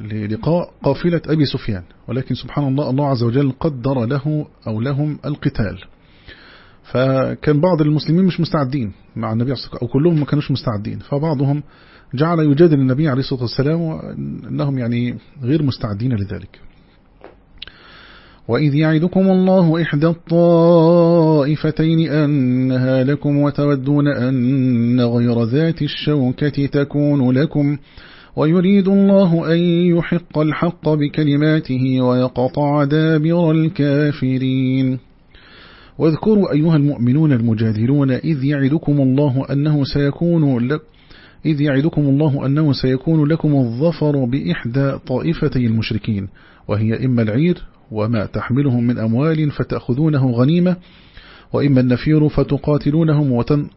للقاء قافلة أبي سفيان. ولكن سبحان الله الله عز وجل قدر له أو لهم القتال. فكان بعض المسلمين مش مستعدين مع النبي عليه الصلاة أو كلهم ما كانوش مستعدين. فبعضهم جعل يجادل النبي عليه الصلاة والسلام وأنهم يعني غير مستعدين لذلك. وإذ يعدكم الله إحدى الطائفتين أنها لكم وتودون أن غير ذات الشوكة تكون لكم ويريد الله أن يحق الحق بكلماته ويقطع دابر الكافرين. واذكروا أيها المؤمنون المجادلون إذ يعدكم الله أنه سيكون لك إذ يعدكم الله أنه سيكون لكم الظفر بإحدى طائفتي المشركين وهي إما العير وما تحملهم من أموال فتأخذونه غنيمة وإما النفير فتقاتلونهم وتن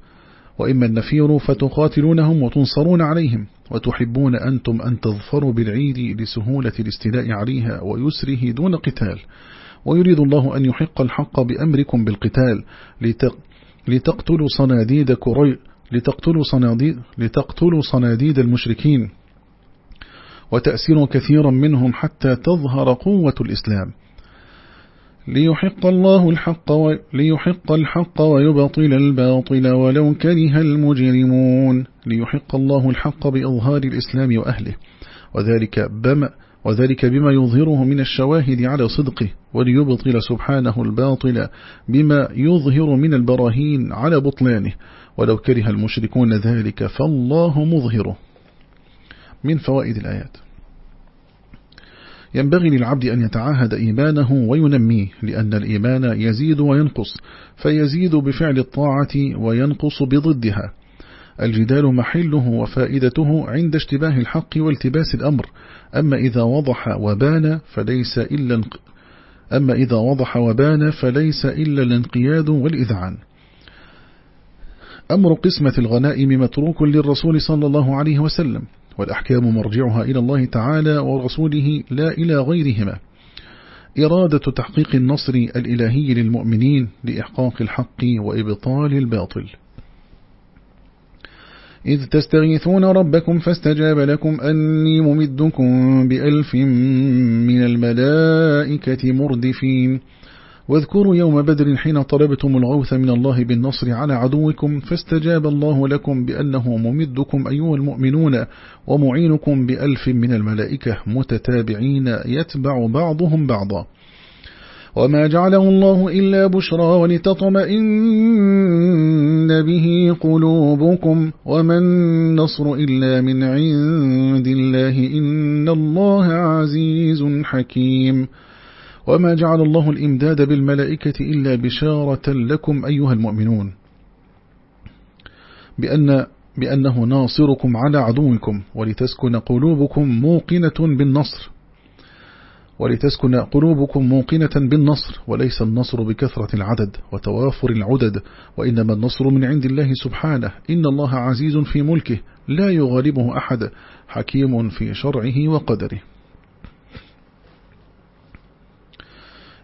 وإما النفير فتقاتلونهم وتنصرون عليهم وتحبون أنتم أن تظفروا بالعيد لسهولة الاستيلاء عليها ويسره دون قتال ويريد الله أن يحق الحق بأمركم بالقتال لتقتلوا صناديد لتقتلوا صناديد, لتقتلوا صناديد المشركين. وتأسير كثيرا منهم حتى تظهر قوة الإسلام. ليحق الله الحق و... ليحق الحق ويبطل الباطل ولو كره المجرمون. ليحق الله الحق بإظهار الإسلام وأهله. وذلك بما وذلك بما يظهره من الشواهد على صدقه. وليبطل سبحانه الباطل بما يظهر من البراهين على بطلانه. ولو كره المشركون ذلك فالله مظهره. من فوائد الآيات. ينبغي للعبد أن يتعاهد إيمانه وينميه لأن الإيمان يزيد وينقص فيزيد بفعل الطاعة وينقص بضدها. الجدال محله وفائدته عند اشتباه الحق والتباس الأمر. أما إذا وضح وبان فليس إلا أما إذا وضح وبان فليس إلا الانقياد والإذعان. أمر قسمة الغنائم متروك للرسول صلى الله عليه وسلم. والأحكام مرجعها إلى الله تعالى ورسوله لا إلى غيرهما. إرادة تحقيق النصر الإلهي للمؤمنين لإحقاق الحق وإبطال الباطل. إذ تستغيثون ربكم فاستجاب لكم أني ممدكم بألف من الملائكة مردفين. واذكروا يوم بدر حين طلبتم الغوث من الله بالنصر على عدوكم فاستجاب الله لكم بأنه ممدكم أيها المؤمنون ومعينكم بألف من الملائكة متتابعين يتبع بعضهم بعضا. وما جعله الله إلا بشرى ولتطمئن به قلوبكم وما النصر إلا من عند الله إن الله عزيز حكيم. وما جعل الله الإمداد بالملائكة إلا بشارة لكم أيها المؤمنون. بأن بأنه ناصركم على عدوكم ولتسكن قلوبكم موقنة بالنصر. ولتسكن قلوبكم موقنة بالنصر وليس النصر بكثرة العدد وتوافر العدد. وإنما النصر من عند الله سبحانه. إن الله عزيز في ملكه. لا يغالبه أحد. حكيم في شرعه وقدره.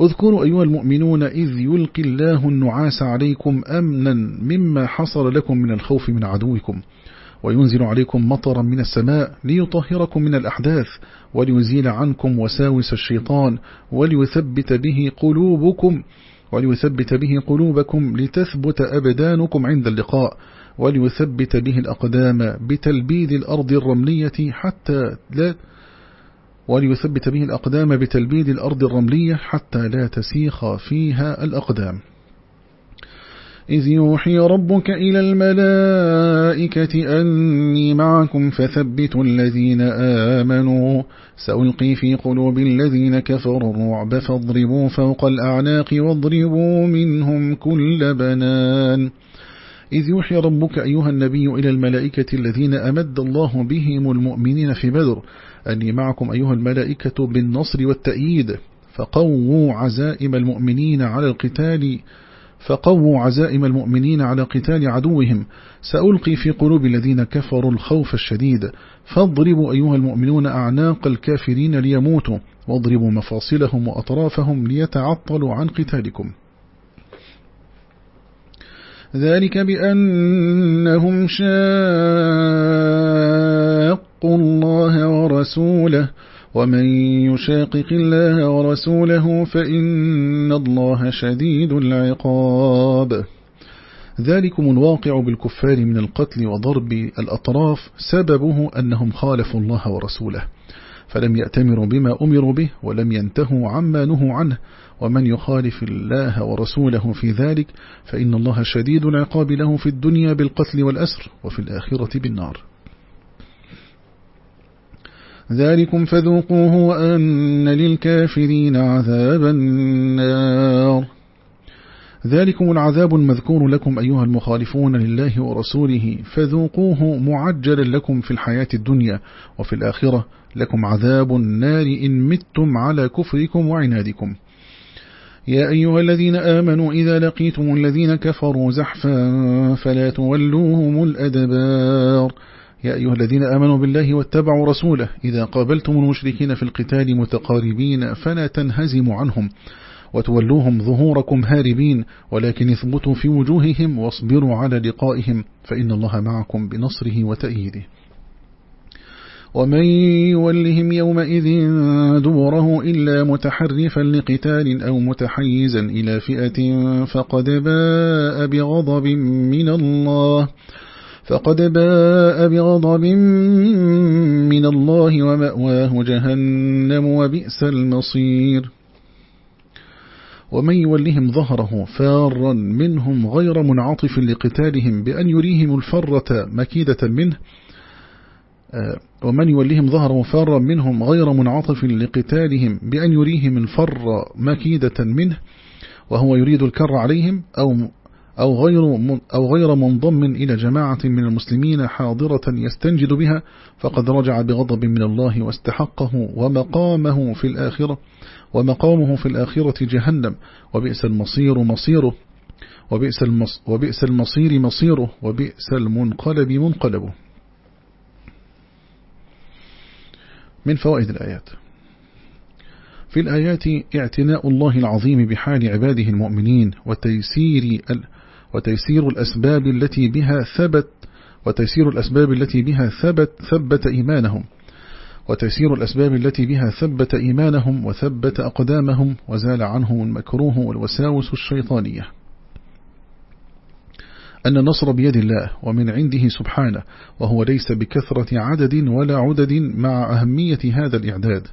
اذكروا أيها المؤمنون إذ يلقي الله النعاس عليكم أمنا مما حصل لكم من الخوف من عدوكم وينزل عليكم مطرا من السماء ليطهركم من الأحداث وليزيل عنكم وساوس الشيطان وليثبت به قلوبكم وليثبت به قلوبكم لتثبت أبدانكم عند اللقاء وليثبت به الأقدام بتلبيد الأرض الرملية حتى لا وليثبت به الأقدام بتلبيد الأرض الرملية حتى لا تسيخ فيها الأقدام. إذ يوحي ربك إلى الملائكة أني معكم فثبتوا الذين آمنوا. سألقي في قلوب الذين كفروا الرعب فاضربوا فوق الأعناق واضربوا منهم كل بنان. إذ يوحي ربك أيها النبي إلى الملائكة الذين أمد الله بهم المؤمنين في بدر أني معكم أيها الملائكة بالنصر والتأييد فقووا عزائم المؤمنين على القتال فقووا عزائم المؤمنين على قتال عدوهم. سألقي في قلوب الذين كفروا الخوف الشديد فاضربوا أيها المؤمنون أعناق الكافرين ليموتوا واضربوا مفاصلهم وأطرافهم ليتعطلوا عن قتالكم. ذلك بأنهم شاقوا الله ورسوله ومن يشاقق الله ورسوله فإن الله شديد العقاب. ذلكم الواقع بالكفار من القتل وضرب الأطراف. سببه أنهم خالفوا الله ورسوله فلم يأتمروا بما أمروا به ولم ينتهوا عما نهوا عنه. ومن يخالف الله ورسوله في ذلك فإن الله شديد العقاب له في الدنيا بالقتل والأسر وفي الآخرة بالنار. ذلكم فذوقوه وأن للكافرين عذاب النار. ذلكم العذاب المذكور لكم أيها المخالفون لله ورسوله. فذوقوه معجلا لكم في الحياة الدنيا وفي الآخرة. لكم عذاب النار إن متم على كفركم وعنادكم. يا أيها الذين آمنوا إذا لقيتم الذين كفروا زحفا فلا تولوهم الأدبار. يا أيها الذين آمنوا بالله واتبعوا رسوله. إذا قابلتم المشركين في القتال متقاربين فلا تنهزموا عنهم وتولوهم ظهوركم هاربين ولكن اثبتوا في وجوههم واصبروا على لقائهم فإن الله معكم بنصره وتأييده. ومن يولهم يومئذ دبره إلا متحرفا لقتال أو متحيزا إلى فئة فقد باء بغضب من الله. فقد باء بغضب من الله ومأواه جهنم وبئس المصير. ومن يولهم ظهره فارا منهم غير منعطف لقتالهم بأن يريهم الفرة مكيدة منه. آه، ومن يوليهم ظهره فارا منهم غير منعطف لقتالهم بأن يريهم الفر مكيدة منه وهو يريد الكر عليهم أو أو غير أو غير منضم إلى جماعة من المسلمين حاضرة يستنجد بها فقد رجع بغضب من الله واستحقه ومقامه في الآخرة ومقامه في الآخرة جهنم وبئس المصير مصيره وبئس, المص وبئس المصير مصيره وبئس المنقلب منقلبه. من فوائد الآيات. في الآيات اعتناء الله العظيم بحال عباده المؤمنين وتيسير وتيسير الأسباب التي بها ثبت وتيسير الأسباب التي بها ثبت ثبت إيمانهم. وتيسير الأسباب التي بها ثبت إيمانهم وثبت أقدامهم وزال عنهم المكروه والوساوس الشيطانية. أن النصر بيد الله ومن عنده سبحانه وهو ليس بكثرة عدد ولا عدد مع أهمية هذا الإعداد.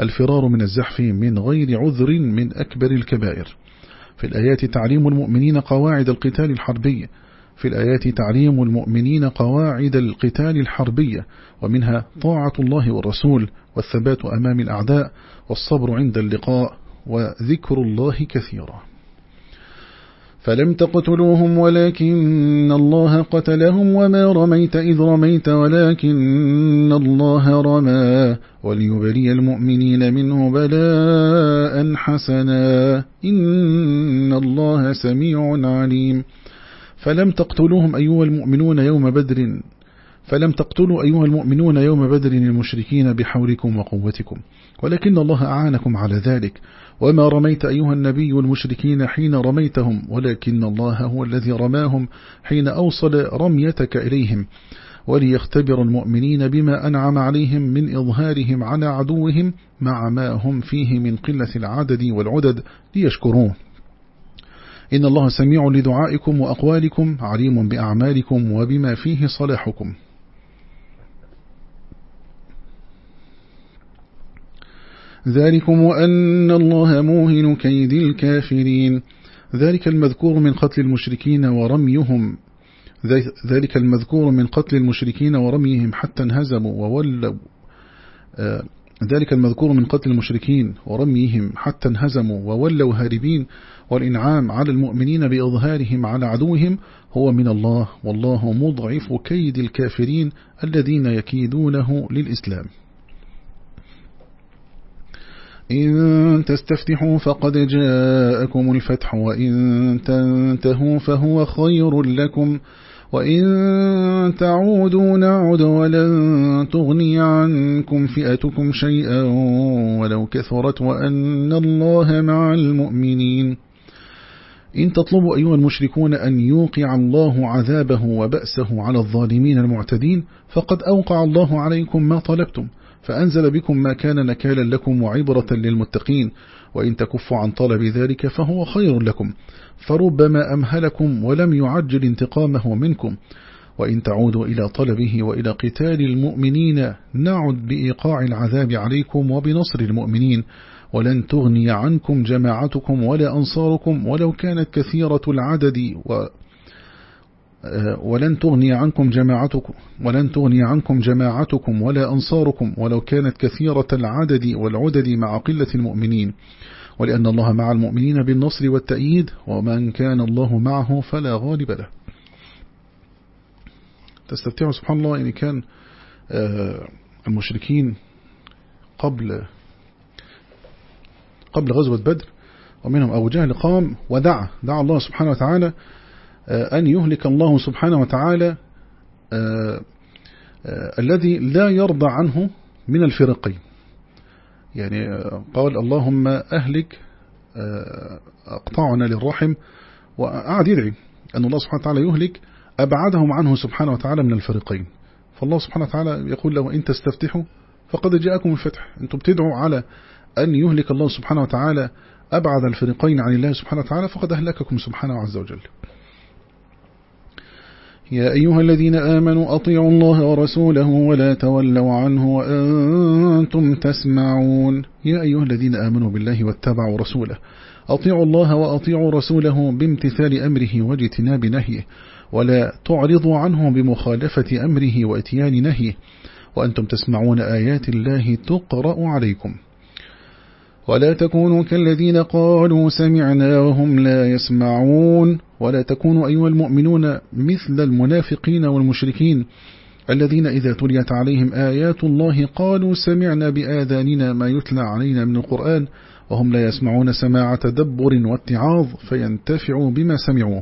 الفرار من الزحف من غير عذر من أكبر الكبائر. في الآيات تعليم المؤمنين قواعد القتال الحربي. في الآيات تعليم المؤمنين قواعد القتال الحربية ومنها طاعة الله والرسول والثبات أمام الأعداء والصبر عند اللقاء وذكر الله كثيرا. فلم تقتلوهم ولكن الله قتلهم وما رميت إذ رميت ولكن الله رمى وليبري المؤمنين منه بلاء حسنا إن الله سميع عليم فلم تقتلوهم أيها المؤمنون يوم بدر فلم تقتلوا أيها المؤمنون يوم بدر المشركين بحولكم وقوتكم ولكن الله أعانكم على ذلك وما رميت أيها النبي المشركين حين رميتهم ولكن الله هو الذي رماهم حين أوصل رميتك إليهم وليختبر المؤمنين بما أنعم عليهم من إظهارهم على عدوهم مع ما هم فيه من قلة العدد والعدد ليشكروه. إن الله سميع لدعائكم وأقوالكم عليم بأعمالكم وبما فيه صلاحكم. ذلكم وأن الله موهن كيد الكافرين. ذلك المذكور من قتل المشركين ورميهم. ذلك المذكور من قتل المشركين ورميهم حتى انهزموا وولوا. آه، ذلك المذكور من قتل المشركين ورميهم حتى انهزموا وولوا هاربين. والإنعام على المؤمنين بإظهارهم على عدوهم هو من الله. والله مضعف كيد الكافرين الذين يكيدونه للإسلام. إن تستفتحوا فقد جاءكم الفتح وإن تنتهوا فهو خير لكم وإن تعودوا نعد ولن تغني عنكم فئتكم شيئا ولو كثرت وأن الله مع المؤمنين. إن تطلبوا أيها المشركون أن يوقع الله عذابه وبأسه على الظالمين المعتدين فقد أوقع الله عليكم ما طلبتم. فأنزل بكم ما كان نكالا لكم وعبرة للمتقين وإن تكفوا عن طلب ذلك فهو خير لكم. فربما أمهلكم ولم يعجل انتقامه منكم. وإن تعودوا إلى طلبه وإلى قتال المؤمنين نعد بإيقاع العذاب عليكم وبنصر المؤمنين. ولن تغني عنكم جماعتكم ولا أنصاركم ولو كانت كثيرة العدد و ولن تغني عنكم جماعتكم ولن تغني عنكم جماعتكم ولا أنصاركم ولو كانت كثيرة العدد والعدد مع قلة المؤمنين. ولأن الله مع المؤمنين بالنصر والتأييد ومن كان الله معه فلا غالب له. تستفتعوا سبحان الله إن كان آه، المشركين قبل قبل غزوة بدر ومنهم أبو جهل قام ودعا دعا الله سبحانه وتعالى أن يهلك الله سبحانه وتعالى آه، آه، الذي لا يرضى عنه من الفرقين. يعني قال اللهم أهلك أقطعنا للرحم وأعد يدعي أن الله سبحانه وتعالى يهلك أبعدهم عنه سبحانه وتعالى من الفريقين. فالله سبحانه وتعالى يقول له إن تستفتحوا فقد جاءكم الفتح. أنتم بتدعوا على أن يهلك الله سبحانه وتعالى أبعد الفريقين عن الله سبحانه وتعالى فقد أهلككم سبحانه عز وجل. يا أيها الذين آمنوا أطيعوا الله ورسوله ولا تولوا عنه وأنتم تسمعون. يا أيها الذين آمنوا بالله واتبعوا رسوله. أطيعوا الله وأطيعوا رسوله بامتثال أمره واجتناب نهيه ولا تعرضوا عنه بمخالفة أمره وإتيان نهيه. وأنتم تسمعون آيات الله تقرأ عليكم. ولا تكونوا كالذين قالوا سمعنا وهم لا يسمعون. ولا تكونوا أيها المؤمنون مثل المنافقين والمشركين الذين إذا تليت عليهم آيات الله قالوا سمعنا بآذاننا ما يتلى علينا من القرآن وهم لا يسمعون سماع تدبر واتعاظ فينتفعوا بما سمعوا.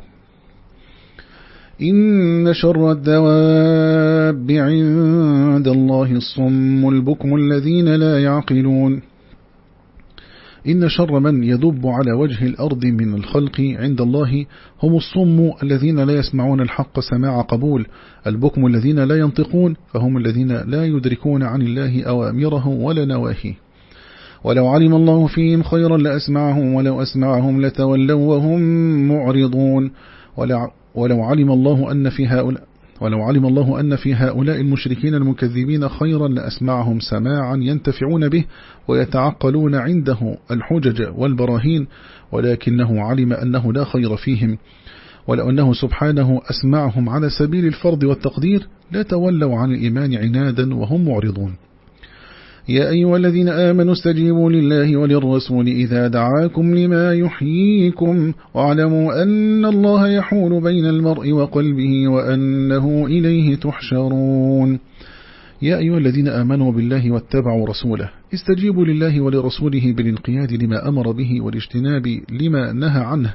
إن شر الدواب عند الله الصم البكم الذين لا يعقلون. إن شر من يدب على وجه الأرض من الخلق عند الله هم الصم الذين لا يسمعون الحق سماع قبول. البكم الذين لا ينطقون فهم الذين لا يدركون عن الله أوامره ولا نواهيه. ولو علم الله فيهم خيرا لأسمعهم ولو أسمعهم لتولوا وهم معرضون. ولو علم الله أن في هؤلاء ولو علم الله أن في هؤلاء المشركين المكذبين خيرا لأسمعهم سماعا ينتفعون به ويتعقلون عنده الحجج والبراهين ولكنه علم أنه لا خير فيهم. ولو أنه سبحانه أسمعهم على سبيل الفرض والتقدير لا تولوا عن الإيمان عنادا وهم معرضون. يا أيها الذين آمنوا استجيبوا لله وللرسول إذا دعاكم لما يحييكم واعلموا أن الله يحول بين المرء وقلبه وأنه إليه تحشرون. يا أيها الذين آمنوا بالله واتبعوا رسوله استجيبوا لله ولرسوله بالانقياد لما أمر به والاجتناب لما نهى عنه.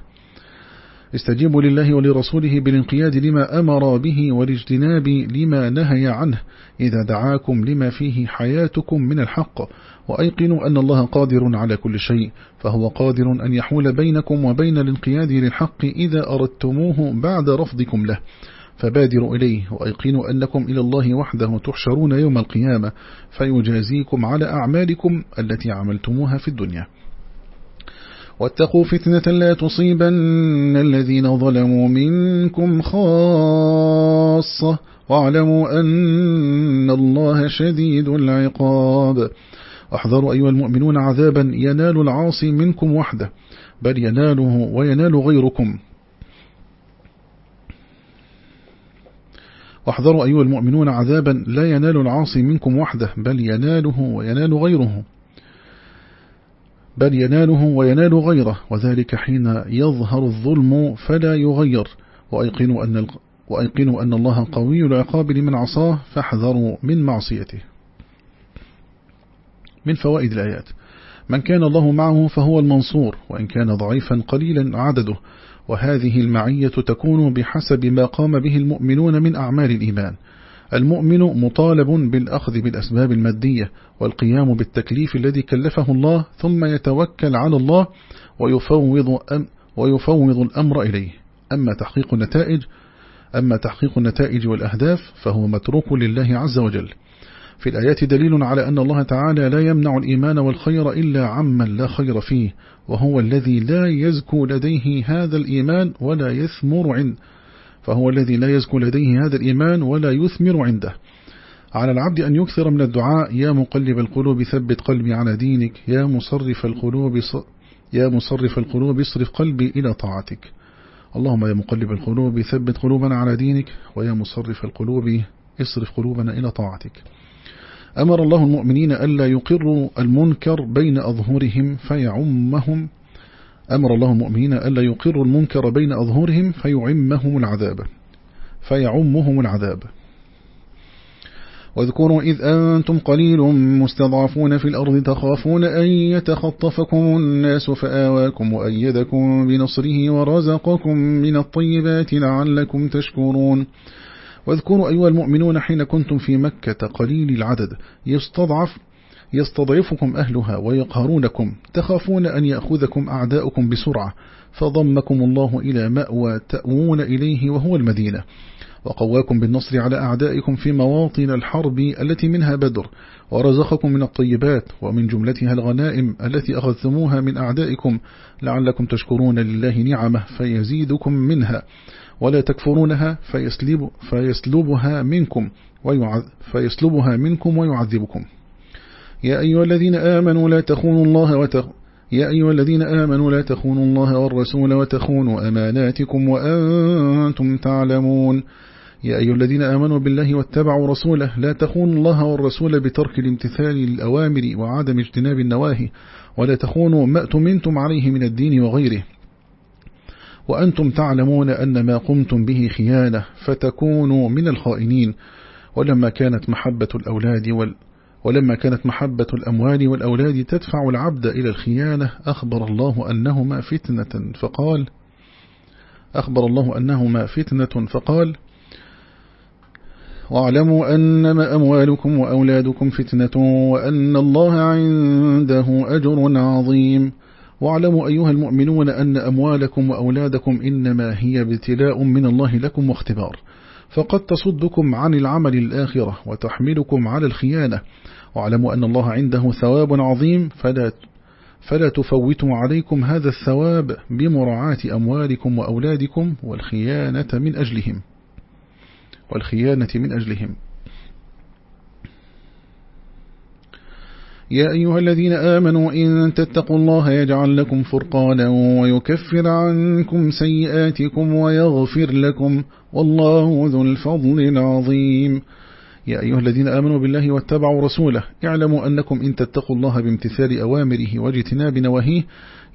استجيبوا لله ولرسوله بالانقياد لما أمر به والاجتناب لما نهي عنه. إذا دعاكم لما فيه حياتكم من الحق وأيقنوا أن الله قادر على كل شيء فهو قادر أن يحول بينكم وبين الانقياد للحق إذا أردتموه بعد رفضكم له. فبادروا إليه وأيقنوا أنكم إلى الله وحده تحشرون يوم القيامة فيجازيكم على أعمالكم التي عملتموها في الدنيا. واتقوا فتنة لا تصيبن الذين ظلموا منكم خاصة واعلموا أن الله شديد العقاب. احذروا أيها المؤمنون عذابا ينال العاصي منكم وحده بل يناله وينال غيركم. واحذروا أيها المؤمنون عذابا لا ينال العاصي منكم وحده بل يناله وينال غيره. بل يناله وينال غيره وذلك حين يظهر الظلم فلا يغير. وأيقنوا أن, وأيقنوا أن الله قوي العقاب لمن عصاه فاحذروا من معصيته. من فوائد الآيات. من كان الله معه فهو المنصور وإن كان ضعيفا قليلا عدده. وهذه المعية تكون بحسب ما قام به المؤمنون من أعمال الإيمان. المؤمن مطالب بالأخذ بالأسباب المادية والقيام بالتكليف الذي كلفه الله ثم يتوكل على الله ويفوض, أم ويفوض الأمر إليه. أما تحقيق النتائج أما تحقيق النتائج والأهداف فهو متروك لله عز وجل. في الآيات دليل على أن الله تعالى لا يمنع الإيمان والخير إلا عمن لا خير فيه وهو الذي لا يزكو لديه هذا الإيمان ولا يثمر عنده فهو الذي لا يزكو لديه هذا الإيمان ولا يثمر عنده. على العبد أن يكثر من الدعاء يا مقلب القلوب ثبت قلبي على دينك يا مصرف القلوب يا مصرف القلوب اصرف قلبي إلى طاعتك. اللهم يا مقلب القلوب ثبت قلوبنا على دينك ويا مصرف القلوب اصرف قلوبنا إلى طاعتك. أمر الله المؤمنين ألا يقروا المنكر بين أظهرهم فيعمهم أمر الله المؤمنين ألا يقروا المنكر بين أظهرهم فيعمهم العذاب فيعمهم العذاب. واذكروا إذ أنتم قليل مستضعفون في الأرض تخافون أن يتخطفكم الناس فآواكم وأيدكم بنصره ورزقكم من الطيبات لعلكم تشكرون. واذكروا أيها المؤمنون حين كنتم في مكة قليل العدد يستضعف يستضعفكم أهلها ويقهرونكم تخافون أن يأخذكم أعداؤكم بسرعة فضمكم الله إلى مأوى تأوون إليه وهو المدينة. وقواكم بالنصر على أعدائكم في مواطن الحرب التي منها بدر ورزقكم من الطيبات ومن جملتها الغنائم التي أخذتموها من أعدائكم لعلكم تشكرون لله نعمه فيزيدكم منها ولا تكفرونها فيسلب فيسلبها منكم فيسلبها منكم ويعذبكم. يا أيها الذين آمنوا لا تخونوا الله وتخ... يا أيها الذين آمنوا لا تخونوا الله والرسول وتخونوا أماناتكم وأنتم تعلمون. يا أيها الذين آمنوا بالله واتبعوا رسوله لا تخونوا الله والرسول بترك الامتثال للأوامر وعدم اجتناب النواهي ولا تخونوا ما أتمنتم عليه من الدين وغيره. وأنتم تعلمون أن ما قمتم به خيانة فتكونوا من الخائنين. ولما كانت محبة الأولاد وال ولما كانت محبة الأموال والأولاد تدفع العبد إلى الخيانة أخبر الله أنهما فتنة فقال أخبر الله أنهما فتنة فقال واعلموا أنما أموالكم وأولادكم فتنة وأن الله عنده أجر عظيم. واعلموا أيها المؤمنون أن أموالكم وأولادكم إنما هي ابتلاء من الله لكم واختبار. فقد تصدكم عن العمل الآخرة وتحملكم على الخيانة. واعلموا أن الله عنده ثواب عظيم فلا فلا تفوتوا عليكم هذا الثواب بمراعاة أموالكم وأولادكم والخيانة من أجلهم. والخيانة من أجلهم. يا أيها الذين آمنوا إن تتقوا الله يجعل لكم فرقانا ويكفر عنكم سيئاتكم ويغفر لكم. والله ذو الفضل العظيم. يا أيها الذين آمنوا بالله واتبعوا رسوله اعلموا أنكم إن تتقوا الله بامتثال أوامره واجتناب نواهيه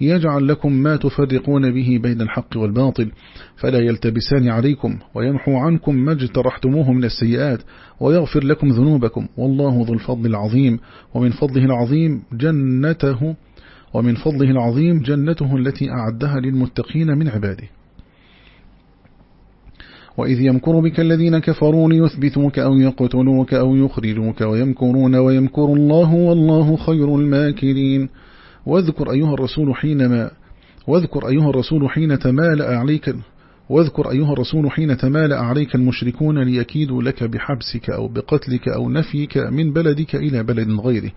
يجعل لكم ما تفرقون به بين الحق والباطل فلا يلتبسان عليكم ويمحو عنكم ما اجترحتموه من السيئات ويغفر لكم ذنوبكم والله ذو الفضل العظيم ومن فضله العظيم جنته ومن فضله العظيم جنته التي أعدها للمتقين من عباده. وإذ يمكر بك الذين كفروا ليثبتوك أو يقتلوك أو يخرجوك ويمكرون ويمكر الله والله خير الماكرين. واذكر أيها الرسول حينما واذكر أيها الرسول حين تمالأ عليك واذكر أيها الرسول حين تمالأ عليك المشركون ليكيدوا لك بحبسك أو بقتلك أو نفيك من بلدك إلى بلد غيره.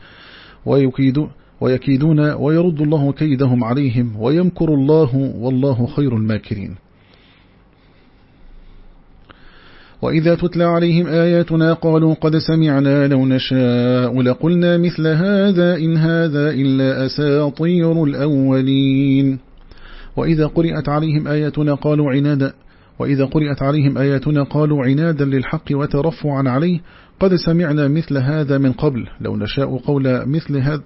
ويكيدوا ويكيدون ويرد الله كيدهم عليهم ويمكر الله والله خير الماكرين. وإذا تتلى عليهم آياتنا قالوا قد سمعنا لو نشاء لقلنا مثل هذا إن هذا إلا أساطير الأولين. وإذا قرأت عليهم آياتنا قالوا عنادا وإذا قرأت عليهم آياتنا قالوا عنادا للحق وترفعا عليه قد سمعنا مثل هذا من قبل لو نشاء قول مثل هذا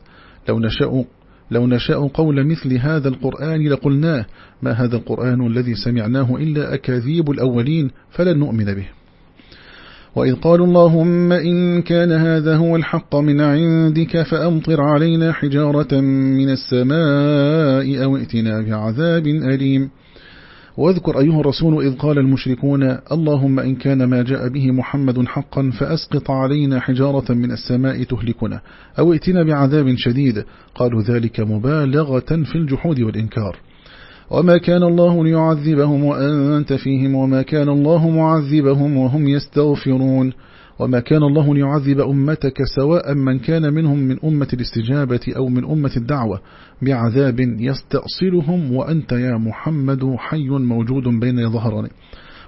لو نشاء لو نشاء قول مثل هذا القرآن لقلناه ما هذا القرآن الذي سمعناه إلا أكاذيب الأولين فلن نؤمن به. وإذ قالوا اللهم إن كان هذا هو الحق من عندك فأمطر علينا حجارة من السماء أو ائتنا بعذاب أليم. واذكر أيها الرسول إذ قال المشركون اللهم إن كان ما جاء به محمد حقا فأسقط علينا حجارة من السماء تهلكنا أو ائتنا بعذاب شديد. قالوا ذلك مبالغة في الجحود والإنكار. وما كان الله ليعذبهم وأنت فيهم وما كان الله معذبهم وهم يستغفرون وما كان الله ليعذب أمتك سواء من كان منهم من أمة الاستجابة أو من أمة الدعوة بعذاب يستأصلهم وأنت يا محمد حي موجود بين ظهرني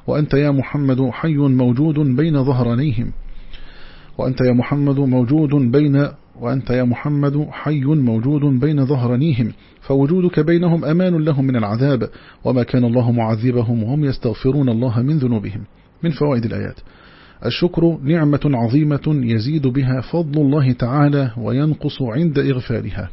وأنت يا محمد حي موجود بين ظهرنيهم وأنت يا محمد موجود بين وأنت يا محمد حي موجود بين ظهرنيهم فوجودك بينهم أمان لهم من العذاب وما كان الله معذبهم وهم يستغفرون الله من ذنوبهم. من فوائد الآيات. الشكر نعمة عظيمة يزيد بها فضل الله تعالى وينقص عند إغفالها.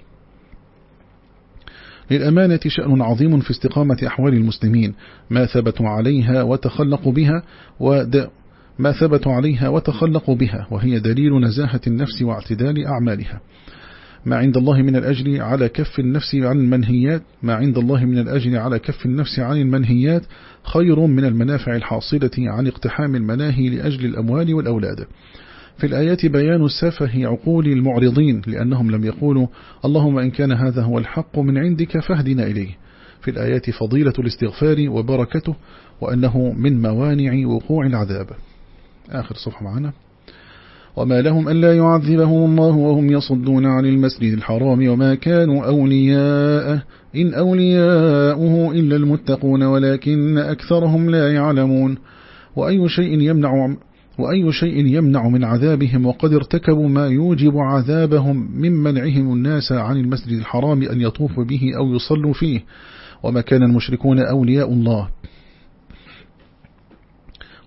للأمانة شأن عظيم في استقامة أحوال المسلمين ما ثبتوا عليها وتخلقوا بها ود ما ثبتوا عليها وتخلقوا بها وهي دليل نزاهة النفس واعتدال أعمالها. ما عند الله من الأجر على كف النفس عن المنهيات ما عند الله من الأجر على كف النفس عن المنهيات خير من المنافع الحاصلة عن اقتحام المناهي لأجل الأموال والأولاد. في الآيات بيان سفه عقول المعرضين لأنهم لم يقولوا اللهم إن كان هذا هو الحق من عندك فاهدنا إليه. في الآيات فضيلة الاستغفار وبركته وأنه من موانع وقوع العذاب. آخر صفحة معنا. وما لهم ألا يعذبهم الله وهم يصدون عن المسجد الحرام وما كانوا أولياءه إن أولياؤه إلا المتقون ولكن أكثرهم لا يعلمون. وأي شيء يمنع وأي شيء يمنع من عذابهم وقد ارتكبوا ما يوجب عذابهم من منعهم الناس عن المسجد الحرام أن يطوفوا به أو يصلوا فيه. وما كان المشركون أولياء الله.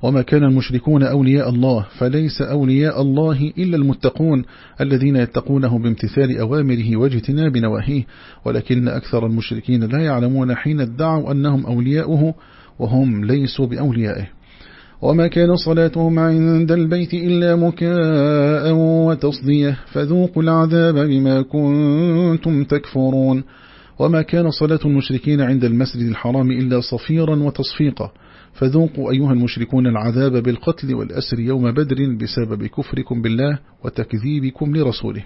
وما كان المشركون أولياء الله فليس أولياء الله إلا المتقون الذين يتقونه بامتثال أوامره واجتناب نواهيه ولكن أكثر المشركين لا يعلمون حين ادعوا أنهم أولياؤه وهم ليسوا بأوليائه. وما كان صلاتهم عند البيت إلا مكاء وتصدية فذوقوا العذاب بما كنتم تكفرون. وما كان صلاة المشركين عند المسجد الحرام إلا صفيرا وتصفيقا. فذوقوا أيها المشركون العذاب بالقتل والأسر يوم بدر بسبب كفركم بالله وتكذيبكم لرسوله.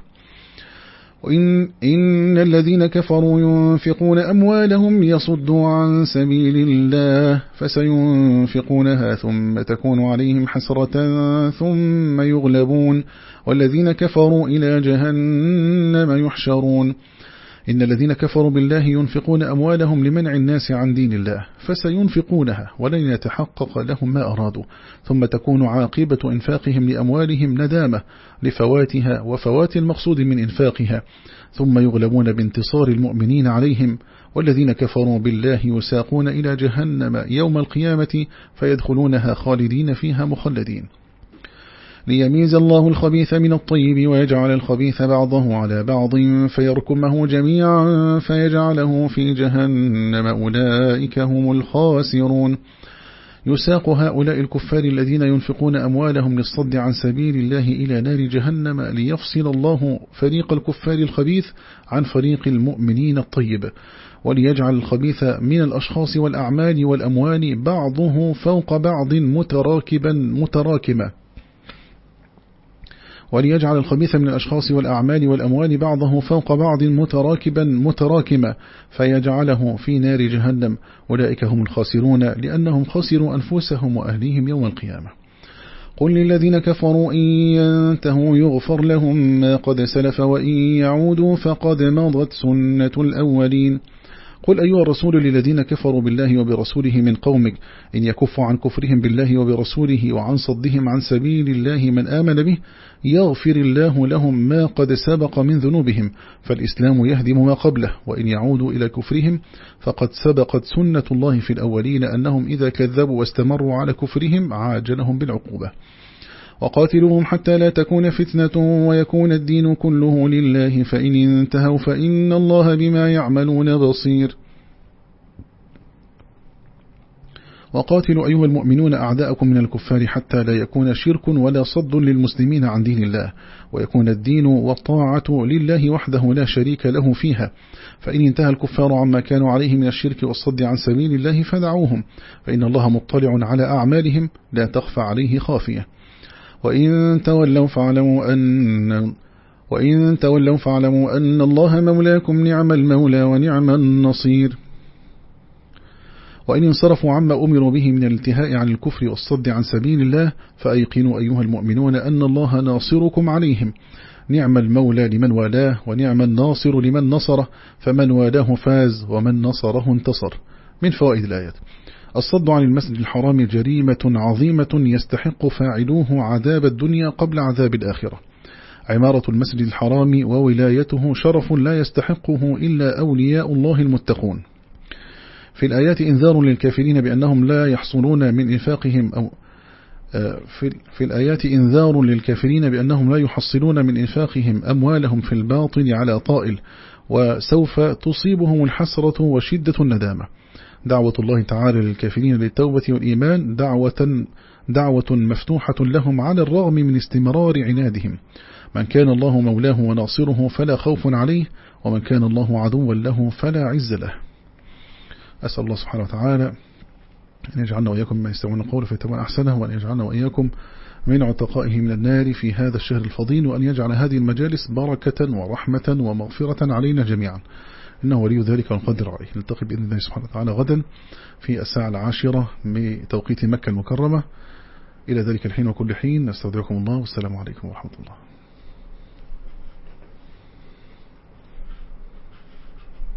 وإن إن الذين كفروا ينفقون أموالهم يصدوا عن سبيل الله فسينفقونها ثم تكون عليهم حسرة ثم يغلبون. والذين كفروا إلى جهنم يحشرون. إن الذين كفروا بالله ينفقون أموالهم لمنع الناس عن دين الله فسينفقونها ولن يتحقق لهم ما أرادوا ثم تكون عاقبة إنفاقهم لأموالهم ندامة لفواتها وفوات المقصود من إنفاقها ثم يغلبون بانتصار المؤمنين عليهم والذين كفروا بالله يساقون إلى جهنم يوم القيامة فيدخلونها خالدين فيها مخلدين. ليميز الله الخبيث من الطيب ويجعل الخبيث بعضه على بعض فيركمه جميعا فيجعله في جهنم. أولئك هم الخاسرون. يساق هؤلاء الكفار الذين ينفقون أموالهم للصد عن سبيل الله إلى نار جهنم ليفصل الله فريق الكفار الخبيث عن فريق المؤمنين الطيب وليجعل الخبيث من الأشخاص والأعمال والأموال بعضه فوق بعض متراكبا متراكما وليجعل الخبيث من الأشخاص والأعمال والأموال بعضه فوق بعض متراكبا متراكما فيجعله في نار جهنم. أولئك هم الخاسرون لأنهم خسروا أنفسهم وأهليهم يوم القيامة. قل للذين كفروا إن ينتهوا يغفر لهم ما قد سلف وإن يعودوا فقد مضت سنة الأولين. قل أيها الرسول للذين كفروا بالله وبرسوله من قومك إن يكفوا عن كفرهم بالله وبرسوله وعن صدهم عن سبيل الله من آمن به يغفر الله لهم ما قد سبق من ذنوبهم. فالإسلام يهدم ما قبله وإن يعودوا إلى كفرهم فقد سبقت سنة الله في الأولين أنهم إذا كذبوا واستمروا على كفرهم عاجلهم بالعقوبة. وقاتلوهم حتى لا تكون فتنة ويكون الدين كله لله. فإن انتهوا فإن الله بما يعملون بصير. وقاتلوا أيها المؤمنون أعداءكم من الكفار حتى لا يكون شرك ولا صد للمسلمين عن دين الله. ويكون الدين والطاعة لله وحده لا شريك له فيها. فإن انتهى الكفار عما كانوا عليه من الشرك والصد عن سبيل الله فدعوهم. فإن الله مطلع على أعمالهم لا تخفى عليه خافية. وإن تولوا فاعلموا أن وإن تولوا فاعلموا أن الله مولاكم نعم المولى ونعم النصير. وإن انصرفوا عما أمروا به من الانتهاء عن الكفر والصد عن سبيل الله فأيقنوا أيها المؤمنون أن الله ناصركم عليهم. نعم المولى لمن والاه ونعم الناصر لمن نصره فمن والاه فاز ومن نصره انتصر. من فوائد الآيات. الصد عن المسجد الحرام جريمة عظيمة يستحق فاعلوه عذاب الدنيا قبل عذاب الآخرة. عمارة المسجد الحرام وولايته شرف لا يستحقه إلا أولياء الله المتقون. في الآيات إنذار للكافرين بأنهم لا يحصلون من إنفاقهم أو آه، في, في الآيات إنذار للكافرين بأنهم لا يحصلون من إنفاقهم أموالهم في الباطل على طائل وسوف تصيبهم الحسرة وشدة الندامة. دعوة الله تعالى للكافرين للتوبة والإيمان دعوة, دعوة مفتوحة لهم على الرغم من استمرار عنادهم. من كان الله مولاه وناصره فلا خوف عليه ومن كان الله عدوا له فلا عز له. أسأل الله سبحانه وتعالى أن يجعلنا وإياكم ما يستمعون القول فيتبعون أحسنه وأن يجعلنا وإياكم من عتقائه من النار في هذا الشهر الفضيل وأن يجعل هذه المجالس بركة ورحمة ومغفرة علينا جميعا. إنه ولي ذلك والقدر عليه نلتقي بإذن الله سبحانه وتعالى غدا في الساعة العاشرة بتوقيت مكة المكرمة. إلى ذلك الحين وكل حين. نستودعكم الله. والسلام عليكم ورحمة الله.